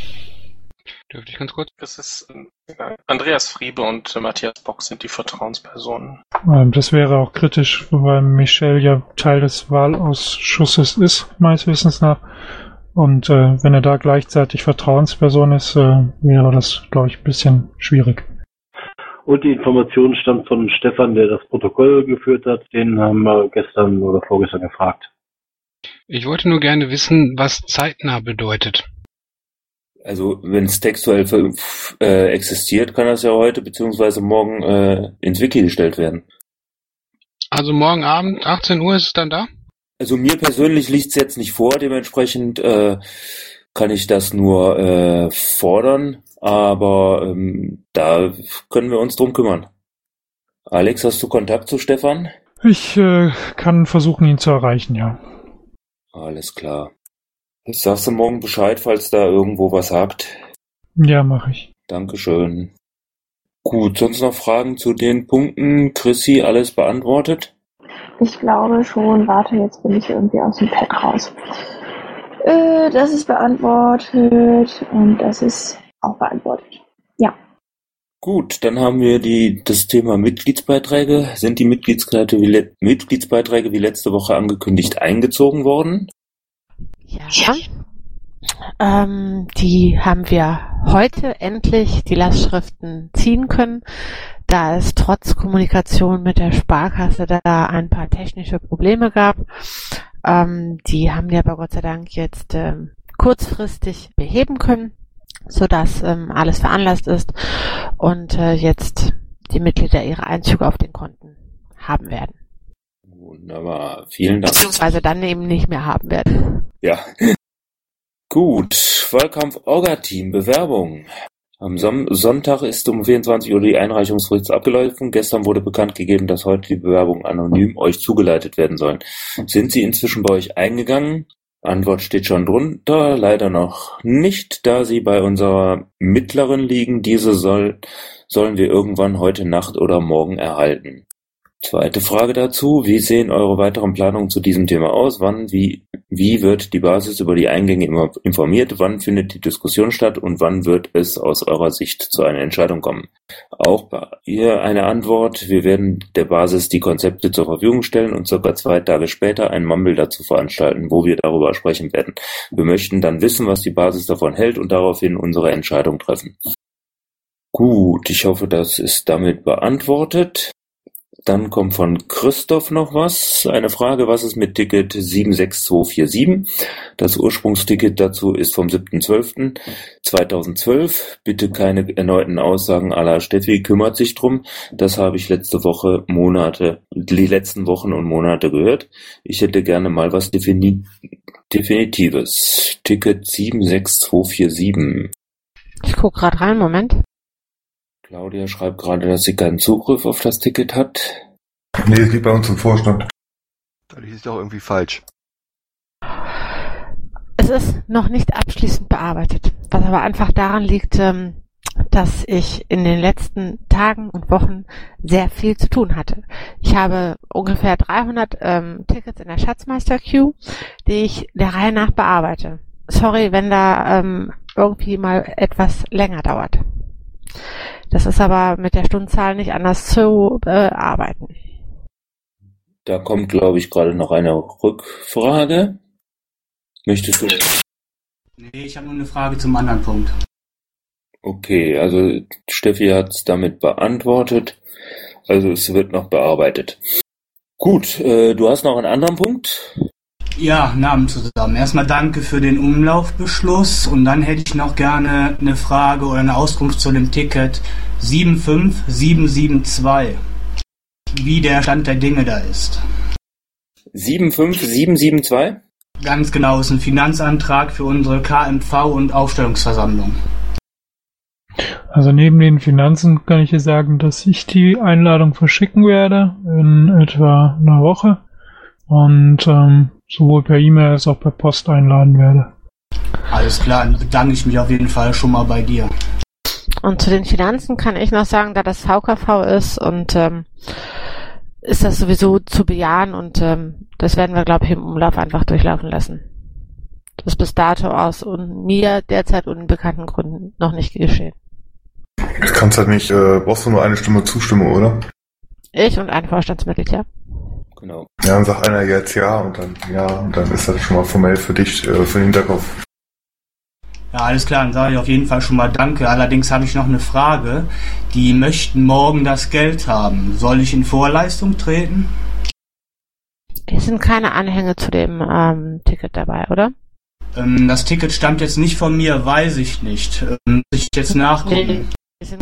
Dürfte ich ganz kurz? Das ist äh, Andreas Friebe und äh, Matthias Bock sind die Vertrauenspersonen. Ähm, das wäre auch kritisch, weil Michel ja Teil des Wahlausschusses ist, meines Wissens nach. Und äh, wenn er da gleichzeitig Vertrauensperson ist, äh, wäre das, glaube ich, ein bisschen schwierig. Und die Information stammt von Stefan, der das Protokoll geführt hat. Den haben wir gestern oder vorgestern gefragt. Ich wollte nur gerne wissen, was zeitnah bedeutet. Also wenn es textuell äh, existiert, kann das ja heute beziehungsweise morgen äh, ins Wiki gestellt werden. Also morgen Abend, 18 Uhr ist es dann da? Also mir persönlich liegt es jetzt nicht vor, dementsprechend äh, kann ich das nur äh, fordern, aber ähm, da können wir uns drum kümmern. Alex, hast du Kontakt zu Stefan? Ich äh, kann versuchen, ihn zu erreichen, ja. Alles klar. Ich sagst du morgen Bescheid, falls da irgendwo was hakt. Ja, mache ich. Dankeschön. Gut, sonst noch Fragen zu den Punkten? Chrissy, alles beantwortet? Ich glaube schon. Warte, jetzt bin ich irgendwie aus dem Pad raus. Äh, das ist beantwortet und das ist auch beantwortet. Ja. Gut, dann haben wir die, das Thema Mitgliedsbeiträge. Sind die Mitgliedsbeiträge wie, Mitgliedsbeiträge wie letzte Woche angekündigt eingezogen worden? Ja. Ähm, die haben wir heute endlich die Lastschriften ziehen können, da es trotz Kommunikation mit der Sparkasse da ein paar technische Probleme gab. Ähm, die haben wir aber Gott sei Dank jetzt ähm, kurzfristig beheben können so dass ähm, alles veranlasst ist und äh, jetzt die Mitglieder ihre Einzüge auf den Konten haben werden. Wunderbar, vielen Dank. Beziehungsweise dann eben nicht mehr haben werden. Ja. Gut, Wahlkampf-Orga-Team, Bewerbung. Am Son Sonntag ist um 24 Uhr die Einreichungsfrist abgelaufen. Gestern wurde bekannt gegeben, dass heute die Bewerbungen anonym euch zugeleitet werden sollen. Sind sie inzwischen bei euch eingegangen? Antwort steht schon drunter, leider noch nicht, da sie bei unserer mittleren liegen. Diese soll, sollen wir irgendwann heute Nacht oder morgen erhalten. Zweite Frage dazu. Wie sehen eure weiteren Planungen zu diesem Thema aus? Wann, wie, wie wird die Basis über die Eingänge informiert? Wann findet die Diskussion statt und wann wird es aus eurer Sicht zu einer Entscheidung kommen? Auch hier eine Antwort. Wir werden der Basis die Konzepte zur Verfügung stellen und circa zwei Tage später ein Mumble dazu veranstalten, wo wir darüber sprechen werden. Wir möchten dann wissen, was die Basis davon hält und daraufhin unsere Entscheidung treffen. Gut, ich hoffe, das ist damit beantwortet. Dann kommt von Christoph noch was. Eine Frage, was ist mit Ticket 76247? Das Ursprungsticket dazu ist vom 7.12.2012. Bitte keine erneuten Aussagen aller Steffi kümmert sich drum. Das habe ich letzte Woche, Monate, die letzten Wochen und Monate gehört. Ich hätte gerne mal was Defini Definitives. Ticket 76247. Ich gucke gerade rein, Moment. Claudia schreibt gerade, dass sie keinen Zugriff auf das Ticket hat. Nee, es liegt bei uns im Vorstand. Das ist doch irgendwie falsch. Es ist noch nicht abschließend bearbeitet, was aber einfach daran liegt, ähm, dass ich in den letzten Tagen und Wochen sehr viel zu tun hatte. Ich habe ungefähr 300 ähm, Tickets in der Schatzmeister-Queue, die ich der Reihe nach bearbeite. Sorry, wenn da ähm, irgendwie mal etwas länger dauert. Das ist aber mit der Stundenzahl nicht anders zu bearbeiten. Da kommt, glaube ich, gerade noch eine Rückfrage. Möchtest du? Nee, ich habe nur eine Frage zum anderen Punkt. Okay, also Steffi hat es damit beantwortet. Also es wird noch bearbeitet. Gut, äh, du hast noch einen anderen Punkt? Ja, Namen zusammen. Erstmal danke für den Umlaufbeschluss und dann hätte ich noch gerne eine Frage oder eine Auskunft zu dem Ticket 75772. Wie der Stand der Dinge da ist. 75772? Ganz genau, ist ein Finanzantrag für unsere KMV und Aufstellungsversammlung. Also neben den Finanzen kann ich dir sagen, dass ich die Einladung verschicken werde in etwa einer Woche und ähm, sowohl per E-Mail als auch per Post einladen werde. Alles klar, dann bedanke ich mich auf jeden Fall schon mal bei dir. Und zu den Finanzen kann ich noch sagen, da das VKV ist und ähm, ist das sowieso zu bejahen und ähm, das werden wir, glaube ich, im Umlauf einfach durchlaufen lassen. Das ist bis dato aus und mir derzeit unbekannten Gründen noch nicht geschehen. Du kannst halt nicht, äh, brauchst du nur eine Stimme Zustimmung, oder? Ich und ein Vorstandsmitglied, ja. Genau. Ja, dann sagt einer jetzt ja und dann ja und dann ist das schon mal formell für dich, äh, für den Hinterkopf. Ja, alles klar, dann sage ich auf jeden Fall schon mal Danke. Allerdings habe ich noch eine Frage. Die möchten morgen das Geld haben. Soll ich in Vorleistung treten? Es sind keine Anhänge zu dem ähm, Ticket dabei, oder? Ähm, das Ticket stammt jetzt nicht von mir, weiß ich nicht. Ähm, muss ich jetzt nachgucken.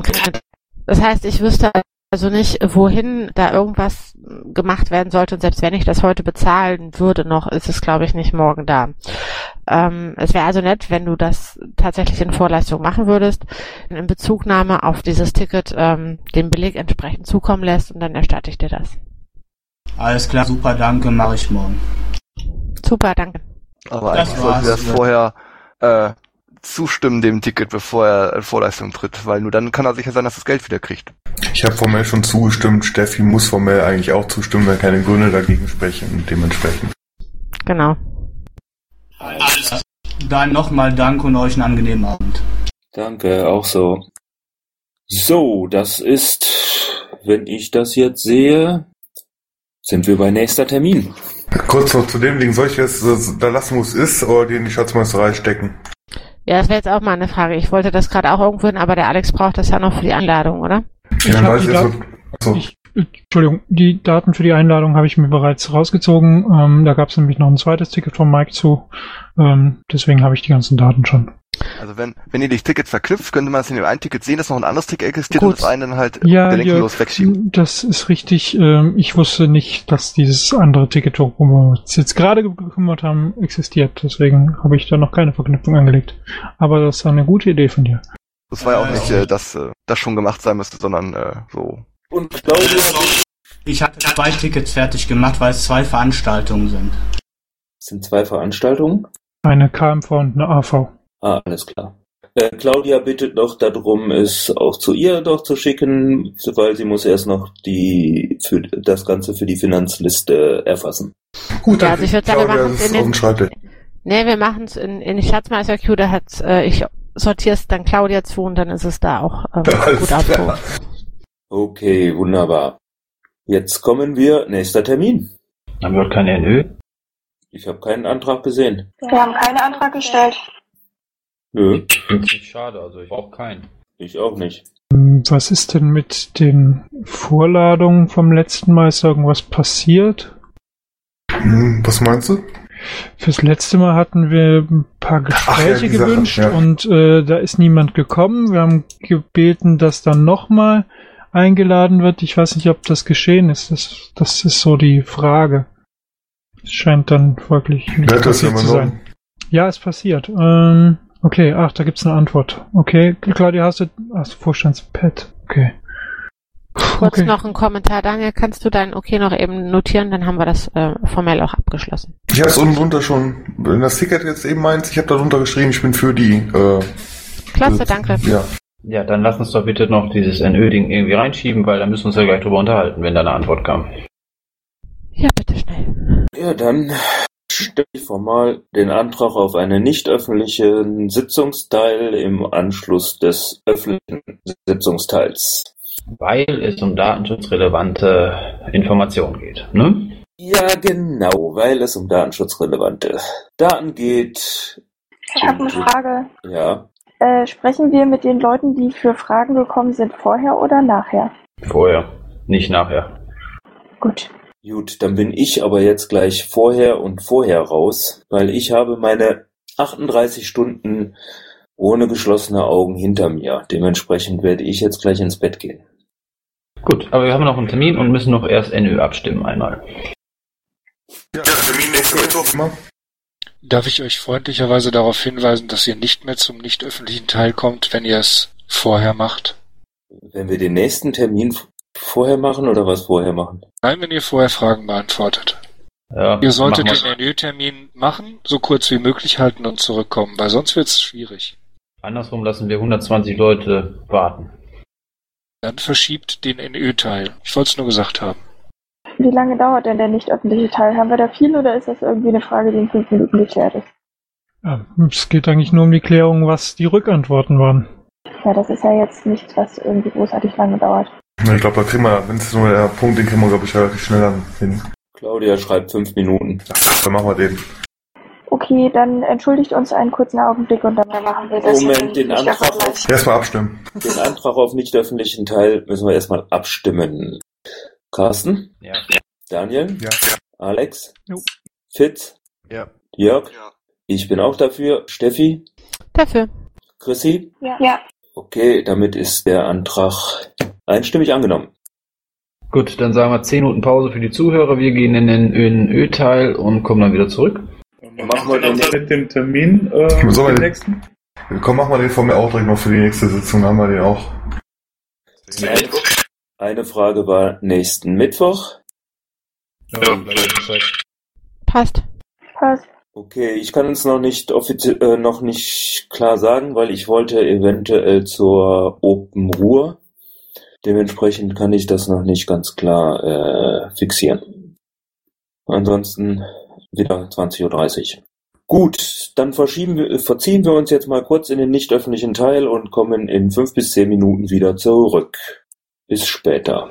Keine, das heißt, ich wüsste also nicht, wohin da irgendwas gemacht werden sollte. Und selbst wenn ich das heute bezahlen würde noch, ist es, glaube ich, nicht morgen da. Ähm, es wäre also nett, wenn du das tatsächlich in Vorleistung machen würdest, in Bezugnahme auf dieses Ticket ähm, den Beleg entsprechend zukommen lässt und dann erstatte ich dir das. Alles klar, super, danke, mache ich morgen. Super, danke. Aber Das eigentlich sollte war's. das vorher äh, zustimmen dem Ticket, bevor er in Vorleistung tritt, weil nur dann kann er sicher sein, dass er das Geld wieder kriegt. Ich habe formell schon zugestimmt, Steffi muss formell eigentlich auch zustimmen, wenn keine Gründe dagegen sprechen und dementsprechend. Genau. Klar. Dann nochmal Danke und euch einen angenehmen Abend. Danke, auch so. So, das ist, wenn ich das jetzt sehe, sind wir bei nächster Termin. Kurz noch zu dem Ding, soll ich jetzt äh, da lassen, wo es ist, oder die in die Schatzmeisterei stecken? Ja, das wäre jetzt auch mal eine Frage. Ich wollte das gerade auch irgendwo hin, aber der Alex braucht das ja noch für die Einladung, oder? Ich hab die Dat- ich, Entschuldigung, die Daten für die Einladung habe ich mir bereits rausgezogen. Ähm, da gab es nämlich noch ein zweites Ticket von Mike zu. Ähm, deswegen habe ich die ganzen Daten schon. Also wenn, wenn ihr die Tickets verknüpft, könnte man es in dem einen Ticket sehen, dass noch ein anderes Ticket existiert und das eine dann halt Ja, bedenkenlos ja, wegschieben. das ist richtig. Ähm, ich wusste nicht, dass dieses andere Ticket, worum wir uns jetzt gerade gekümmert haben, existiert. Deswegen habe ich da noch keine Verknüpfung angelegt. Aber das ist eine gute Idee von dir. Das war ja auch nicht, äh, dass äh, das schon gemacht sein müsste, sondern äh, so. Und Ich habe zwei Tickets fertig gemacht, weil es zwei Veranstaltungen sind. sind zwei Veranstaltungen. Eine KMV und eine AV. Ah, alles klar. Äh, Claudia bittet noch darum, es auch zu ihr doch zu schicken, weil sie muss erst noch die für das Ganze für die Finanzliste erfassen. Gut, Ja, also ich würde sagen, wir machen es in den. Nee, wir machen es in, in die Schatzmeister-Queue, da hat äh, ich sortiere es dann Claudia zu und dann ist es da auch ähm, gut abgehoben. Okay, wunderbar. Jetzt kommen wir, nächster Termin. Dann wird kein NÖ. Ich habe keinen Antrag gesehen. Wir haben keinen Antrag gestellt. Nö. Finde ich schade, also ich brauche keinen. Ich auch nicht. Ähm, Was ist denn mit den Vorladungen vom letzten Mal? Ist irgendwas passiert? Hm, Was meinst du? Fürs letzte Mal hatten wir ein paar Gespräche Sache, gewünscht ja. und äh, da ist niemand gekommen. Wir haben gebeten, dass dann nochmal eingeladen wird. Ich weiß nicht, ob das geschehen ist. Das, das ist so die Frage. Es scheint dann wirklich nicht das passiert zu sein. Ja, ist passiert. Ähm, okay, ach, da gibt's eine Antwort. Okay, Claudia, hast du, hast du Vorstandspad? Okay. Kurz Okay. noch ein Kommentar, Daniel, kannst du dein Okay noch eben notieren, dann haben wir das äh, formell auch abgeschlossen. Ich habe es unten drunter schon, wenn das Ticket jetzt eben meint, ich habe da drunter geschrieben, ich bin für die. Äh, Klasse, danke. ja. Ja, dann lass uns doch bitte noch dieses NÖ-Ding irgendwie reinschieben, weil da müssen wir uns ja gleich drüber unterhalten, wenn da eine Antwort kam. Ja, bitte schnell. Ja, dann stelle ich formal den Antrag auf einen nicht öffentlichen Sitzungsteil im Anschluss des öffentlichen Sitzungsteils. Weil es um datenschutzrelevante Informationen geht, ne? Ja, genau, weil es um datenschutzrelevante Daten geht. Ich habe eine Frage. Ja, Äh, sprechen wir mit den Leuten, die für Fragen gekommen sind, vorher oder nachher? Vorher, nicht nachher. Gut. Gut, dann bin ich aber jetzt gleich vorher und vorher raus, weil ich habe meine 38 Stunden ohne geschlossene Augen hinter mir. Dementsprechend werde ich jetzt gleich ins Bett gehen. Gut, aber wir haben noch einen Termin und müssen noch erst NÖ abstimmen einmal. Ja, Termin nächste Mittwoch. Mal. Darf ich euch freundlicherweise darauf hinweisen, dass ihr nicht mehr zum nicht öffentlichen Teil kommt, wenn ihr es vorher macht? Wenn wir den nächsten Termin vorher machen oder was vorher machen? Nein, wenn ihr vorher Fragen beantwortet. Ja, Ihr solltet den NÖ-Termin machen, so kurz wie möglich halten und zurückkommen, weil sonst wird's schwierig. Andersrum lassen wir 120 Leute warten. Dann verschiebt den NÖ-Teil. Ich wollte es nur gesagt haben. Wie lange dauert denn der nicht öffentliche Teil? Haben wir da viel oder ist das irgendwie eine Frage, die in fünf Minuten geklärt ist? Ja, es geht eigentlich nur um die Klärung, was die Rückantworten waren. Ja, das ist ja jetzt nichts, was irgendwie großartig lange dauert. Ich glaube, da kriegen wir, wenn es nur der Punkt, den kriegen wir, glaube ich, relativ schnell dann hin. Claudia schreibt fünf Minuten. Dann machen wir den. Okay, dann entschuldigt uns einen kurzen Augenblick und dann machen wir das. Moment, den nicht Antrag auf, Erstmal abstimmen. den Antrag auf nicht öffentlichen Teil müssen wir erstmal abstimmen. Carsten? Ja. Daniel? Ja. Alex? Jo. Fitz? Ja. Jörg? Ich bin auch dafür. Steffi? Dafür. Chrissy? Ja. ja. Okay, damit ist der Antrag einstimmig angenommen. Gut, dann sagen wir 10 Minuten Pause für die Zuhörer. Wir gehen in den NÖ-Teil und kommen dann wieder zurück. Machen wir den mit dem Termin, äh, wir den nächsten? Komm, machen wir den von mir auch direkt noch für die nächste Sitzung, dann haben wir den auch. Eine, eine Frage war nächsten Mittwoch. Passt. Passt. Okay, ich kann es noch nicht offiziell äh, noch nicht klar sagen, weil ich wollte eventuell zur Open Ruhr. Dementsprechend kann ich das noch nicht ganz klar äh, fixieren. Ansonsten wieder 20.30 Uhr. Gut, dann verschieben wir, verziehen wir uns jetzt mal kurz in den nicht öffentlichen Teil und kommen in fünf bis zehn Minuten wieder zurück. Bis später.